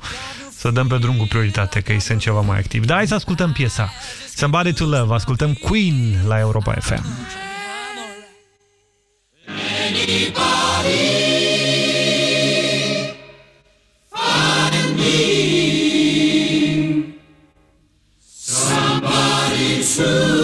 să dăm pe drum cu prioritate, că ei sunt ceva mai activi. Dar hai să ascultăm piesa. Somebody to Love. Ascultăm Queen la Europa FM. Anybody somebody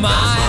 my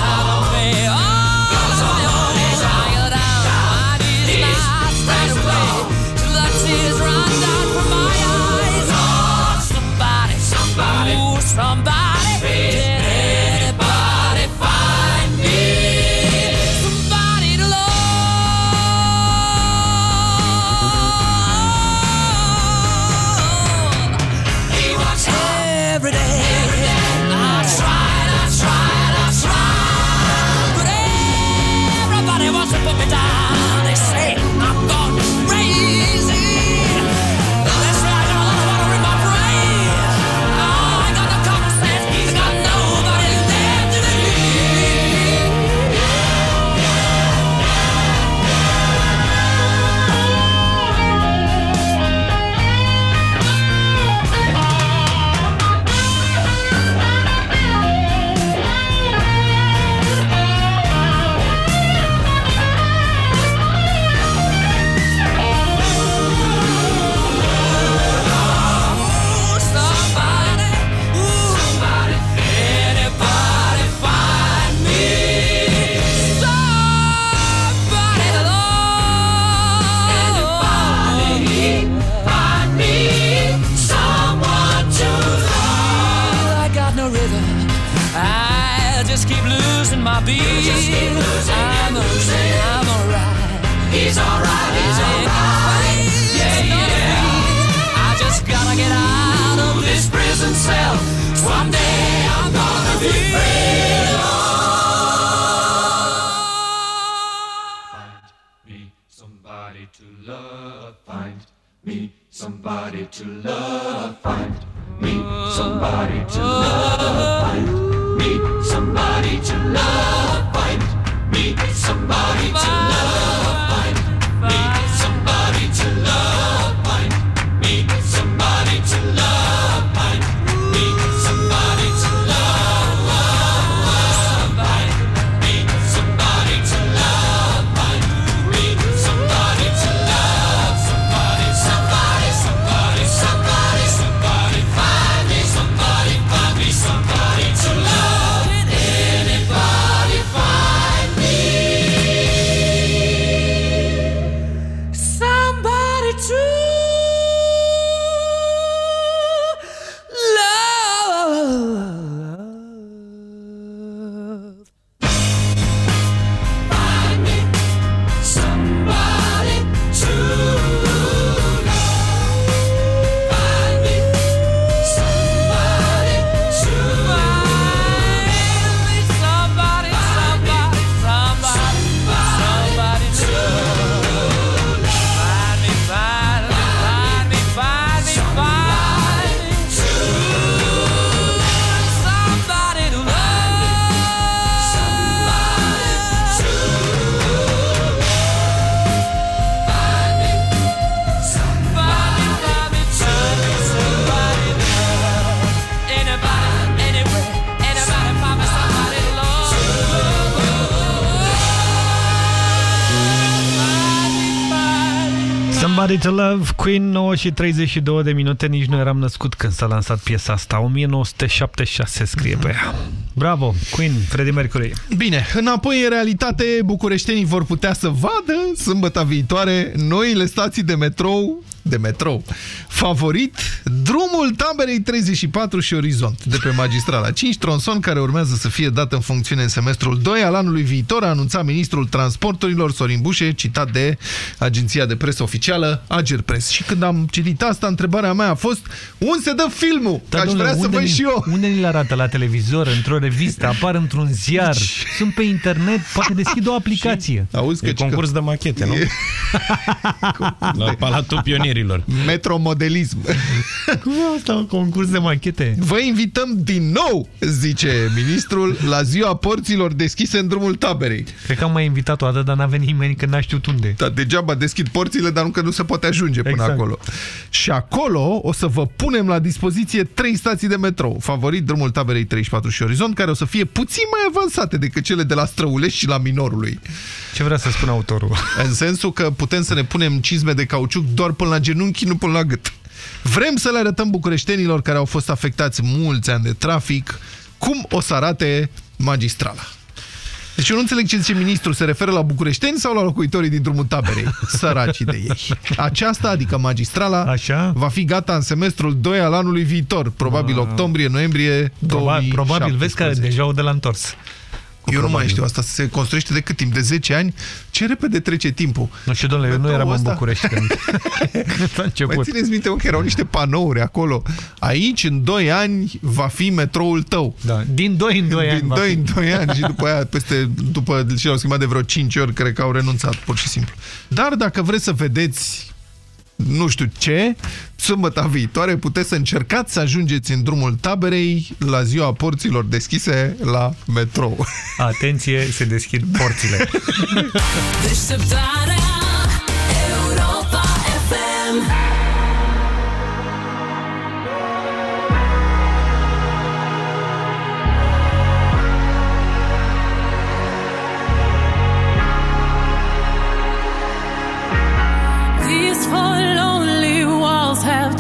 to Love, Queen, 9 și 32 de minute, nici nu eram născut când s-a lansat piesa asta, 1976 scrie pe ea. Bravo, Queen, Freddie Mercury. Bine, înapoi în realitate, bucureștenii vor putea să vadă sâmbătă viitoare noile stații de metrou de metrou. Favorit, drumul taberei 34 și Orizont, de pe magistrala 5, tronson care urmează să fie dat în funcțiune în semestrul 2 al anului viitor, a anunțat ministrul transporturilor Sorin Bușe, citat de agenția de presă oficială Agerpres. Și când am citit asta, întrebarea mea a fost, unde se dă filmul? Da, Că aș domnule, vrea să unde văd ni- și eu. Unde ni le arată la televizor, într-o revistă, apar într-un ziar, sunt pe internet, poate deschid o aplicație. Auzi E concurs de machete, nu? La Palatul Pionierilor. Metromodelism. Cum e asta, un concurs de machete? Vă invităm din nou, zice ministrul, la ziua porților deschise în drumul taberei. Cred că am mai invitat o dată, dar n-a venit nimeni că n-a știut unde. Da, degeaba deschid porțile, dar încă nu se poate ajunge până Exact. acolo. Și acolo o să vă punem la dispoziție trei stații de metrou. Favorit drumul taberei 34 și Orizont, care o să fie puțin mai avansate decât cele de la Străulești și la Minorului. Ce vrea să spună autorul? În sensul că putem să ne punem cizme de cauciuc doar până la genunchi, nu până la gât. Vrem să le arătăm bucureștenilor care au fost afectați mulți ani de trafic cum o să arate magistrala. Deci eu nu înțeleg ce zice ministrul, se referă la bucureșteni sau la locuitorii din drumul taberei? Săracii de ei. Aceasta, adică magistrala, Așa? va fi gata în semestrul 2 al anului viitor, probabil octombrie-noiembrie Probabil, 2017. probabil, vezi că deja au de la întors. Eu nu mai știu, asta se construiește de cât timp? De 10 ani? Ce repede trece timpul? Nu știu, domnule, eu nu Metroul eram în ăsta? București când, când a început. Mai țineți minte mă, că erau niște panouri acolo. Aici, în 2 ani, va fi metroul tău. Da, din 2 în 2 ani Din va 2 fi. în 2 ani și după aia, peste, după ce l-au schimbat de vreo 5 ori, cred că au renunțat, pur și simplu. Dar dacă vreți să vedeți nu știu ce, sâmbătă viitoare puteți să încercați să ajungeți în drumul taberei la ziua porților deschise la metrou. Atenție, se deschid porțile. Deșteptarea Europa FM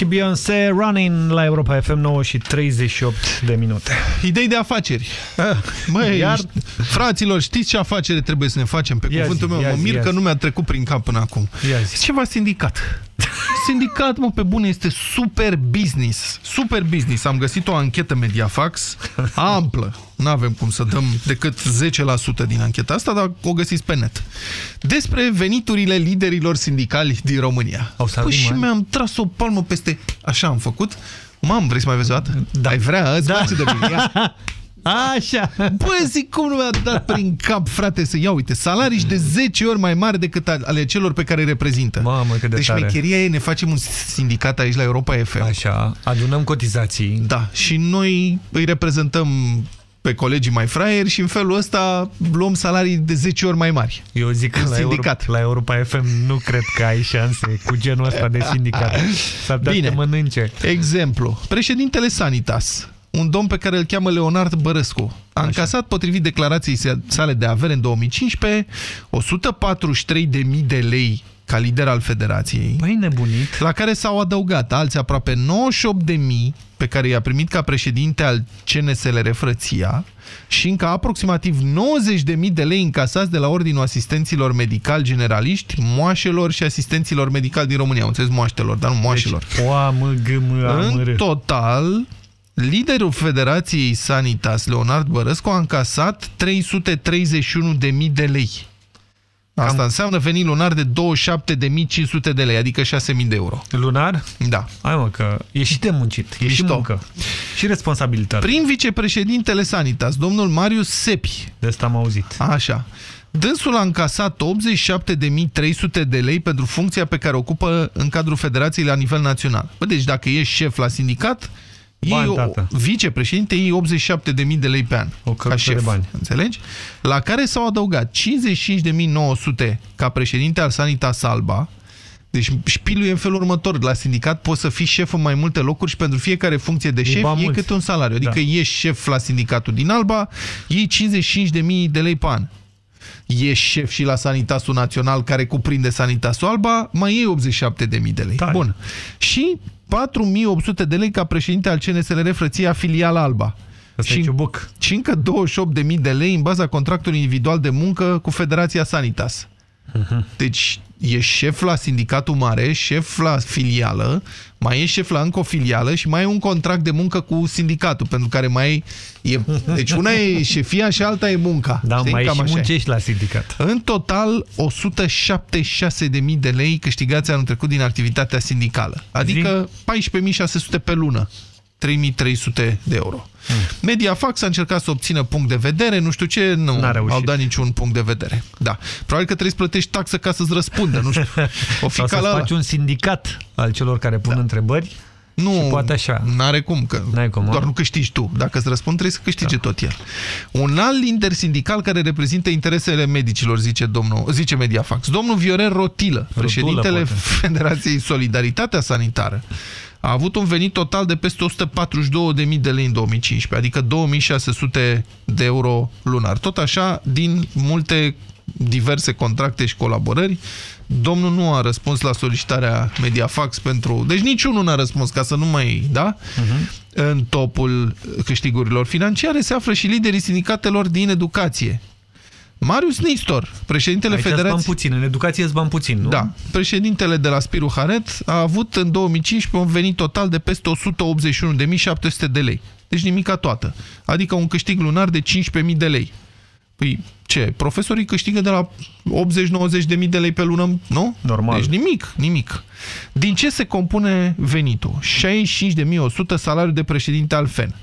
Și Beyoncé Running la Europa FM 9 și 38 de minute. Idei de afaceri. Măi, Iar? fraților, știți ce afacere trebuie să ne facem? Pe Ia cuvântul zi, meu, ia mă zi, mir ia că zi. nu mi-a trecut prin cap până acum. Ia zi. Ceva sindicat. Sindicat, mă, pe bune, este super business. Super business. Am găsit o anchetă Mediafax amplă. Nu avem cum să dăm decât 10% din ancheta asta, dar o găsiți pe net. Despre veniturile liderilor sindicali din România. Au păi și mari? mi-am tras o palmă peste... Așa am făcut. Mam, vrei să mai vezi o dată? Da. Ai vrea? Îți da. de bine. Ia. Așa. Bă, zic, cum nu mi-a dat prin cap, frate, să ia, uite, salarii și de 10 ori mai mari decât ale celor pe care îi reprezintă. Mamă, cât de deci tare. mecheria e, ne facem un sindicat aici la Europa FM. Așa, adunăm cotizații. Da, și noi îi reprezentăm pe colegii mai fraieri și în felul ăsta luăm salarii de 10 ori mai mari. Eu zic că În la sindicat. Europa, la Europa FM nu cred că ai șanse cu genul ăsta de sindicat. S-ar putea Bine. să te mănânce. Exemplu, președintele Sanitas, un domn pe care îl cheamă Leonard Bărăscu, a încasat, potrivit declarației sale de avere în 2015, 143.000 de lei ca lider al federației. Băi, nebunit. La care s-au adăugat alți aproape 98.000 pe care i-a primit ca președinte al CNSLR Frăția și încă aproximativ 90.000 de lei încasați de la Ordinul Asistenților Medicali Generaliști, moașelor și asistenților medicali din România. Am înțeles moaștelor, dar nu moașelor. Deci, o, A, M, G, M, A, M, R. În total, liderul Federației Sanitas, Leonard Bărăscu, a încasat 331.000 de lei. Asta Cam- înseamnă venit lunar de 27.500 de lei, adică 6.000 de euro. Lunar? Da. Hai mă, că e și de muncit, e și Mișto. muncă. Și responsabilitate. Prin vicepreședintele Sanitas, domnul Marius Sepi. De asta am auzit. Așa. Dânsul a încasat 87.300 de lei pentru funcția pe care o ocupă în cadrul federației la nivel național. Bă, deci dacă ești șef la sindicat, Bani, iei, tată. o, vicepreședinte iei 87.000 de lei pe an. O ca căruță șef, de bani. Înțelegi? La care s-au adăugat 55.900 ca președinte al Sanitas Alba, deci șpilul e în felul următor. La sindicat poți să fii șef în mai multe locuri și pentru fiecare funcție de E șef bani iei mulți. câte un salariu. Adică Da. ești șef la sindicatul din Alba, iei 55.000 de lei pe an. Ești șef și la Sanitasul Național care cuprinde Sanitasul Alba, mai iei 87.000 de lei. Tare. Bun. Și 4.800 de lei ca președinte al CNSLR Frăția Filiala Alba. Asta e și, ciubuc. și încă 28.000 de lei în baza contractului individual de muncă cu Federația Sanitas. Deci e șef la sindicatul mare, șef la filială, mai e șef la încă o filială și mai e un contract de muncă cu sindicatul, pentru care mai e... Deci una e șefia și alta e munca. Da, Știi? mai Cam și așa e. muncești la sindicat. În total, 176.000 de lei câștigați anul trecut din activitatea sindicală. Adică 14.600 pe lună. 3.300 de euro. Hmm. Mediafax a încercat să obțină punct de vedere, nu știu ce, nu N-a reușit. au dat niciun punct de vedere. Da. Probabil că trebuie să plătești taxă ca să-ți răspundă, nu știu. O fi Sau ca să la faci un sindicat al celor care pun Da. întrebări nu, și poate așa. N-are cum, că N-ai cum, doar a? nu câștigi tu. Dacă îți răspund, trebuie să câștige da. tot el. Un alt intersindical care reprezintă interesele medicilor, zice, domnul, zice Mediafax. Domnul Viorel Rotilă, președintele poate. Federației Solidaritatea Sanitară, a avut un venit total de peste 142.000 de lei în 2015, adică 2600 de euro lunar. Tot așa, din multe diverse contracte și colaborări, domnul nu a răspuns la solicitarea Mediafax pentru... Deci niciunul n-a răspuns, ca să nu mai... Da? Mhm. În topul câștigurilor financiare se află și liderii sindicatelor din educație. Marius Nistor, președintele Aici Federației... bani puțin, în educație îți bani puțin, nu? Da. Președintele de la Spiru Haret a avut în 2015 un venit total de peste 181.700 de lei. Deci nimica toată. Adică un câștig lunar de 15.000 de lei. Păi ce? Profesorii câștigă de la 80-90 de mii de lei pe lună, nu? Normal. Deci nimic, nimic. Din ce se compune venitul? 65.100 salariu de președinte al FEN.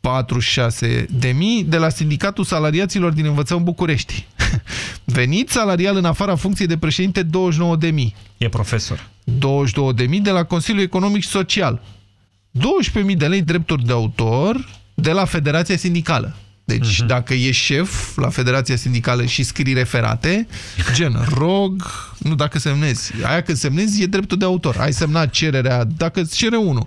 46 de mii de la Sindicatul Salariaților din Învățăm București. Venit salarial în afara funcției de președinte 29 de mii. E profesor. 22 de mii de la Consiliul Economic și Social. 12.000 de lei drepturi de autor de la Federația Sindicală. Deci, dacă ești șef la Federația Sindicală și scrii referate, gen, rog, nu dacă semnezi. Aia când semnezi e dreptul de autor. Ai semnat cererea, dacă îți cere unul.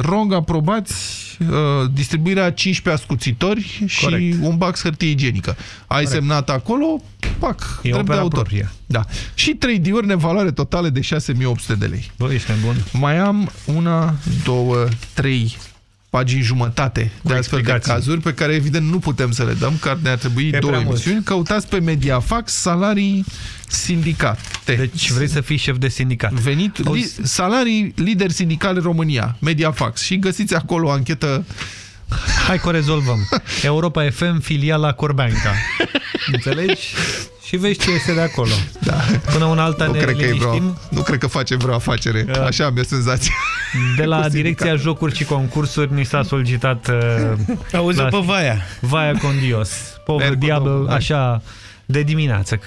Rog aprobați uh, distribuirea a 15 ascuțitori Corect. și un bax hârtie igienică. Ai Corect. semnat acolo, pac, E drept de opera autor. proprie. Da. Și 3 diurne, valoare totală de 6800 de lei. Bă, ești nebun. Mai am una, două, trei pagini jumătate de astfel de explicații. cazuri pe care evident nu putem să le dăm, că ne-ar trebui E două prea mult. emisiuni. Căutați pe Mediafax salarii sindicate. Deci vrei să fii șef de sindicat. Venit, li, salarii lideri sindicale România, Mediafax. Și găsiți acolo o anchetă Hai că o rezolvăm. Europa FM, filiala Corbeanca. Înțelegi? Și vezi ce este de acolo. Da. Până una alta nu ne cred, că e liniștim. vreo, nu cred că facem vreo afacere. Așa am eu senzația. De la Cu sindicat. Direcția Jocuri și Concursuri ni s-a solicitat... Uh, Auzi-o pe Vaia. Vaia Condios. Pover Merg cu Diablo, domnul, hai. așa, de dimineață.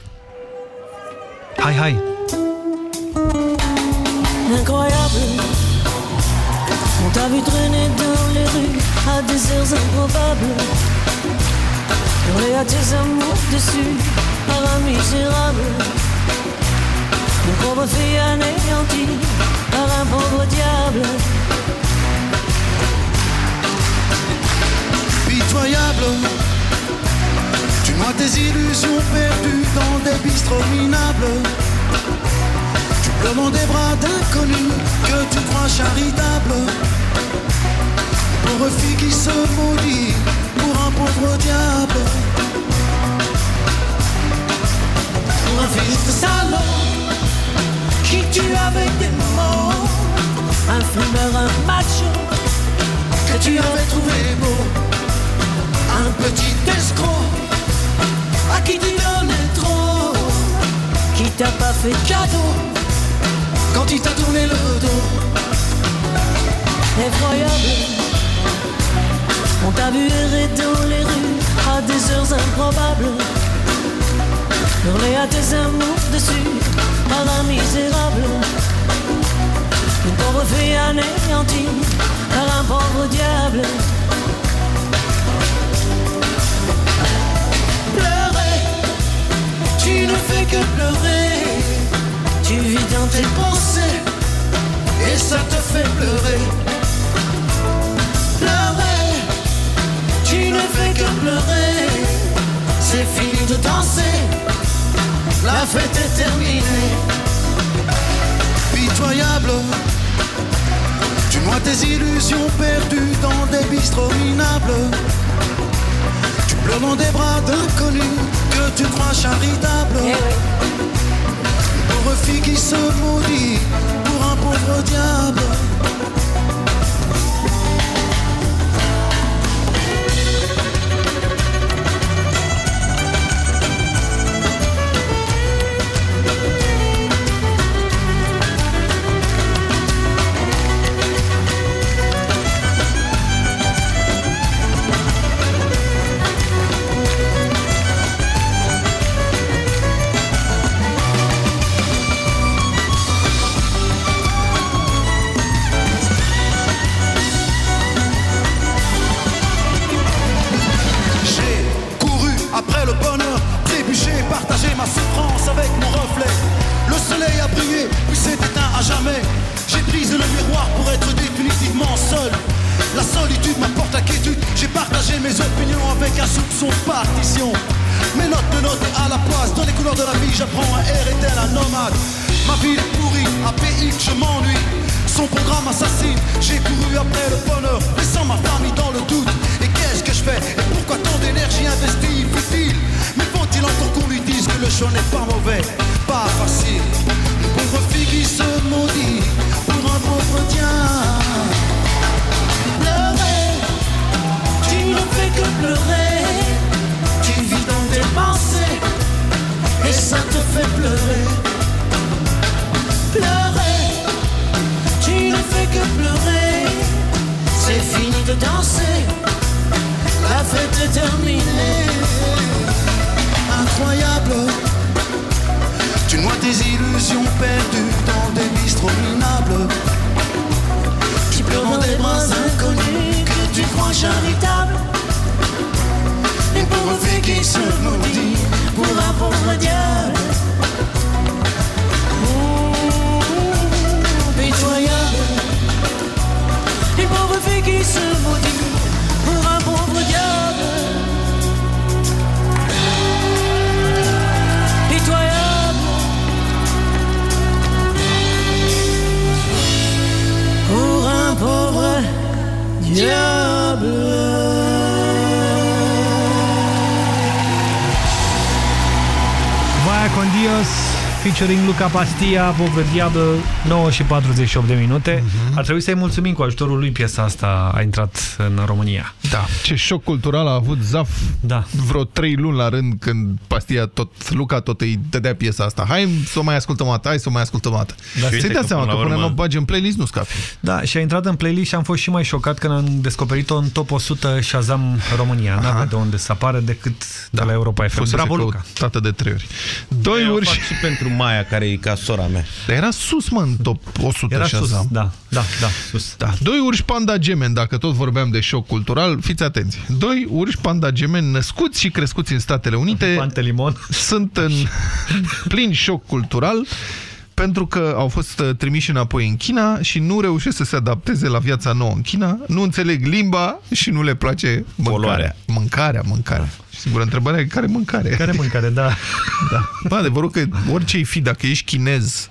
Hai, hai! incroyable. On t'a vu traîner dans les rues à des heures improbables. Hurler à tes amours dessus par un misérable. Une pauvre fille anéantie par un pauvre diable. pitoyable. Tu noies tes illusions perdues dans des bistrots minables. Tu pleures dans des bras d'inconnus que tu crois charitables. Pauvre fille qui se maudit pour un pauvre diable. Un fils de salaud qui tue avec des mots. Un fumeur, un macho que tu avais trouvé beau. Un petit escroc à qui tu donnais trop, qui t'a pas fait de cadeau quand il t'a tourné le dos. Effroyable. On t'a vu errer dans les rues à des heures improbables. Hurler à tes amours dessus par un misérable. Une pauvre fille anéantie par un pauvre diable. Pleurer, tu ne fais que pleurer. Tu vis dans tes pensées et ça te fait pleurer. Pleurer, tu ne fais que pleurer. C'est fini de danser, la fête est terminée. Pitoyable, tu noies tes illusions perdues dans des bistrots minables. Tu pleures dans des bras d'inconnus que tu crois charitables. Une pauvre fille qui se maudit pour un pauvre diable. Featuring Luca Pastia, Pobre Diablo, 9 și 48 de minute. Mhm. Ar trebui să-i mulțumim cu ajutorul lui piesa asta a intrat în România. Da, ce șoc cultural a avut Zaf da. vreo trei luni la rând când Pastia tot, Luca tot îi dădea piesa asta. Hai să o mai ascultăm o dată, hai să o mai ascultăm o dată. Da, Să-i uite dea că seama până că la până urmă- nu o bagi în playlist nu scapi. Da, și a intrat în playlist și am fost și mai șocat când am descoperit-o în top 100 Shazam România. N-avea de unde să apară decât de la Europa FM. Fusese Bravo, Luca! căutată de trei ori. Doi Eu urși... fac și pentru Maia, care e ca sora mea. Dar era sus, mă, în top 100 Era Shazam. sus, da, da, da, sus. Da. Doi urși panda gemeni, dacă tot vorbeam de șoc cultural, fiți atenți. Doi urși panda gemeni născuți și crescuți în Statele Unite Pantelimon. sunt în plin șoc cultural pentru că au fost uh, trimiși înapoi în China și nu reușesc să se adapteze la viața nouă în China, nu înțeleg limba și nu le place mâncarea. Mâncarea, mâncarea. Și sigur, întrebarea e care mâncare? Care mâncare, da. da. Bă, adevărul că orice-i fi, dacă ești chinez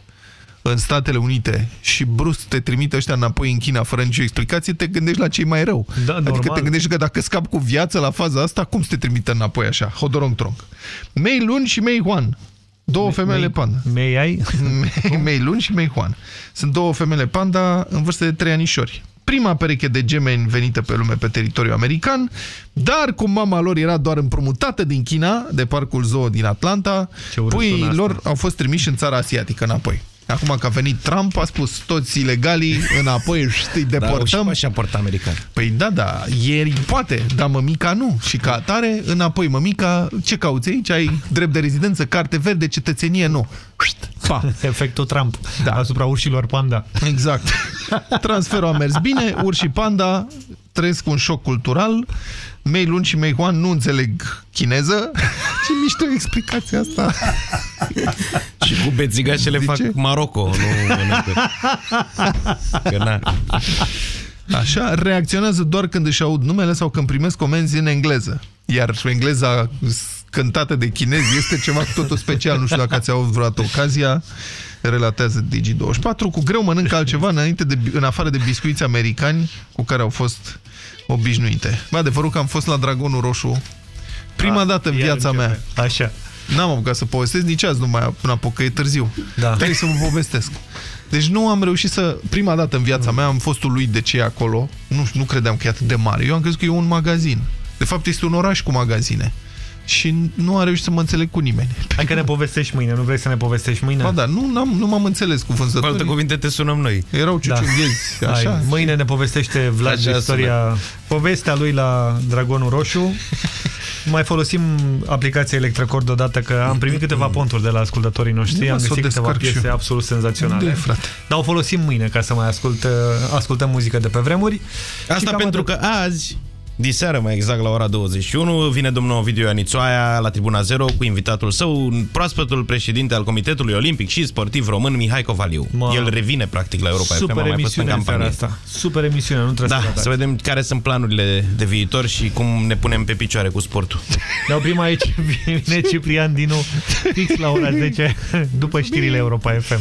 în Statele Unite și brusc te trimite ăștia înapoi în China fără nicio explicație, te gândești la cei mai rău. Da, adică normal. te gândești că dacă scap cu viață la faza asta, cum să te trimită înapoi așa? Hodorong trong. Mei Lun și Mei Huan. Două femele panda. Mei ai? Mei, Mei Lun și Mei Huan. Sunt două femele panda în vârstă de trei anișori. Prima pereche de gemeni venită pe lume pe teritoriul american, dar cum mama lor era doar împrumutată din China, de parcul zoo din Atlanta, urât puii sună asta. lor au fost trimiși în țara asiatică înapoi. Acum că a venit Trump, a spus toți ilegalii înapoi și își deportăm. Dar au și pașaport american. Păi da, da, ieri poate, dar mămica nu. Și ca atare, înapoi mămica, ce cauți aici? Ai drept de rezidență, carte verde, cetățenie, nu. Pa. Efectul Trump da. asupra urșilor panda. Exact. Transferul a mers bine, urși panda trăiesc un șoc cultural, Mei Lun și Mei Huan nu înțeleg chineză. Ce mișto e explicația asta. Și cu bețigașele fac Maroco, nu mănâncă. Că na. Așa, reacționează doar când își aud numele sau când primesc comenzi în engleză. Iar engleza cântată de chinezi este ceva cu totul special. Nu știu dacă ați avut vreodată ocazia. Relatează Digi24. Cu greu mănâncă altceva înainte de, în afară de biscuiți americani cu care au fost obișnuite. Bă, adevărul că am fost la Dragonul Roșu prima A, dată în iar viața începe. mea. Așa. N-am apucat să povestesc nici azi, numai până apuc, că e târziu. Da. Trebuie să vă povestesc. Deci nu am reușit să... Prima dată în viața mea am fost uluit de ce e acolo. Nu, nu credeam că e atât de mare. Eu am crezut că e un magazin. De fapt este un oraș cu magazine. Și nu am reușit să mă înțeleg cu nimeni. Hai că ne povestești mâine, nu vrei să ne povestești mâine? Ba da, nu, n-am, nu m-am înțeles cu Cu vânzătorii. alte cuvinte te sunăm noi. Erau ciuciunghezi, Da. așa. Hai, mâine ne povestește Vlad Așa istoria, povestea lui la Dragonul Roșu. Mai folosim aplicația Electrocord odată că am primit câteva ponturi de la ascultătorii noștri, Ia, am să o găsit câteva descarc și piese eu. absolut senzaționale. Unde e, frate? Dar o folosim mâine ca să mai ascult, ascultăm muzică de pe vremuri. Și Asta cam pentru atât. că azi, diseară mai exact la ora 21, vine domnul Ovidiu Ianițoaia la Tribuna Zero cu invitatul său, proaspătul președinte al Comitetului Olimpic și Sportiv Român, Mihai Covaliu. Mă. El revine practic la Europa FM, Super a mai fost în emisiune în seara campanie. asta. Super emisiune, nu trebuie Da, să să ratați. vedem care sunt planurile de viitor și cum ne punem pe picioare cu sportul. Ne oprim aici, vine Ciprian Dinu fix la ora 10 după știrile Europa FM.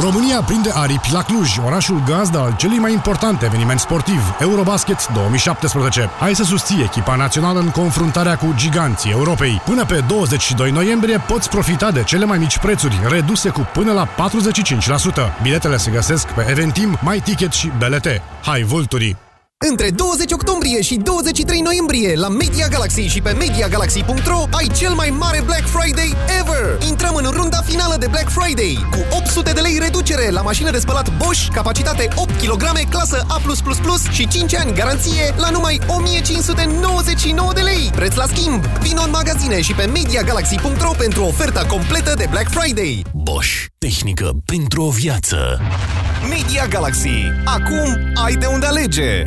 România prinde aripi la Cluj, orașul gazdă al celui mai important eveniment sportiv, Eurobasket 2017. Hai să susții echipa națională în confruntarea cu giganții Europei. Până pe 22 noiembrie poți profita de cele mai mici prețuri, reduse cu până la 45%. Biletele se găsesc pe Eventim, MyTicket și BLT. Hai, Vulturii! Între 20 octombrie și 23 noiembrie la Media Galaxy și pe MediaGalaxy.ro ai cel mai mare Black Friday ever! Intrăm în runda finală de Black Friday cu 800 de lei reducere la mașină de spălat Bosch, capacitate 8 kg, clasă A+++ și 5 ani garanție la numai 1599 de lei. Preț la schimb! Vino în magazine și pe MediaGalaxy.ro pentru oferta completă de Black Friday. Bosch. Tehnică pentru o viață. Media Galaxy. Acum ai de unde alege!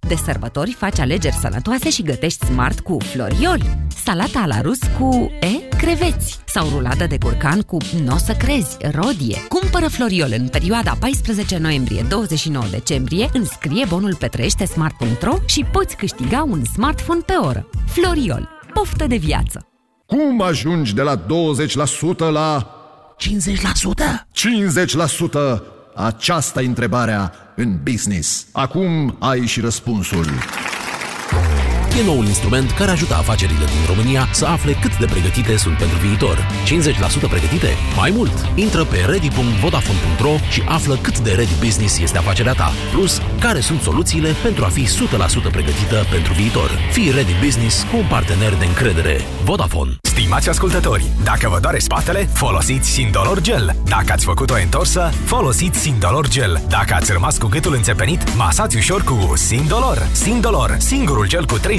De sărbători faci alegeri sănătoase și gătești smart cu florioli. Salata la rus cu, e, creveți. Sau rulată de curcan cu, n-o să crezi, rodie. Cumpără floriol în perioada 14 noiembrie-29 decembrie, înscrie bonul Petrește smart.ro și poți câștiga un smartphone pe oră. Floriol. Poftă de viață. Cum ajungi de la 20% la 50%? 50%! Aceasta e întrebarea în business. Acum ai și răspunsul. E noul instrument care ajută afacerile din România să afle cât de pregătite sunt pentru viitor. 50% pregătite? Mai mult! Intră pe ready.vodafone.ro și află cât de ready business este afacerea ta. Plus, care sunt soluțiile pentru a fi 100% pregătită pentru viitor. Fii ready business cu un partener de încredere. Vodafone. Stimați ascultători, dacă vă doare spatele, folosiți Sindolor Gel. Dacă ați făcut o întorsă, folosiți Sindolor Gel. Dacă ați rămas cu gâtul înțepenit, masați ușor cu Sindolor. Sindolor, singurul gel cu 3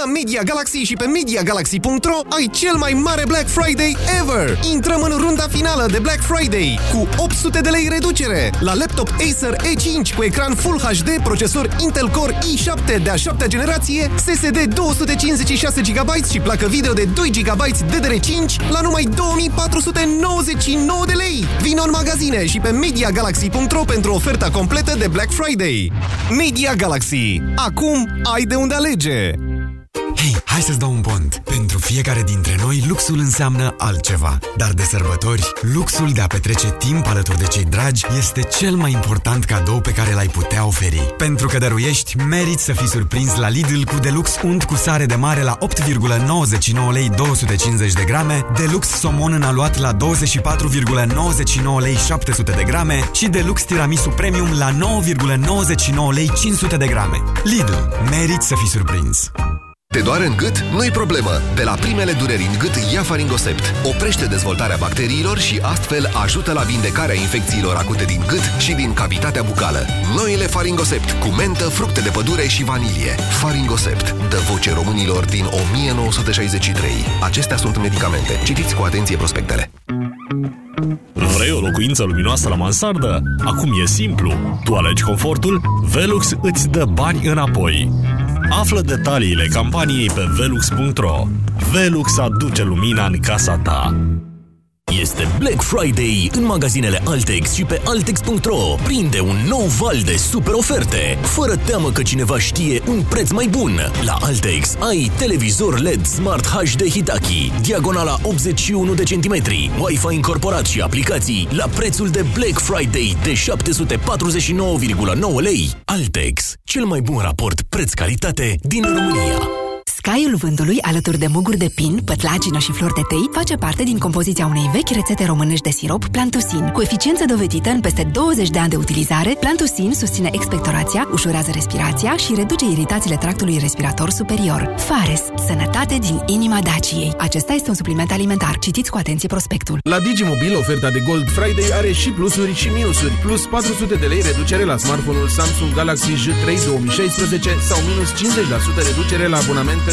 La Media Galaxy și pe MediaGalaxy.ro ai cel mai mare Black Friday ever! Intrăm în runda finală de Black Friday cu 800 de lei reducere la laptop Acer E5 cu ecran Full HD, procesor Intel Core i7 de a 7 generație, SSD 256 GB și placă video de 2 GB DDR5 la numai 2499 de lei! Vino în magazine și pe MediaGalaxy.ro pentru oferta completă de Black Friday. Media Galaxy. Acum ai de unde alege! Hei, hai să-ți dau un pont. Pentru fiecare dintre noi, luxul înseamnă altceva. Dar de sărbători, luxul de a petrece timp alături de cei dragi este cel mai important cadou pe care l-ai putea oferi. Pentru că dăruiești, meriți să fii surprins la Lidl cu Deluxe unt cu sare de mare la 8,99 lei 250 de grame, Deluxe somon în aluat la 24,99 lei 700 de grame și Deluxe tiramisu premium la 9,99 lei 500 de grame. Lidl, meriți să fii surprins. Te doare în gât? Nu-i problemă! De la primele dureri în gât, ia Faringosept. Oprește dezvoltarea bacteriilor și astfel ajută la vindecarea infecțiilor acute din gât și din cavitatea bucală. Noile Faringosept, cu mentă, fructe de pădure și vanilie. Faringosept, dă voce românilor din 1963. Acestea sunt medicamente. Citiți cu atenție prospectele. Vrei o locuință luminoasă la mansardă? Acum e simplu. Tu alegi confortul, Velux îți dă bani înapoi. Află detaliile campaniei pe velux.ro. Velux aduce lumina în casa ta. Este Black Friday în magazinele Altex și pe Altex.ro. Prinde un nou val de super oferte, fără teamă că cineva știe un preț mai bun. La Altex ai televizor LED Smart HD Hitachi, diagonala 81 de centimetri, Wi-Fi incorporat și aplicații la prețul de Black Friday de 749,9 lei. Altex, cel mai bun raport preț-calitate din România. Scaiul vântului, alături de muguri de pin, pătlagină și flori de tei, face parte din compoziția unei vechi rețete românești de sirop, Plantusin. Cu eficiență dovedită în peste 20 de ani de utilizare, Plantusin susține expectorația, ușurează respirația și reduce iritațiile tractului respirator superior. Fares. Sănătate din inima Daciei. Acesta este un supliment alimentar. Citiți cu atenție prospectul. La Digimobil, oferta de Gold Friday are și plusuri și minusuri. Plus 400 de lei reducere la smartphone-ul Samsung Galaxy J3 2016 sau minus 50% reducere la abonament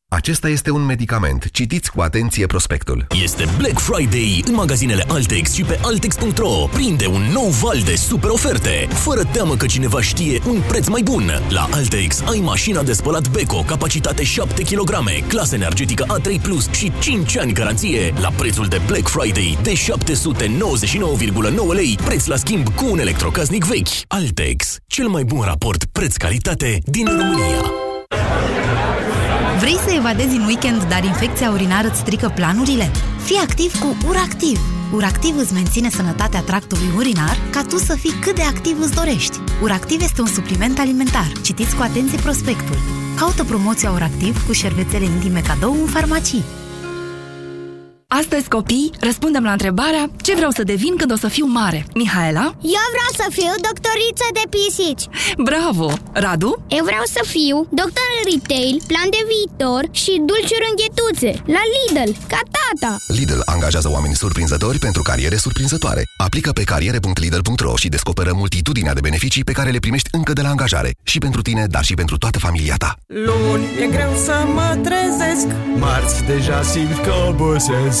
Acesta este un medicament. Citiți cu atenție prospectul. Este Black Friday în magazinele Altex și pe Altex.ro. Prinde un nou val de super oferte. Fără teamă că cineva știe un preț mai bun. La Altex ai mașina de spălat Beko, capacitate 7 kg, clasă energetică A3+, Plus și 5 ani garanție, la prețul de Black Friday de 799,9 lei, preț la schimb cu un electrocasnic vechi. Altex, cel mai bun raport preț-calitate din România. Vrei să evadezi în weekend, dar infecția urinară îți strică planurile? Fii activ cu URACTIV! URACTIV îți menține sănătatea tractului urinar ca tu să fii cât de activ îți dorești. URACTIV este un supliment alimentar. Citiți cu atenție prospectul. Caută promoția URACTIV cu șervețele intime cadou în farmacii. Astăzi, copii, răspundem la întrebarea ce vreau să devin când o să fiu mare. Mihaela? Eu vreau să fiu doctoriță de pisici. Bravo! Radu? Eu vreau să fiu doctor în retail, plan de viitor și dulciuri înghetuțe, la Lidl, ca tata. Lidl angajează oameni surprinzători pentru cariere surprinzătoare. Aplică pe cariere.lidl.ro și descoperă multitudinea de beneficii pe care le primești încă de la angajare. Și pentru tine, dar și pentru toată familia ta. Luni e greu să mă trezesc Marți deja simt că obosesc